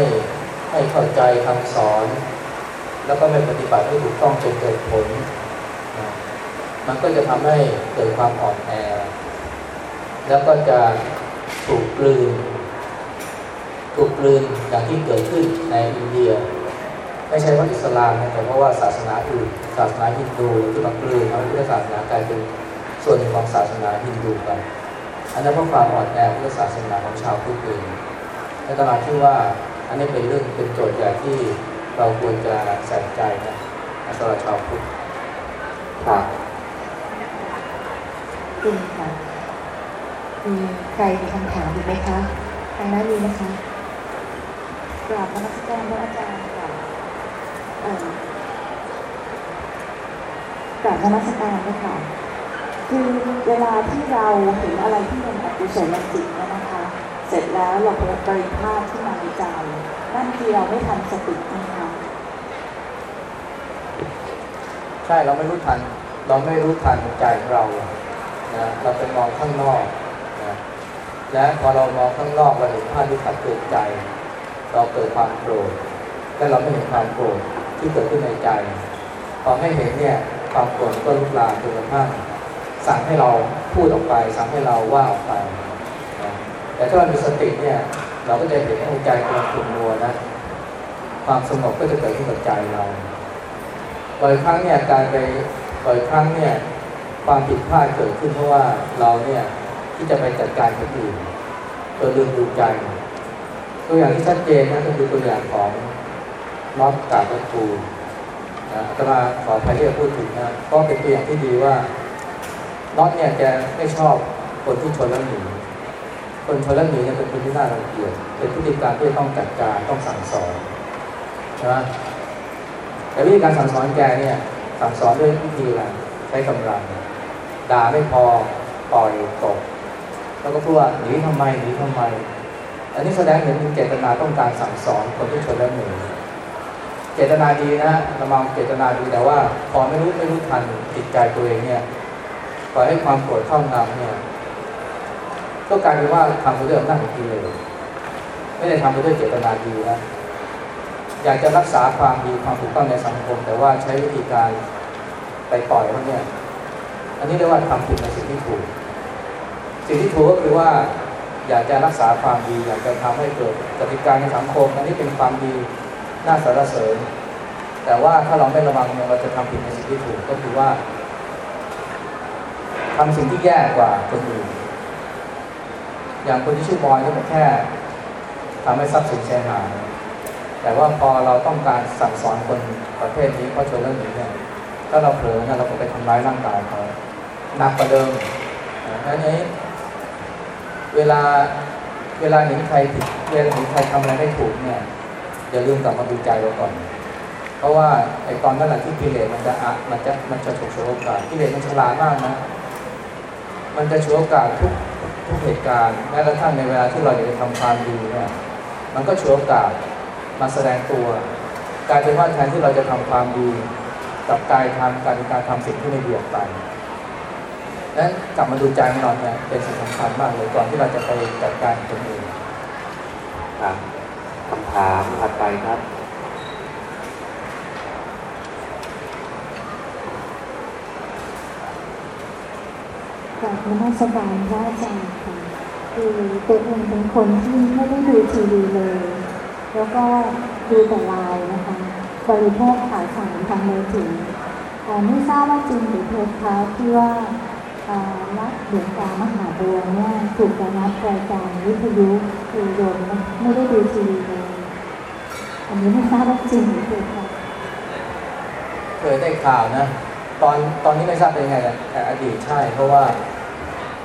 ไม่เข้าใจคำสอน แล้วก็ไม่ปฏิบัติให้ถูกต้องจนเกิดผล มันก็จะทำให้เกิดความอ่อนแอ แล้วก็จะถูกกลืน ถูกกลืนอย่างที่เกิดขึ้นในอินเดีย ไม่ใช่เพราะอิสลามนะแต่เพราะว่าศาสนาอื่น ศาสนาฮินดูที่มากลืนทำให้พุทธศาสนากลายเป็น ส่วนหนึ่งของศาสนาฮินดูกันอันนั้นเพราะความอ่อนแอพุทธศาสนาของชาวพุทธเองในตลาดที่ว่าอันนี้เป็นเรื่องเป็นโจทย์ใหญ่ที่เราควรจะใส่ใจนะสำหรับชาวพุทธครับจริงค่ะมีใครมีคำถามอีกไหมคะทางด้านนี้นะคะกราบนมัสการพระอาจารย์ค่ะเอ่อกราบนมัสการนะคะ คือเวลาที่เราเห็นอะไรที่เป็นอกุศลจิตนยนะคะ เสร็จแล้วเราเกิดปริภาพที่มาในใจนั่นคือเราไม่ทันสตินะคะใช่เราไม่รู้ทัน เราไม่รู้ทันใจของเรานะเราไปมองข้างนอกนะและพอเรามองข้างนอกเราเห็นภาพที่ขัดเกิดใจ เราเกิดความโกรธแต่เราไม่เห็นความโกรธที่เกิดขึ้นในใจพอไม่เห็นเนี่ยความโกรธก็ลุกลามจนกระทั่ง สั่งให้เราพูดออกไป สั่งให้เราว่าออกไปนะแต่ถ้าเรามีสติเนี่ย เราก็จะเห็นว่าใจกำลังขุ่นมัวนะ ความสงบก็จะเกิดขึ้นกับใจเราบ่อยครั้งเนี่ยการไปบ่อยครั้งเนี่ยความผิดพลาดเกิดขึ้นเพราะว่าเราเนี่ยที่จะไปจัดการคนอื่นโดยลืมดูใจตัวอย่างที่ชัดเจนนะก็คือตัวอย่างของน็อตกาบวัตถุนะอาตมาขออภัยที่จะพูดถึงนะก็เป็นตัวอย่างที่ดีว่า น็อตเนี่ยแกไม่ชอบคนที่ชนแล้วหนีคนชนแล้วหนีเนี่ยเป็นคนที่น่ารังเกียจเป็นพฤติกรรที่ต้องจัดการต้องสั่งสอนใช่ไหมแต่วิธีการสั่งสอนแกเนี่ยสั่งสอนด้วยวิธีอะไรใช้กำลังด่าไม่พอปล่อยตกแล้วก็พูดว่าหนีทำไมหนีทำไม อันนี้แสดงเห็นมีเจตนาต้องการสั่งสอนคนที่ชนแล้วหนีเจตนาดีนะระมังเจตนาดีแต่ว่าพอไม่รู้ไม่รู้ทันจิตใจตัวเองเนี่ย ปล่อยให้ความโกรธครอบงำเนี่ย ก็กลายเป็นว่าทำไปด้วยอำนาจของกิเลสไม่ได้ทำไปด้วยเจตนาดีนะอยากจะรักษาความดีความถูกต้องในสังคม แต่ว่าใช้วิธีการไปปล่อยเขาเนี่ย อันนี้เรียกว่าทำผิดในสิ่งที่ถูก สิ่งที่ถูกก็คือว่า อยากจะรักษาความดี อยากจะทำให้เกิดกติกาในสังคม อันนี้เป็นความดีน่าสรรเสริญ แต่ว่าถ้าเราไม่ระวังเนี่ยเราจะทำผิดในสิ่งที่ถูกก็คือว่า ทำสิ่งที่แย่กว่าคนอื่น อย่างคนที่ชื่อบอยก็แค่ทำให้ทรัพย์สินเสียหายแต่ว่าพอเราต้องการสั่งสอนคนประเภทนี้เขาชนเรื่องนี้เนี่ยถ้าเราเผลอเนี่ยเราก็ไปทำร้ายร่างกายเขาหนักกว่าเดิมอันนี้ เวลาเวลาเห็นใครผิดเวลาเห็นใครทำอะไรไม่ถูกเนี่ยอย่าลืมกลับมาดูใจเราก่อน เพราะว่าไอ้ตอนนั้นแหละที่กิเลสมันจะอะมันจะมันจะฉกโอกาสกิเลสมันฉลาดมากนะ มันจะฉวยโอกาสทุกทุกเหตุการณ์แม้กระทั่งในเวลาที่เราอยากจะทำความดีเนี่ยมันก็ฉวยโอกาสมาแสดงตัวกลายเป็นว่าแทนที่เราจะทำความดีกับกายทำการการทำสิ่งที่ไม่ดีออกไปนั้นกลับมาดูใจของเราเนี่ยเป็นสิ่งสำคัญมากเลยก่อนที่เราจะไปจัดการคนอื่นครับคำถามถัดไปครับ จากนมัสการพระอาจารย์ค่ะคือตัวเองเป็นคนที่ไม่ได้ดูทีวีเลย แล้วก็ดูแต่ไลน์นะคะบริโภคข่าวสารทางมือถือแต่ไม่ทราบว่าจริงหรือเท็จคะที่ว่ารัฐหลวงตามหาบัวเนี่ยถูกระงับรายการวิทยุคือรวมไม่ได้ดูทีวีเลยอันนี้ไม่ทราบว่าจริงหรือเท็จคะเคยได้ข่าวนะ ตอนตอนนี้ไม่ทราบเป็นไงแต่อดีตใช่เพราะว่า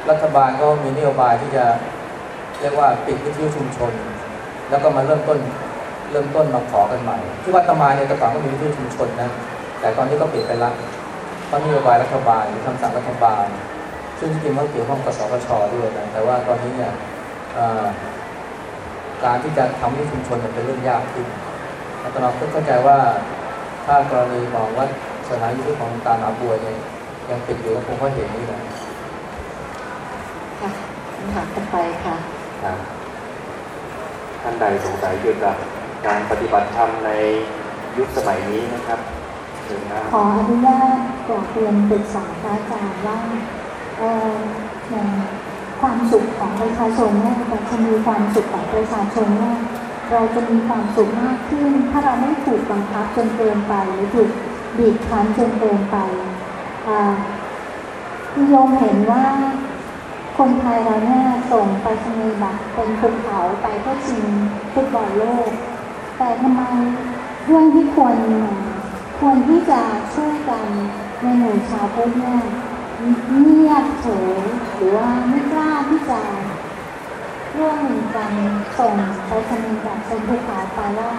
รัฐบาลก็มีนโยบายที่จะเรียกว่าปิดวิทยุชุมชน แล้วก็มาเริ่มต้นเริ่มต้นมาขอกันใหม่ ที่วัดตมาเนี่ยแต่ก่อนก็มีวิทยุชุมชนนะแต่ตอนนี้ก็ปิดไปละเพราะนโยบายรัฐบาลหรือคำสั่งรัฐบาล ซึ่งจริงๆมันก็เกี่ยวข้องกับสปชด้วยนะแต่ว่าตอนนี้เนี่ยการที่จะทำวิทยุชุมชนเป็นเรื่องยากขึ้นอาตมาก็เข้าใจว่าถ้ากรณีของวัดสถานยุทธของตาหนาบัวเนี่ยยังปิดอยู่ก็คงเพราะเหตุนี้นะค่ะำถามต่อไปค่ะครับท่านใดสงสัยเกี่ยวกับการปฏิบัติธรรมในยุคสมัยนี้นะครับเชิญนะขออนุญาตกราบเรียนปรึกษาพระอาจารย์ว่าเอ่ออย่างความสุขของประชาชนเนี่ยแต่จะมีความสุขของประชาชนเนี่ยเราจะมีความสุขมากขึ้น ถ้าเราไม่ถูกบังคับจนเกินไปหรือถูกบีบคั้นจนเกินไปอ่าคือโยมเห็นว่า คนไทยเราเนี่ยส่งไปชนีบัตรเป็นภูเขาไปเพื่อชิงฟุตบอลโลก แต่ทำไมเรื่องที่ควรควรที่จะช่วยกันในหมู่ชาวพุทธเนี่ยเงียบเฉยหรือว่าไม่กล้าที่จะร่วมมือกันส่งไปชนีบัตรเป็นภูเขาไปว่า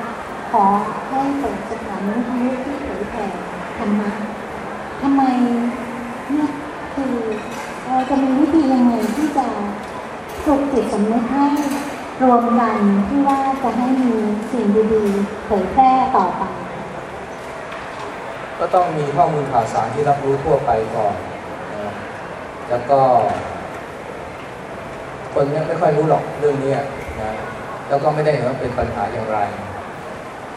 ขอให้เปิดสถานีวิทยุที่เผยแผ่ธรรมะทำไมเนี่ยคือ เราจะมีวิธียังไงที่จะปลุกจิตสำนึกให้รวมกันที่ว่าจะให้มีสิ่งดีๆเผยแพร่ต่อไป ก็ต้องมีข้อมูลข่าวสารที่รับรู้ทั่วไปก่อนนะแล้วก็ คนเนี่ยไม่ค่อยรู้หรอกเรื่องนี้นะแล้วก็ไม่ได้เห็นว่าเป็นปัญหาอย่างไร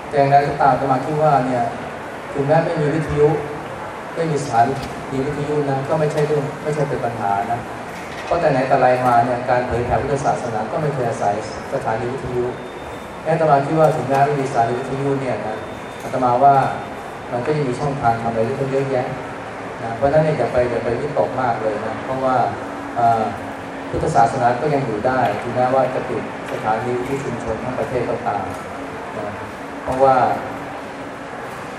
แต่อย่างไรก็ตามจะมาคิดว่าเนี่ยถึงแม้ไม่มีวิทยุ ไม่มีสถานีวิทยุนะก็ไม่ใช่เรื่องไม่ใช่เป็นปัญหานะเพราะแต่ไหนแต่ไรมาเนี่ยการเผยแผ่พุทธศาสนาก็ไม่เคยอาศัยสถานีวิทยุแค่ตมาคิดว่าถึงแม้ไม่มีสถานีวิทยุเนี่ยนะอาตมาว่ามันก็ยังมีช่องทางทำอะไรที่เยอะแยะนะเพราะฉะนั้นเนี่ยอย่าไปอย่าไปวิตกมากเลยนะเพราะว่าพุทธศาสนาก็ยังอยู่ได้ถึงแม้ว่าจะปิดสถานีที่ชุมชนทั้งประเทศก็ตามนะเพราะว่า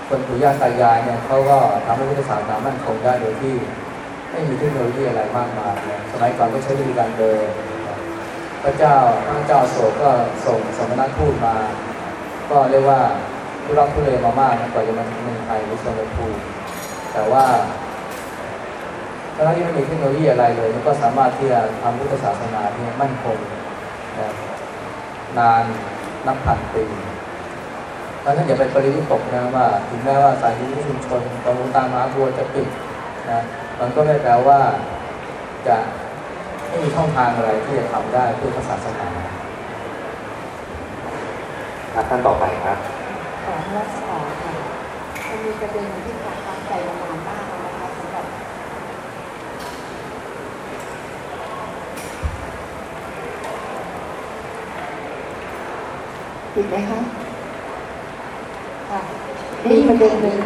คนปู่ย่าตายายเนี่ยเขาก็ทำให้พุทธศาสนามั่นคงได้โดยที่ไม่มีเทคโนโลยีอะไรมากมายสมัยก่อนก็ใช้วิธีการเดินพระเจ้าพระเจ้าโศกก็ส่งสมณทูตมา ก็เรียกว่าทุรักทุเลมามากนะกว่าจะมาถึงเมืองไทยหรือสมณภูมิแต่ว่าทั้งที่ไม่มีเทคโนโลยีอะไรเลยก็สามารถที่จะทำพุทธศาสนาเนี่ยมั่นคงนานนับพันปี เพราะฉะนั้นอย่าไปปริวิตกนะว่าถึงแม้ว่าสายยุทธชุมชนของหลวงตามหาบัวจะปิดนะมันก็ไม่แปลว่าจะไม่มีช่องทางอะไรที่จะทำได้เพื่อพระศาสนาครับท่านต่อไปครับของรัศดรค่ะมันมีประเด็นที่ขาดความใจมานานมากแล้วนะคะสำหรับติดไหมคะค่ะ มีประเด็นหนึ่ง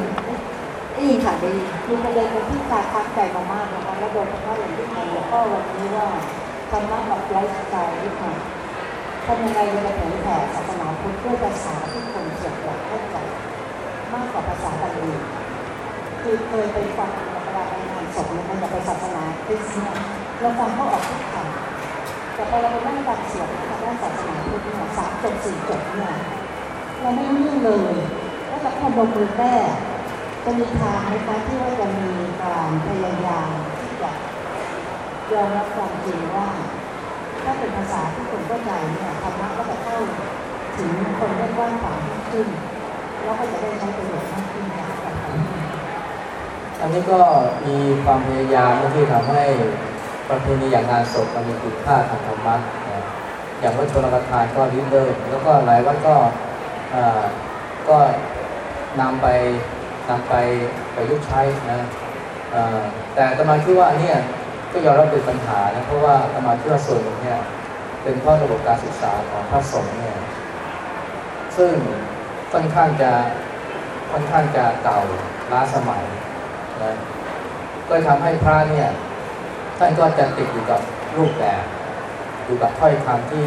ได้ยินค่ะได้ยินมีประเด็นหนึ่งที่ขาดความใจมามากนะคะและโดยเฉพาะอย่างที่ของหลวงพ่อวันนี้ว่าธรรมะแบบไลฟ์สไตล์นี่ค่ะทำยังไงเราจะเผยแผ่ศาสนาพุทธด้วยภาษาที่คนส่วนใหญ่เข้าใจมากกว่าภาษาบาลีคือเคยไปฟังเวลาไปงานศพเนี่ยมันจะไปศาสนาคริสต์เนี่ยเราฟังเขาออกทุกคำแต่พอเราไปนั่งฟังเสียงทางด้านศาสนาพุทธเนี่ยสามจบสี่จบเนี่ยเราไม่รู้เรื่องเลย ว่าจะพนมมือแม่จะมีทางไหมคะที่ว่าจะมีการพยายามที่จะยอมรับความจริงว่า ถ้าเป็นภาษาที่คนเข้าใจเนี่ยธรรมะก็จะเข้าถึงคนได้กว้างขวางมากขึ้นแล้วก็จะได้ใช้ประโยชน์มากขึ้นอันนี้ก็มีความพยายามที่ทำให้ประเพณีอย่างงานศพมันมีคุณค่าทางธรรมะอย่างวัดชนประทานก็ริเริ่มแล้วก็หลายวัดก็อ่าก็ นำไปนำไปประยุกต์ใช้นะแต่ตมาคิดว่าเนี้ยก็ยอมรับเป็นปัญหานะเพราะว่าตมาคิดว่าส่วนหนึ่งเนี่ยเป็นเพราะระบบการศึกษาของพระสงฆ์เนี่ยซึ่งค่อนข้างจะค่อนข้างจะเก่าล้าสมัยนะก็ทำให้พระเนี่ยท่านก็จะติดอยู่กับรูปแบบอยู่กับถ้อยคำที่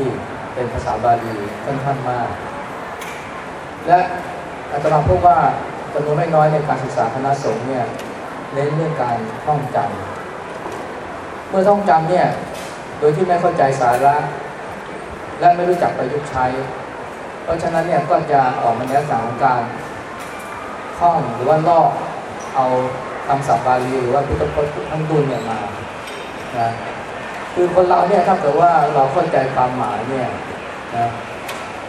เป็นภาษาบาลีค่อนข้างมาก และ อาตมาพบว่าจำนวนไม่น้อยในการศึกษาคณะสงฆ์เนี่ยเน้นเรื่องการท่องจำเมื่อท่องจำเนี่ยโดยที่ไม่เข้าใจสาระ และไม่รู้จักประยุกต์ใช้ เพราะฉะนั้นเนี่ยก็จะออกมาในลักษณะของการท่องหรือว่าลอกเอาคำศัพท์บาลีหรือว่าพุทธพจน์ทั้งดุลเนี่ยมานะคือคนเราเนี่ยถ้าเกิดว่าเราเข้าใจความหมายเนี่ยนะ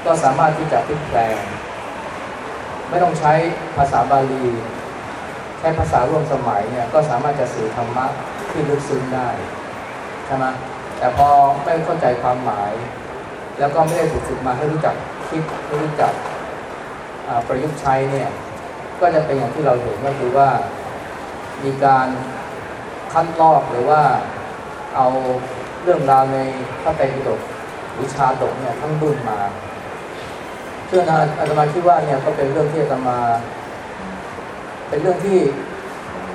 ก็สามารถที่จะพลิกแปลง ไม่ต้องใช้ภาษาบาลี ใช้ภาษาร่วมสมัยเนี่ยก็สามารถจะสื่อธรรมะที่ลึกซึ้งได้ใช่ไหมแต่พอไม่เข้าใจความหมาย แล้วก็ไม่ได้ถูกฝึกมาให้รู้จักคิดให้รู้จักประยุกต์ใช้เนี่ยก็จะเป็นอย่างที่เราเห็นก็คือว่ามีการคัดลอกหรือว่าเอาเรื่องราวในพระไตรปิฎกวิชาดกเนี่ยทั้งรุ่นมา ซึ่งอาตมาคิดว่าเนี่ยก็เป็นเรื่องที่อาตมา เป็นเรื่องที่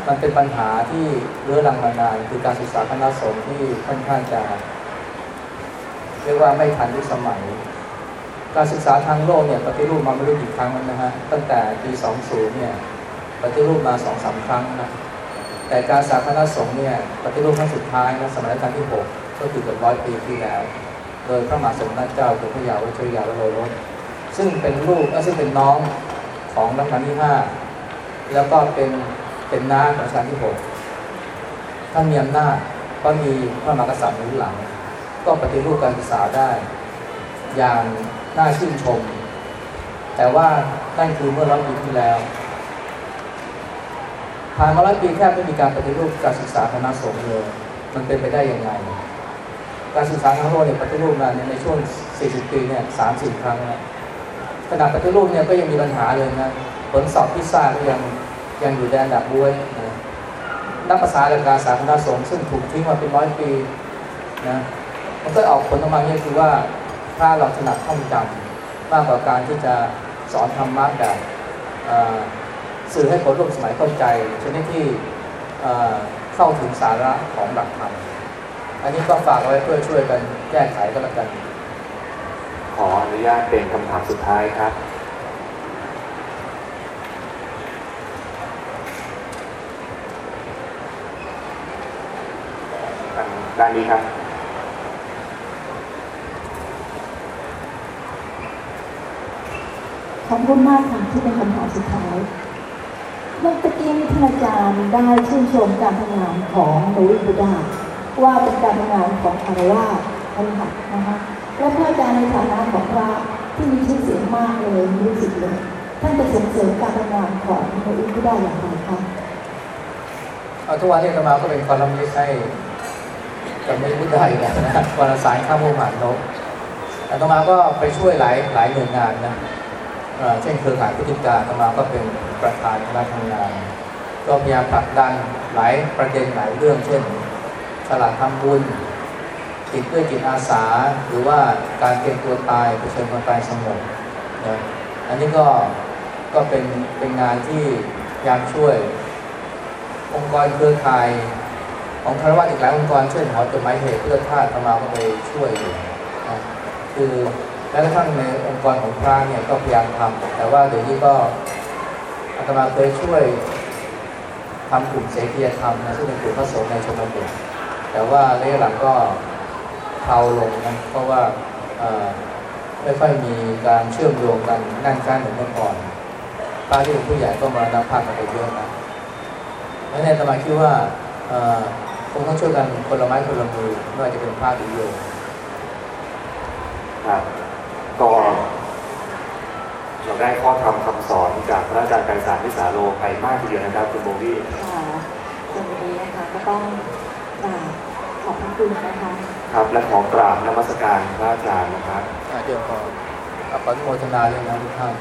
มันเป็นปัญหาที่เรื้อรังมานานคือการศึกษาคณะสงฆ์ที่ค่อนข้างจะเรียกว่าไม่ทันยุคสมัย การศึกษาทางโลกเนี่ยปฏิรูปมาไม่รู้กี่ครั้งแล้วนะฮะตั้งแต่ปี 20 เนี่ยปฏิรูปมา2อสาครั้งนะแต่การสาคณะสงฆ์เนี่ยปฏิรูปครั้งสุดท้ายนะสมัยรัชกาลที่ 6 ก็คือเกือบร้อยปีที่แล้ว โดยพระมหาสมณเจ้าคือพระยาวัชรยาละโลรส ซึ่งเป็นลูกและซึ่งเป็นน้องของรัชกาลที่5แล้วก็เป็นเป็นน้าของรัชกาลที่6ท่านมีอำนาจก็มีพระมหากษัตริย์หนุนหลัง ก็ปฏิรูปการศึกษาได้ อย่างน่าชื่นชม แต่ว่านั่นคือเมื่อร้อยปีที่แล้วผ่านมาร้อยปีแทบไม่มีการปฏิรูปการศึกษาคณะสงฆ์เลยมันเป็นไปได้ยังไง การศึกษาทั้งโลกเนี่ยปฏิรูปมาในช่วง 40 ปีเนี่ยสาครั้งแล้ว ขณะปฏิรูปเนี่ยก็ยังมีปัญหาเลยนะผลสอบพิซซ่าก็ยังยังอยู่ในอันดับด้วยนะนักภาษาการสาธารณสงฆ์ซึ่งถูกทิ้งมาเป็นร้อยปีนะมันก็ออกผลออกมาเนี่ยคือว่าถ้าเราถนัดท่องจำมากกว่าการที่จะสอนธรรมะแบบสื่อให้คนร่วมสมัยเข้าใจชนิดที่เอ่อเข้าถึงสาระของหลักธรรม อันนี้ก็ฝากไว้เพื่อช่วยกันแก้ไขก็แล้วกัน ขออนุญาตเป็นคำถามสุดท้ายครับ ด้านนี้ครับ ขอบคุณมากค่ะที่เป็นคำถามสุดท้าย เมื่อตะกี้ท่านอาจารย์ได้ชื่นชมการทำงานของหนูอิบุดาว่าเป็นการทำงานของคารวาสอันหักนะคะ และพระอาจารย์ในฐานะของพระที่มีชื่อเสียงมากเลยรู้สึกเลยท่านจะส่งเสริมการทำงานของหนูอิบุดาอย่างไรคะเอาทุกวันนี้อาตมาก็เป็นคอลัมนิสต์ให้จะไม่พูดได้ไงนะวันละสายข้ามหัวหานนกอาตมาก็ไปช่วยหลายหลายหน่วยงานนะเช่นเครือข่ายพุทธิการอาตมาก็เป็นประธานคณะทำงาน ก็พยายามผลักดันหลายประเด็นหลายเรื่อง เช่นฉลาดทำบุญ จิตด้วยจิตอาสา หรือว่าการเตรียมตัวตายเผชิญความตายสงบนะอันนี้ก็ก็เป็นเป็นงานที่พยายามช่วย องค์กรเครือข่ายของคารวะอีกหลายองค์กรเช่นหอจดหมายเหตุเพื่อทาสอาตมาก็ไปช่วยอยู่นะคือแม้กระทั่งในองค์กรของพระเนี่ยก็พยายามทำแต่ว่าเดี๋ยวนี้ก็อาตมาเคยช่วยทำกลุ่มเสกียธรรมนะซึ่งเป็นกลุ่มพระสงฆ์ในชนบทแต่ว่าระยะหลังก็ เทาลงนะเพราะว่าเอ่อไม่ค่อยมีการเชื่อมโยงกันแน่นแฟ้นเหมือนเมื่อก่อนพระที่เป็นผู้ใหญ่ก็มรณภาพกันไปเยอะนะแล้วเนี่ยอาตมาคิดว่าเอ่อคงต้องช่วยกันคนละไม้คนละมือไม่ว่าจะเป็นภาคหรือโยมครับก็เราได้ข้อธรรมคำสอนจากพระอาจารย์ไกรสารวิสาโลไปมากทีเดียวนะครับคุณโบวี่ค่ะวันนี้นะคะก็ต้องกราบขอบพระคุณนะคะ ครับและขอกราบนมัสการพระอาจารย์นะครับอะเดี๋ยวขอขออนุโมทนาเลยนะทุกท่าน